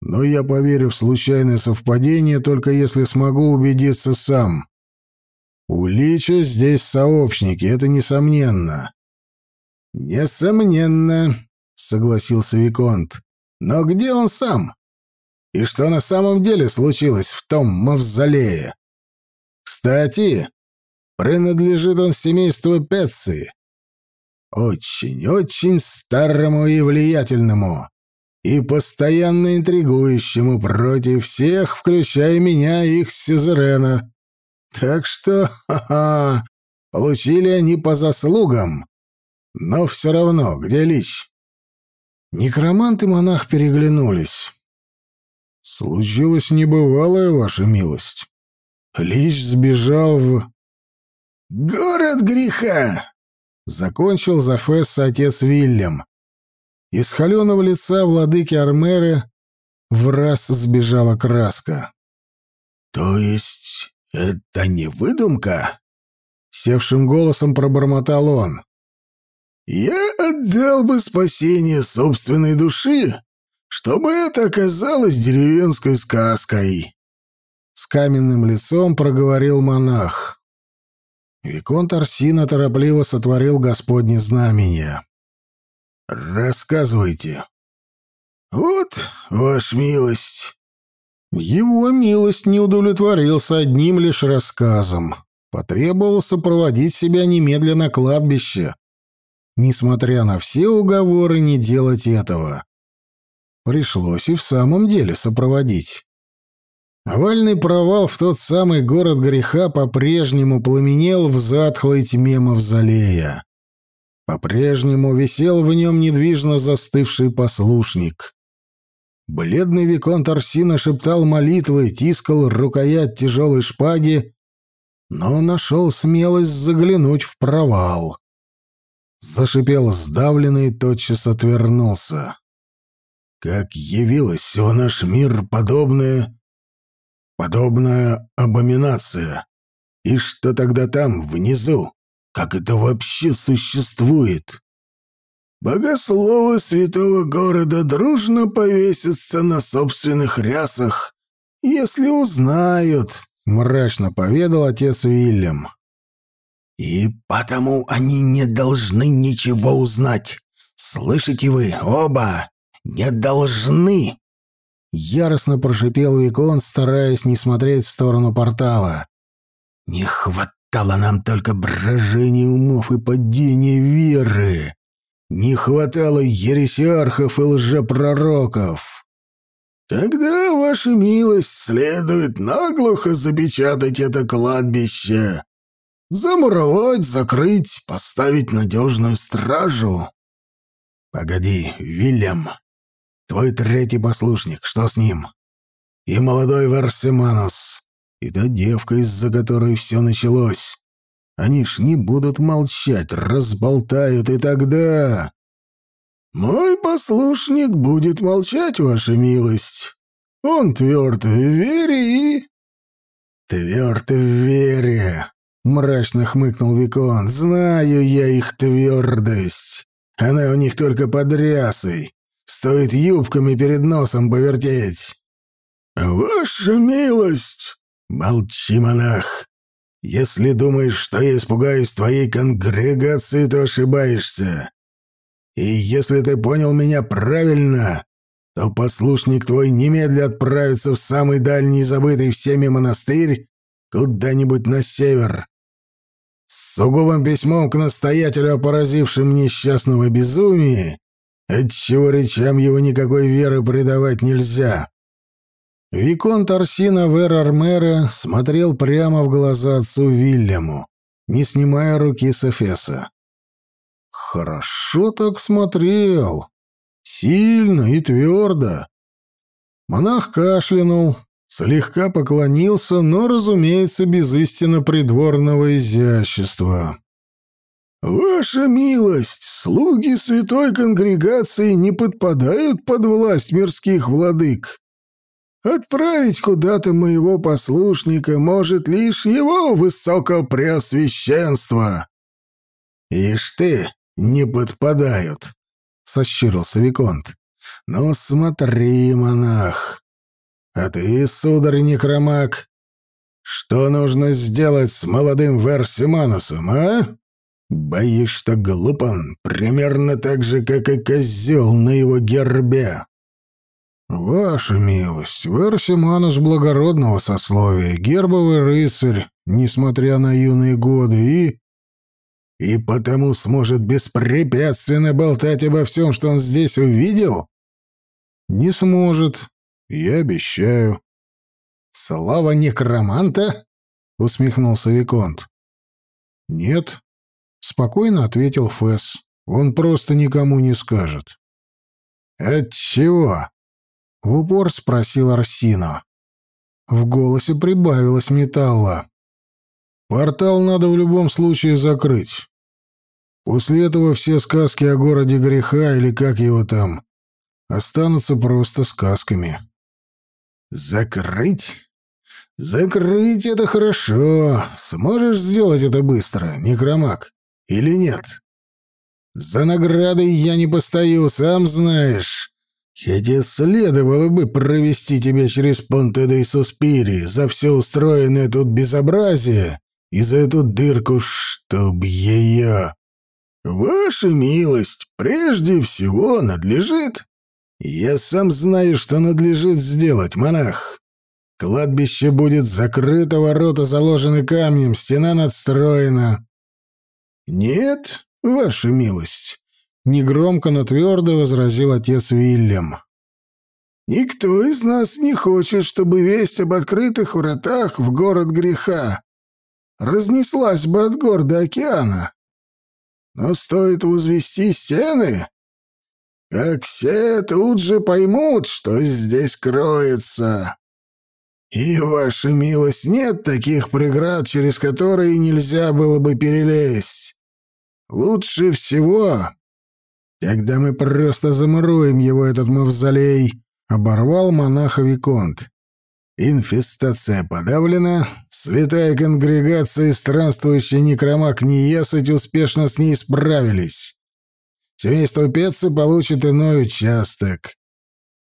Но я поверю в случайное совпадение, только если смогу убедиться сам. У Лича здесь сообщники, это несомненно. Несомненно, согласился Виконт. Но где он сам? и что на самом деле случилось в том мавзолее. Кстати, принадлежит он семейству Петси. Очень-очень старому и влиятельному, и постоянно интригующему против всех, включая меня и их сюзерена. Так что, ха-ха, получили они по заслугам. Но все равно, где Лич? Некромант и монах переглянулись. «Случилось небывалое, ваша милость. Лич сбежал в...» «Город греха!» — закончил за Фесса отец Вильям. Из холеного лица владыки Армеры в раз сбежала краска. «То есть это не выдумка?» — севшим голосом пробормотал он. «Я отдал бы спасение собственной души чтобы это оказалось деревенской сказкой. С каменным лицом проговорил монах. Виконт Арсина торопливо сотворил Господне знамение. «Рассказывайте». «Вот, ваша милость». Его милость не удовлетворился одним лишь рассказом. Потребовался проводить себя немедленно на кладбище. Несмотря на все уговоры, не делать этого. Пришлось и в самом деле сопроводить. Овальный провал в тот самый город греха по-прежнему пламенел в затхлой тьме мавзолея. По-прежнему висел в нем недвижно застывший послушник. Бледный Виконт Арсина шептал молитвы, тискал рукоять тяжелой шпаги, но нашел смелость заглянуть в провал. Зашипел сдавленный тотчас отвернулся как явилась в наш мир подобная... подобная абоминация. И что тогда там, внизу? Как это вообще существует? Богословы святого города дружно повесятся на собственных рясах, если узнают, — мрачно поведал отец Вильям. И потому они не должны ничего узнать. Слышите вы, оба? не должны. Яростно прошипел Викон, стараясь не смотреть в сторону портала. «Не хватало нам только брожения умов и падения веры. Не хватало ересиархов и лжепророков. Тогда, ваша милость, следует наглухо запечатать это кладбище, замуровать, закрыть, поставить надежную стражу. Погоди, Вильям, твой третий послушник, что с ним? И молодой Варсиманус, и та девка, из-за которой все началось. Они ж не будут молчать, разболтают, и тогда... Мой послушник будет молчать, ваша милость. Он тверд в вере и... Тверд в вере, мрачно хмыкнул Викон. Знаю я их твердость. Она у них только под. Стоит юбками перед носом повертеть. «Ваша милость!» «Молчи, монах! Если думаешь, что я испугаюсь твоей конгрегации, то ошибаешься. И если ты понял меня правильно, то послушник твой немедля отправится в самый дальний забытый всеми монастырь куда-нибудь на север. С сугубым письмом к настоятелю о несчастного безумии, отчего речам его никакой веры предавать нельзя. Виконт Арсина Вер-Армера смотрел прямо в глаза отцу Вильяму, не снимая руки с Эфеса. Хорошо так смотрел. Сильно и твердо. Монах кашлянул, слегка поклонился, но, разумеется, без истинно придворного изящества. «Ваша милость, слуги святой конгрегации не подпадают под власть мирских владык. Отправить куда-то моего послушника может лишь его высокопреосвященство. Ишь ты, не подпадают, — сощурился Виконт. Ну смотри, монах. А ты, сударь некромаг, что нужно сделать с молодым Версиманусом, а? Боишься глупан, примерно так же, как и козел на его гербе. «Ваша милость, Версиманус благородного сословия, гербовый рыцарь, несмотря на юные годы, и...» «И потому сможет беспрепятственно болтать обо всем, что он здесь увидел?» «Не сможет, я обещаю». «Слава некроманта?» — усмехнулся Виконт. «Нет», — спокойно ответил Фэс. «Он просто никому не скажет». «Отчего?» — в упор спросил Арсино. В голосе прибавилось металла. «Портал надо в любом случае закрыть. После этого все сказки о городе греха, или как его там, останутся просто сказками». «Закрыть? Закрыть — это хорошо. Сможешь сделать это быстро, некромаг, или нет?» «За наградой я не постою, сам знаешь. Хотя следовало бы провести тебя через Понте де Суспири за все устроенное тут безобразие и за эту дырку, чтоб ее... Ваша милость, прежде всего надлежит... Я сам знаю, что надлежит сделать, монах. Кладбище будет закрыто, ворота заложены камнем, стена надстроена. Нет, ваша милость, Негромко, но твердо возразил отец Вильям. «Никто из нас не хочет, чтобы весть об открытых вратах в город греха разнеслась бы от гор до океана. Но стоит возвести стены, как все тут же поймут, что здесь кроется. И, ваша милость, нет таких преград, через которые нельзя было бы перелезть. Лучше всего «Тогда мы просто замуруем его, этот мавзолей», — оборвал монаха Виконт. «Инфестация подавлена, святая конгрегация и странствующий некромак Ниесать успешно с ней справились. Семейство Пецы получит иной участок.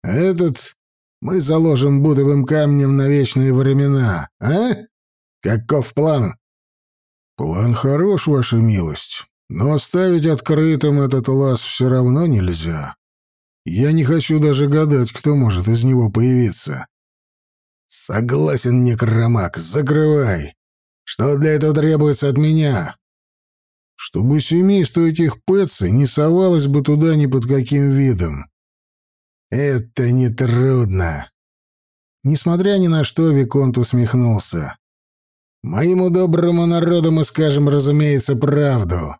Этот мы заложим бутовым камнем на вечные времена, а? Каков план?» «План хорош, ваша милость. Но оставить открытым этот лаз все равно нельзя. Я не хочу даже гадать, кто может из него появиться. Согласен, некромак, закрывай. Что для этого требуется от меня? Чтобы семейство этих Пэтси не совалось бы туда ни под каким видом. Это нетрудно. Несмотря ни на что, Виконт усмехнулся. Моему доброму народу мы скажем, разумеется, правду.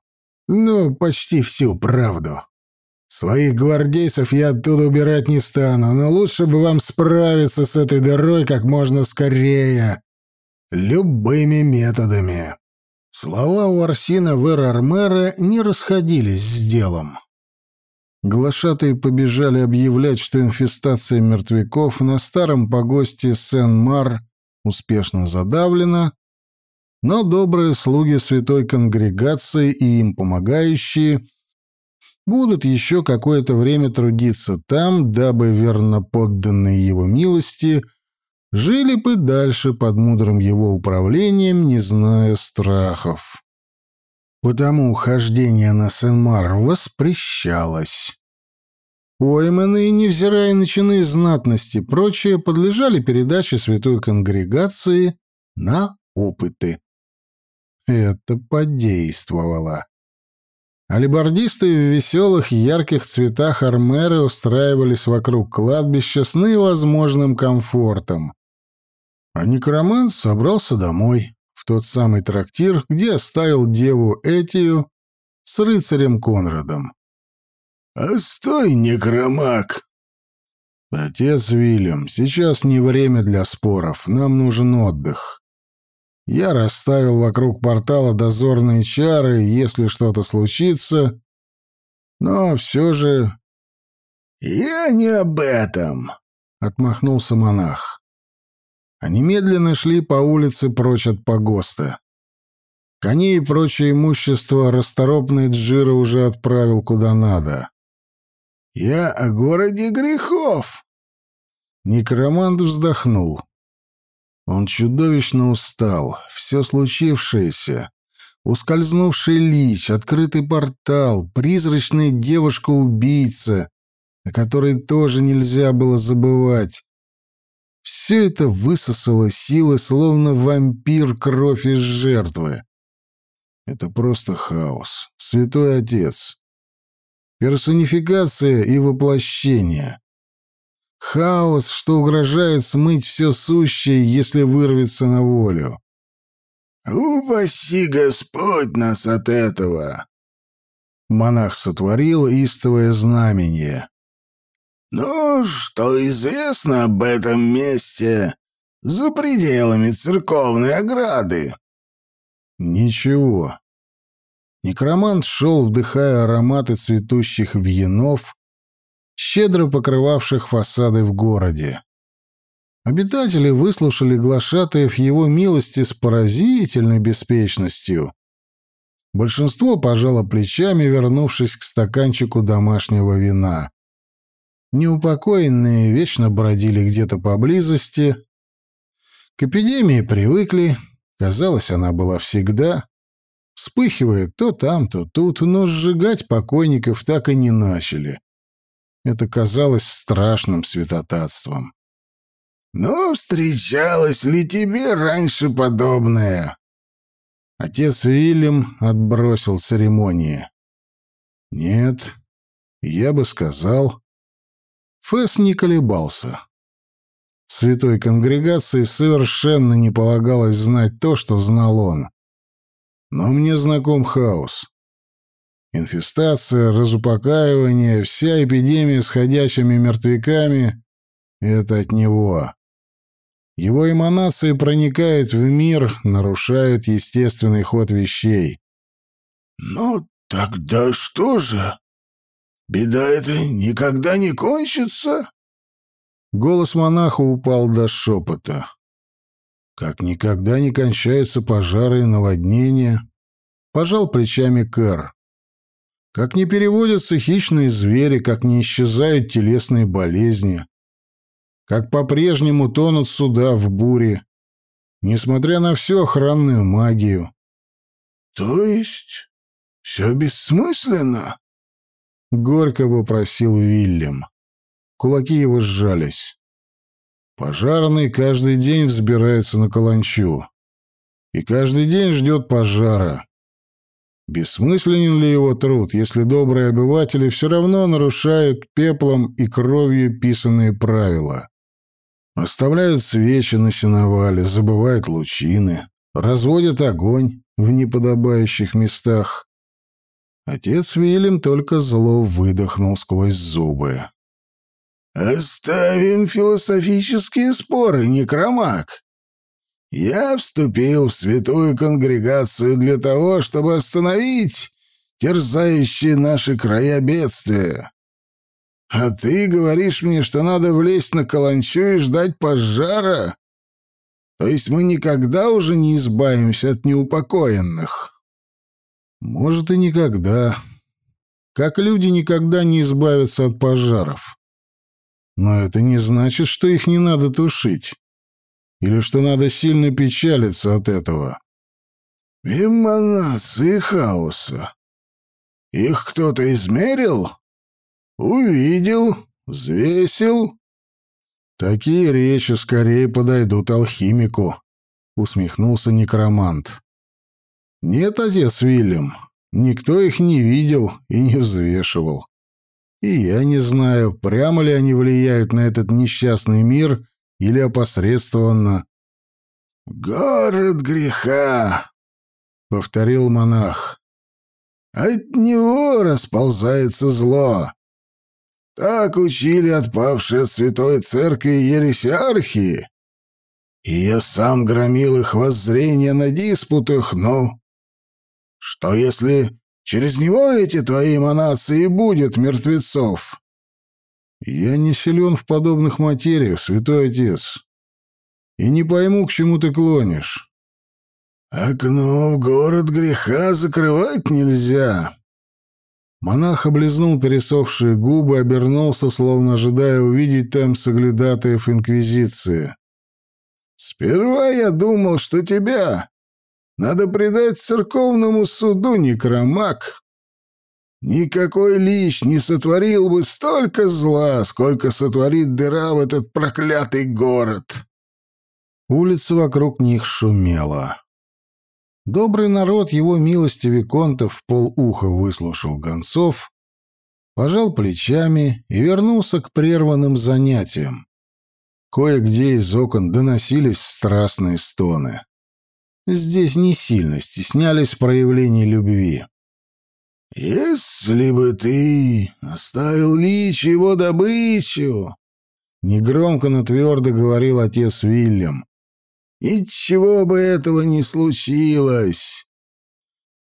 Ну, почти всю правду. Своих гвардейцев я оттуда убирать не стану, но лучше бы вам справиться с этой дырой как можно скорее. Любыми методами. Слова у Арсина Вер-Армера не расходились с делом. Глашатые побежали объявлять, что инфестация мертвяков на старом погосте Сен-Мар успешно задавлена, но добрые слуги святой конгрегации и им помогающие будут еще какое-то время трудиться там, дабы верно подданные его милости жили бы дальше под мудрым его управлением, не зная страхов. Потому хождение на Сен-Мар воспрещалось. Пойманные, невзирая на чины знатности, прочие подлежали передаче святой конгрегации на опыты. Это подействовало. Алибардисты в веселых, ярких цветах армеры устраивались вокруг кладбища с наивозможным комфортом. А некромант собрался домой, в тот самый трактир, где оставил деву Этию с рыцарем Конрадом. «А стой, некромак!» «Отец Вильям, сейчас не время для споров, нам нужен отдых. Я расставил вокруг портала дозорные чары, если что-то случится. Но все же... «Я не об этом», — отмахнулся монах. Они медленно шли по улице прочь от погоста. Коней и прочее имущество расторопный Джира уже отправил куда надо. «Я о городе грехов!» Некромант вздохнул. Он чудовищно устал. Все случившееся. Ускользнувший лич, открытый портал, призрачная девушка-убийца, о которой тоже нельзя было забывать. Все это высосало силы, словно вампир кровь из жертвы. Это просто хаос. Святой Отец. Персонификация и воплощение. Хаос, что угрожает смыть все сущее, если вырвется на волю. «Упаси Господь нас от этого!» Монах сотворил истовое знамение. «Ну, что известно об этом месте за пределами церковной ограды?» «Ничего». Некромант шел, вдыхая ароматы цветущих вьенов, щедро покрывавших фасады в городе. Обитатели выслушали глашатаев его милости с поразительной беспечностью. Большинство пожало плечами, вернувшись к стаканчику домашнего вина. Неупокоенные вечно бродили где-то поблизости. К эпидемии привыкли, казалось, она была всегда. Вспыхивает то там, то тут, но сжигать покойников так и не начали. Это казалось страшным святотатством. «Ну, встречалось ли тебе раньше подобное?» Отец Вильям отбросил церемонии. «Нет, я бы сказал...» Фэс не колебался. Святой конгрегации совершенно не полагалось знать то, что знал он. Но мне знаком хаос. Инфестация, разупокаивание, вся эпидемия с ходячими мертвяками — это от него. Его эманации проникают в мир, нарушают естественный ход вещей. «Ну, тогда что же? Беда эта никогда не кончится?» Голос монаха упал до шепота. «Как никогда не кончаются пожары и наводнения», — пожал плечами Кэр. Как не переводятся хищные звери, как не исчезают телесные болезни, как по-прежнему тонут суда в буре, несмотря на всю охранную магию. «То есть все бессмысленно?» — горько вопросил Вильям. Кулаки его сжались. Пожарный каждый день взбирается на каланчу. И каждый день ждет пожара. Бессмысленен ли его труд, если добрые обыватели все равно нарушают пеплом и кровью писанные правила? Оставляют свечи на сеновале, забывают лучины, разводят огонь в неподобающих местах. Отец Вильям только зло выдохнул сквозь зубы. «Оставим философические споры, некромаг. Я вступил в святую конгрегацию для того, чтобы остановить терзающие наши края бедствия. А ты говоришь мне, что надо влезть на каланчу и ждать пожара? То есть мы никогда уже не избавимся от неупокоенных? Может, и никогда. Как люди никогда не избавятся от пожаров. Но это не значит, что их не надо тушить. Или что надо сильно печалиться от этого? Эманации хаоса. Их кто-то измерил? Увидел, взвесил? Такие речи скорее подойдут алхимику, усмехнулся некромант. Нет, отец Вильям, никто их не видел и не взвешивал. И я не знаю, прямо ли они влияют на этот несчастный мир или опосредствованно. «Город греха», — повторил монах. «От него расползается зло. Так учили отпавшие от святой церкви ересиархи. И я сам громил их воззрения на диспутах, но... Что если через него эти твои эманации будет мертвецов?» «Я не силен в подобных материях, святой отец, и не пойму, к чему ты клонишь». «Окно в город греха закрывать нельзя». Монах облизнул пересохшие губы, обернулся, словно ожидая увидеть там соглядатаев Инквизиции. «Сперва я думал, что тебя надо предать церковному суду, некромаг, Никакой лич не сотворил бы столько зла, сколько сотворит дыра в этот проклятый город. Улица вокруг них шумела. Добрый народ его милости Виконта в полуха выслушал гонцов, пожал плечами и вернулся к прерванным занятиям. Кое-где из окон доносились страстные стоны. Здесь не сильно стеснялись проявления любви. «Если бы ты оставил Лич его добычу...» Негромко, но твердо говорил отец Вильям. «Ничего бы этого не случилось.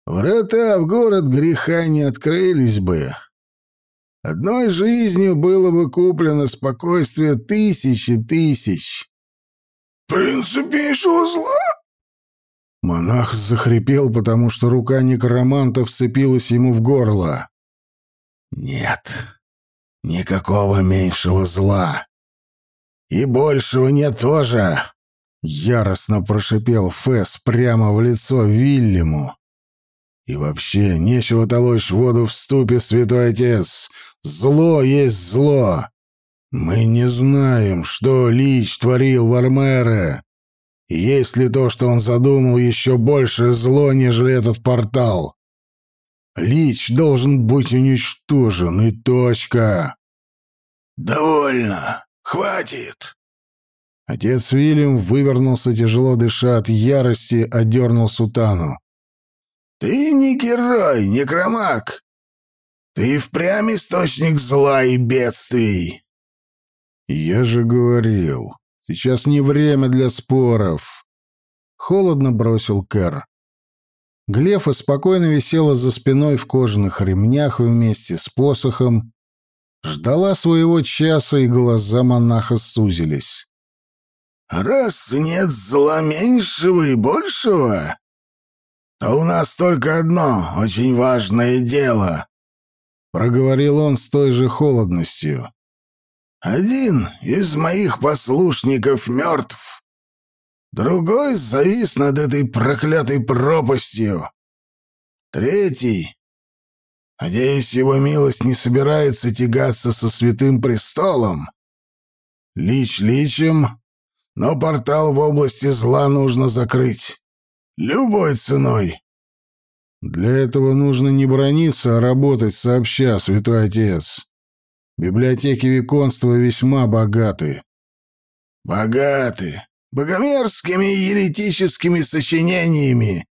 Врата в город греха не открылись бы. Одной жизнью было бы куплено спокойствие тысячи тысяч». «Принципейшего зла?» Монах захрипел, потому что рука некроманта вцепилась ему в горло. «Нет, никакого меньшего зла. И большего нет тоже!» Яростно прошипел Фэс прямо в лицо Вильяму. «И вообще, нечего толочь воду в ступе, святой отец. Зло есть зло. Мы не знаем, что Лич творил в Армере. Есть ли то, что он задумал, еще большее зло, нежели этот портал? Лич должен быть уничтожен, и точка. «Довольно. Хватит». Отец Вильям вывернулся, тяжело дыша от ярости, одернул сутану. «Ты не герой, не кромак. Ты впрямь источник зла и бедствий». «Я же говорил, Сейчас не время для споров. Холодно бросил Кэр. Глефа спокойно висела за спиной в кожаных ремнях вместе с посохом, ждала своего часа, и глаза монаха сузились. «Раз нет зла меньшего и большего, то у нас только одно очень важное дело», — проговорил он с той же холодностью. Один из моих послушников мертв. Другой завис над этой проклятой пропастью. Третий Надеюсь, его милость не собирается тягаться со святым престолом. Лич личем, но портал в области зла нужно закрыть. Любой ценой. Для этого нужно не брониться, а работать сообща, святой отец. Библиотеки Виконства весьма богаты. Богаты. Богомерзкими еретическими сочинениями.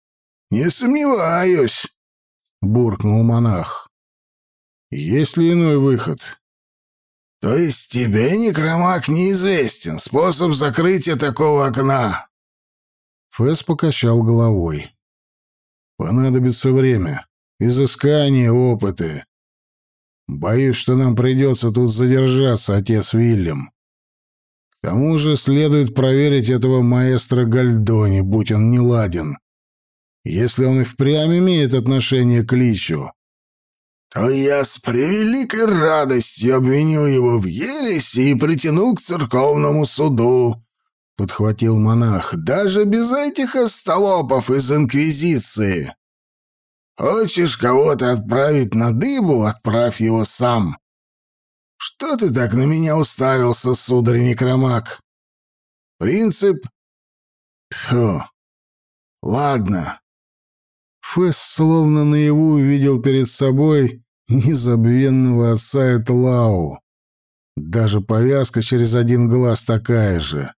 Не сомневаюсь, — буркнул монах. Есть ли иной выход? То есть тебе, некромаг, неизвестен способ закрытия такого окна? Фэс покачал головой. Понадобится время, изыскание, опыты. Боюсь, что нам придется тут задержаться, отец Вильям. К тому же следует проверить этого маэстро Гальдони, будь он не ладен. Если он и впрямь имеет отношение к Личу, то я с превеликой радостью обвиню его в ереси и притяну к церковному суду, — подхватил монах, — даже без этих остолопов из Инквизиции. Хочешь кого-то отправить на дыбу, отправь его сам. Что ты так на меня уставился, сударь Некромак? Принцип... Фу. Ладно. Фэс словно наяву увидел перед собой незабвенного отца Этлау. Даже повязка через один глаз такая же.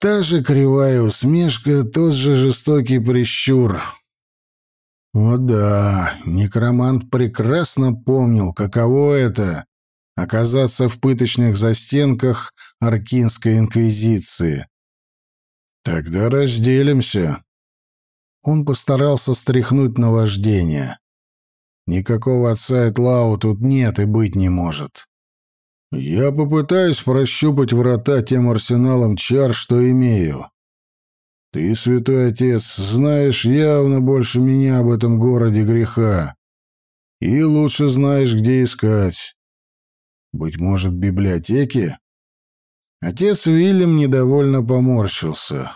Та же кривая усмешка, тот же жестокий прищур — о да, некромант прекрасно помнил, каково это — оказаться в пыточных застенках Аркинской инквизиции. «Тогда разделимся». Он постарался стряхнуть наваждение. Никакого отца Этлау тут нет и быть не может. Я попытаюсь прощупать врата тем арсеналом чар, что имею. Ты, святой отец, знаешь явно больше меня об этом городе греха. И лучше знаешь, где искать. Быть может, библиотеки? Отец Вильям недовольно поморщился.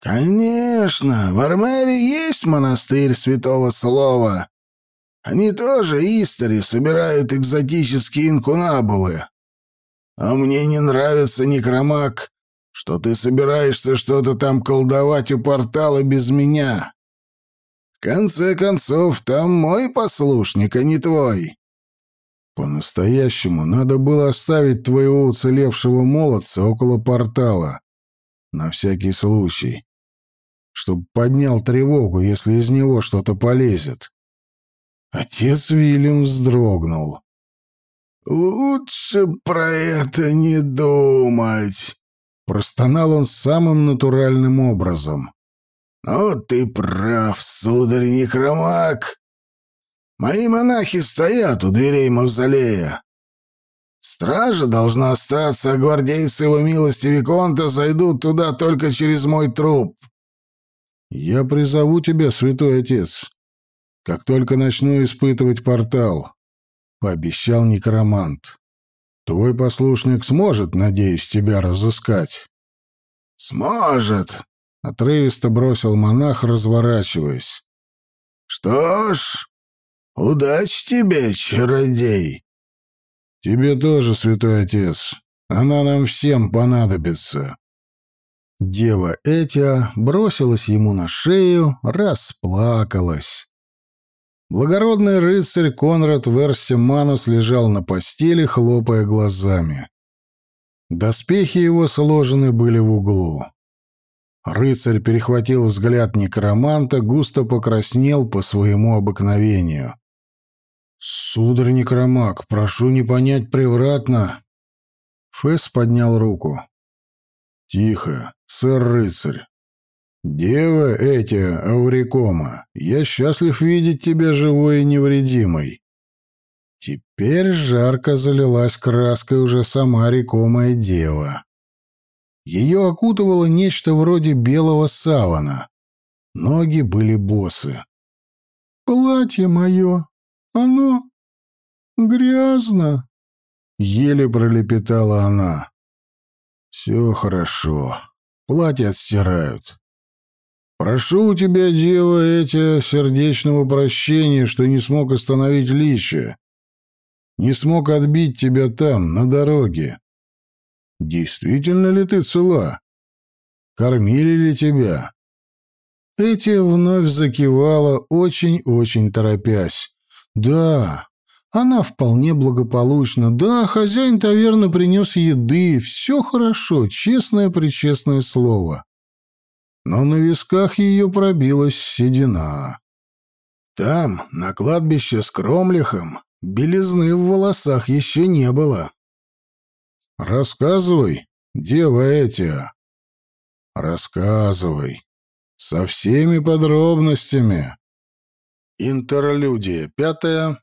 «Конечно, в Армере есть монастырь Святого Слова. Они тоже истори собирают экзотические инкунабулы. А мне не нравится некромаг, что ты собираешься что-то там колдовать у портала без меня. В конце концов, там мой послушник, а не твой. По-настоящему надо было оставить твоего уцелевшего молодца около портала. На всякий случай. Чтоб поднял тревогу, если из него что-то полезет. Отец Вильям вздрогнул. «Лучше про это не думать», Простонал он самым натуральным образом. «Ну, ты прав, сударь Некромак. Мои монахи стоят у дверей мавзолея. Стража должна остаться, а гвардейцы его милости Виконта зайдут туда только через мой труп». «Я призову тебя, святой отец, как только начну испытывать портал», — пообещал некромант. Твой послушник сможет, надеюсь, тебя разыскать. Сможет, отрывисто бросил монах, разворачиваясь. Что ж, удачи тебе, чародей. Тебе тоже, святой отец. Она нам всем понадобится. Дева Этия бросилась ему на шею, расплакалась. Благородный рыцарь Конрад Версиманус лежал на постели, хлопая глазами. Доспехи его сложены были в углу. Рыцарь перехватил взгляд некроманта, густо покраснел по своему обыкновению. «Сударь некромаг, прошу не понять превратно». Фэс поднял руку. «Тихо, сэр-рыцарь. «Дева Этия Аурикома, я счастлив видеть тебя живой и невредимой». Теперь жарко залилась краской уже сама рекомая дева. Ее окутывало нечто вроде белого савана. Ноги были босы. «Платье мое, оно грязно», — еле пролепетала она. «Все хорошо. Платье отстирают. Прошу тебя, дева, эти сердечного прощения, что не смог остановить Лича. Не смог отбить тебя там, на дороге. Действительно ли ты цела? Кормили ли тебя? Эти вновь закивала, очень-очень торопясь. Да, она вполне благополучна. Да, хозяин таверны принес еды. Все хорошо, честное-пречестное слово но на висках ее пробилась седина. Там, на кладбище с Кромлихом, белизны в волосах еще не было. «Рассказывай, дева Этия, рассказывай, со всеми подробностями». Интерлюдия пятая.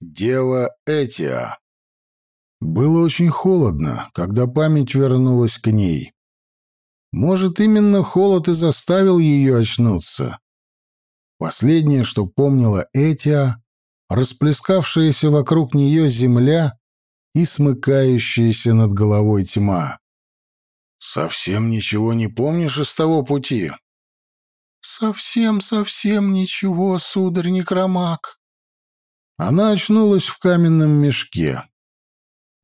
Дева Этия. Было очень холодно, когда память вернулась к ней. Может, именно холод и заставил ее очнуться. Последнее, что помнила Этия, расплескавшаяся вокруг нее земля и смыкающаяся над головой тьма. «Совсем ничего не помнишь из того пути?» «Совсем-совсем ничего, сударь Некромак». Она очнулась в каменном мешке.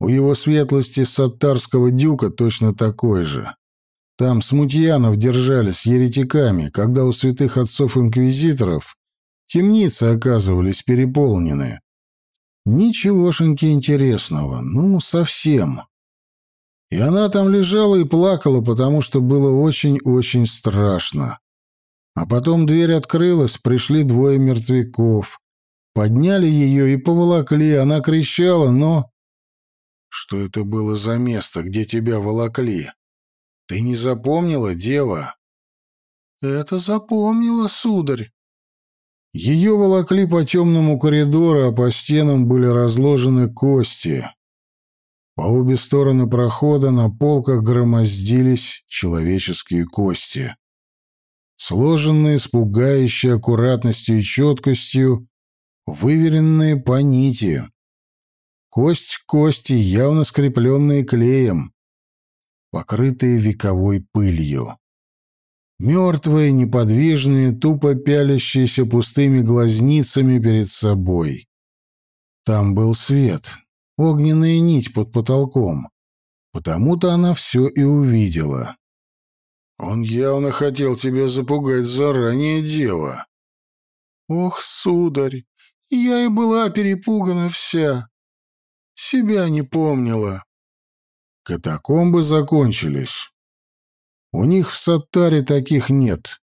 У его светлости саттарского дюка точно такой же. Там смутьянов держали с еретиками, когда у святых отцов-инквизиторов темницы оказывались переполнены. Ничегошеньки интересного, ну, совсем. И она там лежала и плакала, потому что было очень-очень страшно. А потом дверь открылась, пришли двое мертвяков. Подняли ее и поволокли, она кричала, но... Что это было за место, где тебя волокли? Ты не запомнила, дева? Это запомнила, сударь. Ее волокли по темному коридору, а по стенам были разложены кости. По обе стороны прохода на полках громоздились человеческие кости. Сложенные с пугающей аккуратностью и четкостью, выверенные по нити. Кость к кости, явно скрепленные клеем покрытые вековой пылью. Мертвые, неподвижные, тупо пялящиеся пустыми глазницами перед собой. Там был свет, огненная нить под потолком. Потому-то она все и увидела. Он явно хотел тебя запугать заранее, дева. Ох, сударь, я и была перепугана вся. Себя не помнила. Катакомбы закончились. У них в Саттаре таких нет.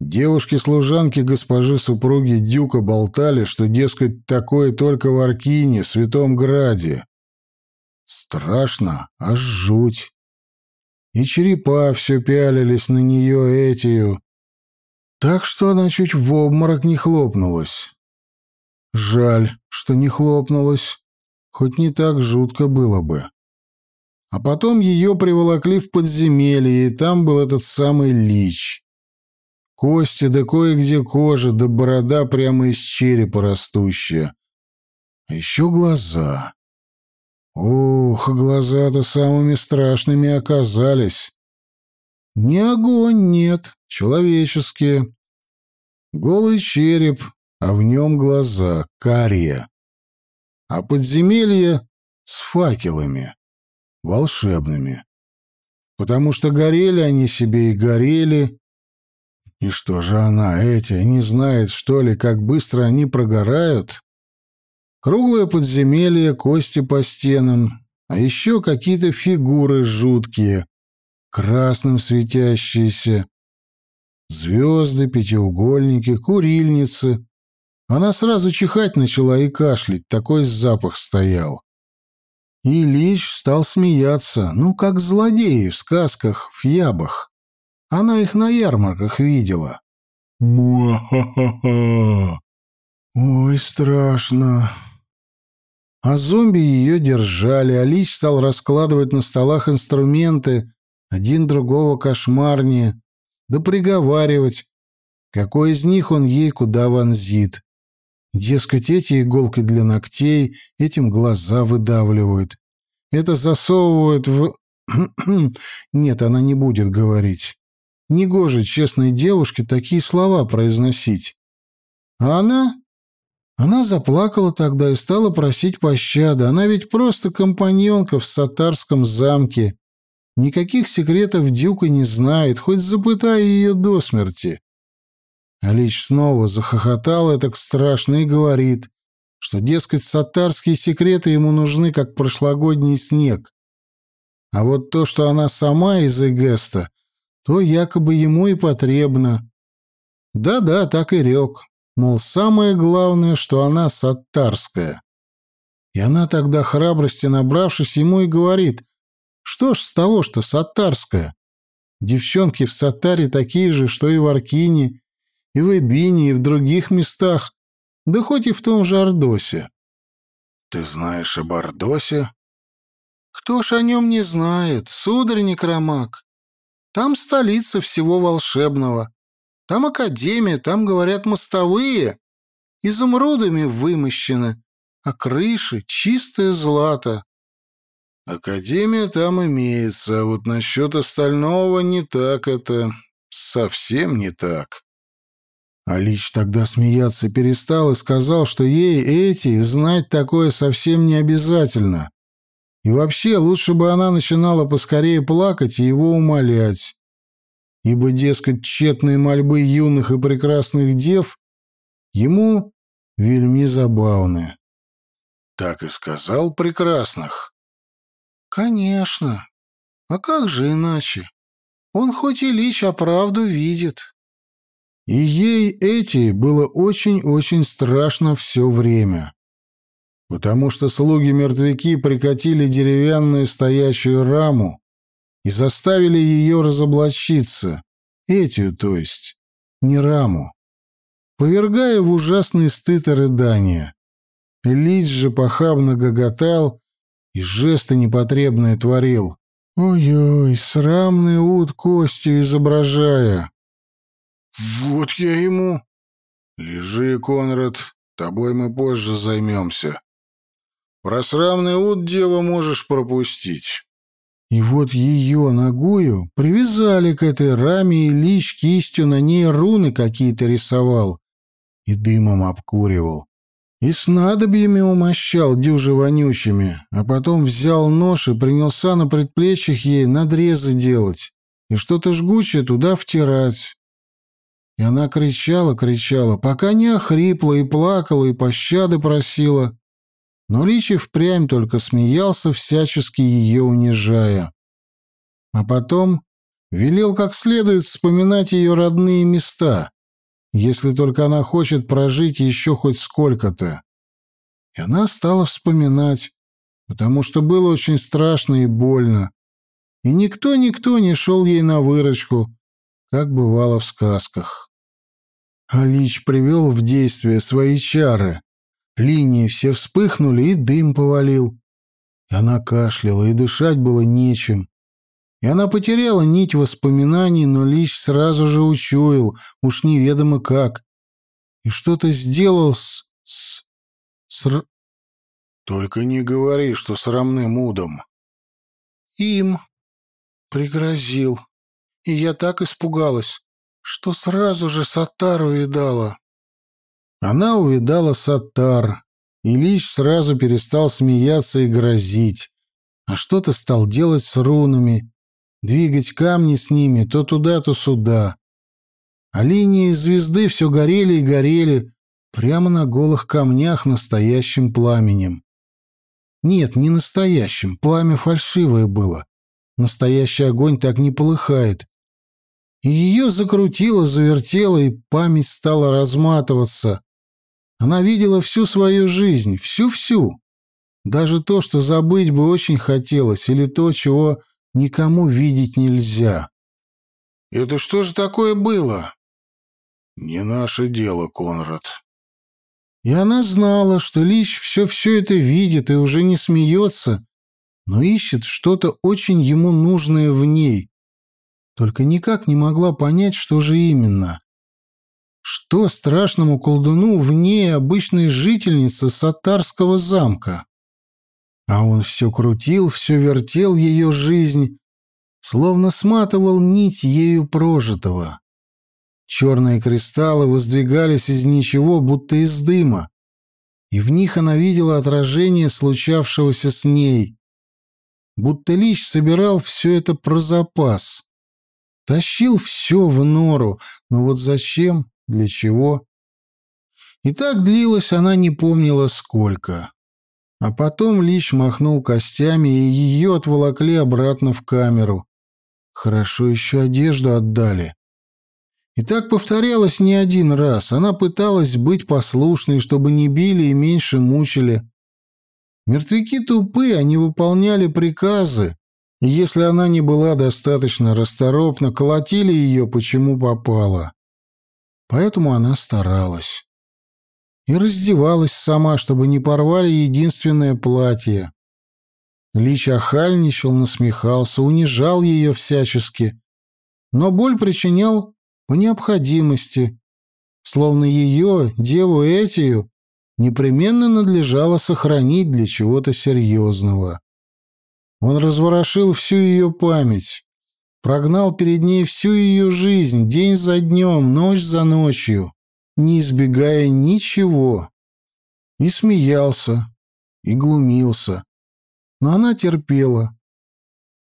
Девушки-служанки госпожи-супруги Дюка болтали, что, дескать, такое только в Аркине, Святом Граде. Страшно, аж жуть. И черепа все пялились на нее этию. Так что она чуть в обморок не хлопнулась. Жаль, что не хлопнулась, хоть не так жутко было бы. А потом ее приволокли в подземелье, и там был этот самый лич. Кости да кое-где кожа, да борода прямо из черепа растущая. А еще глаза. Ух, глаза-то самыми страшными оказались. Не огонь, нет, человеческие. Голый череп, а в нем глаза, карие. А подземелье с факелами волшебными. Потому что горели они себе и горели. И что же она, эти, не знает, что ли, как быстро они прогорают? Круглое подземелье, кости по стенам, а еще какие-то фигуры жуткие, красным светящиеся. Звезды, пятиугольники, курильницы. Она сразу чихать начала и кашлять, такой запах стоял. И Ильич стал смеяться, ну, как злодеи в сказках, в ябах. Она их на ярмарках видела. Муа-ха-ха-ха! Ой, страшно. А зомби ее держали, а Лич стал раскладывать на столах инструменты, один другого кошмарнее, да приговаривать, какой из них он ей куда вонзит. Дескать, эти иголки для ногтей, этим глаза выдавливают. Это засовывают в... Нет, она не будет говорить. Негоже честной девушке такие слова произносить. А она... Она заплакала тогда и стала просить пощады. Она ведь просто компаньонка в сатарском замке. Никаких секретов Дюка не знает, хоть запытай ее до смерти. Алич снова захохотал это страшно и говорит, что, дескать, сатарские секреты ему нужны, как прошлогодний снег. А вот то, что она сама из Эгеста, то якобы ему и потребно. Да-да, так и рек. Мол, самое главное, что она саттарская. И она тогда, храбрости набравшись, ему и говорит, что ж с того, что саттарская? Девчонки в Саттаре такие же, что и в Аркине, и в Эбине, и в других местах, да хоть и в том же Ордосе. Ты знаешь об Ордосе? Кто ж о нем не знает, сударь Некромак? Там столица всего волшебного. Там академия, там, говорят, мостовые, изумрудами вымощены, а крыши — чистое злато. Академия там имеется, а вот насчет остального не так это, совсем не так. Алич тогда смеяться перестал и сказал, что ей эти знать такое совсем не обязательно. И вообще лучше бы она начинала поскорее плакать и его умолять ибо, дескать, тщетные мольбы юных и прекрасных дев ему вельми забавны. Так и сказал прекрасных. Конечно. А как же иначе? Он хоть и лич, а правду видит. И ей эти было очень-очень страшно все время. Потому что слуги-мертвяки прикатили деревянную стоящую раму, и заставили ее разоблачиться, Этию, то есть, не раму, повергая в ужасный стыд и рыдания. Лич же похабно гоготал и жесты непотребные творил. Ой-ой, срамный ут костью изображая. Вот я ему. Лежи, Конрад, тобой мы позже займемся. Про срамный ут дева можешь пропустить. И вот ее ногою привязали к этой раме, и Лич кистью на ней руны какие-то рисовал и дымом обкуривал. И снадобьями умощал дюжи вонючими, а потом взял нож и принялся на предплечьях ей надрезы делать и что-то жгучее туда втирать. И она кричала, кричала, пока не охрипла и плакала, и пощады просила но Личи впрямь только смеялся, всячески ее унижая. А потом велел как следует вспоминать ее родные места, если только она хочет прожить еще хоть сколько-то. И она стала вспоминать, потому что было очень страшно и больно, и никто-никто не шел ей на выручку, как бывало в сказках. А Лич привел в действие свои чары, Линии все вспыхнули, и дым повалил. И она кашляла, и дышать было нечем. И она потеряла нить воспоминаний, но Лич сразу же учуял, уж неведомо как. И что-то сделал с... с... с... Только не говори, что с рамным удом. Им. Пригрозил. И я так испугалась, что сразу же Сатару видала. Она увидала Саттар, и Лич сразу перестал смеяться и грозить, а что-то стал делать с рунами, двигать камни с ними то туда, то сюда. А линии звезды все горели и горели прямо на голых камнях настоящим пламенем. Нет, не настоящим, пламя фальшивое было. Настоящий огонь так не полыхает. Ее закрутило, завертело, и память стала разматываться, она видела всю свою жизнь, всю-всю. Даже то, что забыть бы очень хотелось, или то, чего никому видеть нельзя. «Это что же такое было?» «Не наше дело, Конрад». И она знала, что Лич все-все это видит и уже не смеется, но ищет что-то очень ему нужное в ней. Только никак не могла понять, что же именно. Что страшному колдуну в ней обычной жительницы Сатарского замка? А он все крутил, все вертел ее жизнь, словно сматывал нить ею прожитого. Черные кристаллы воздвигались из ничего, будто из дыма, и в них она видела отражение случавшегося с ней, будто Лич собирал все это про запас. Тащил все в нору, но вот зачем, для чего? И так длилось она не помнила сколько. А потом Лич махнул костями, и ее отволокли обратно в камеру. Хорошо еще одежду отдали. И так повторялось не один раз. Она пыталась быть послушной, чтобы не били и меньше мучили. Мертвяки тупы, они выполняли приказы, если она не была достаточно расторопна, колотили ее, почему попала. Поэтому она старалась. И раздевалась сама, чтобы не порвали единственное платье. Лич охальничал, насмехался, унижал ее всячески, но боль причинял по необходимости, словно ее, деву Этию, непременно надлежало сохранить для чего-то серьезного. Он разворошил всю ее память, прогнал перед ней всю ее жизнь, день за днем, ночь за ночью, не избегая ничего. И смеялся, и глумился. Но она терпела.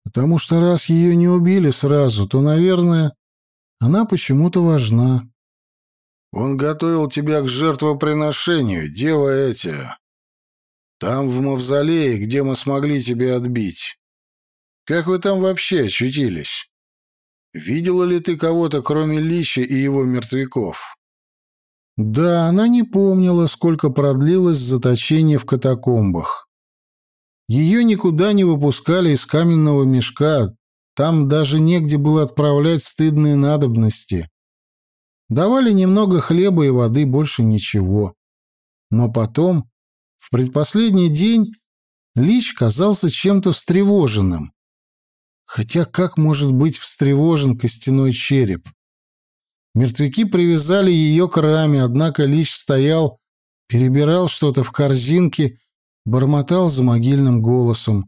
Потому что раз ее не убили сразу, то, наверное, она почему-то важна. Он готовил тебя к жертвоприношению, дева Этия. Там, в мавзолее, где мы смогли тебя отбить. Как вы там вообще очутились? Видела ли ты кого-то, кроме Лича и его мертвяков? Да, она не помнила, сколько продлилось заточение в катакомбах. Ее никуда не выпускали из каменного мешка, там даже негде было отправлять стыдные надобности. Давали немного хлеба и воды, больше ничего. Но потом, в предпоследний день, Лич казался чем-то встревоженным. Хотя как может быть встревожен костяной череп? Мертвяки привязали ее к раме, однако Лич стоял, перебирал что-то в корзинке, бормотал за могильным голосом.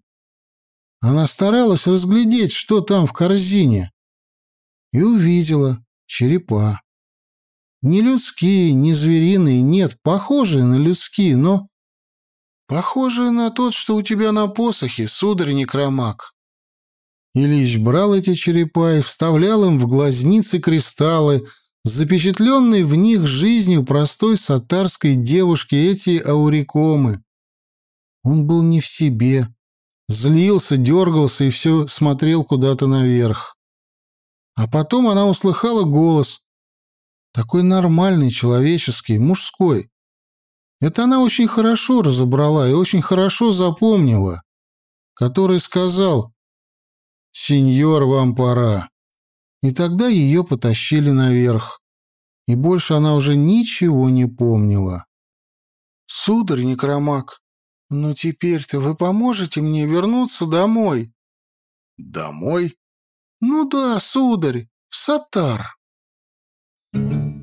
Она старалась разглядеть, что там в корзине, и увидела черепа. Не людские, не звериные, нет, похожие на людские, но... Похожие на тот, что у тебя на посохе, сударь некромак. Ильич брал эти черепа и вставлял им в глазницы кристаллы, запечатленные в них жизнью простой сатарской девушки эти аурикомы. Он был не в себе, злился, дергался и все смотрел куда-то наверх. А потом она услыхала голос, такой нормальный, человеческий, мужской. Это она очень хорошо разобрала и очень хорошо запомнила. Который сказал «Сеньор, вам пора». И тогда ее потащили наверх. И больше она уже ничего не помнила. «Сударь Некромак, ну теперь-то вы поможете мне вернуться домой?» «Домой?» «Ну да, сударь, в Сатар». Thank you.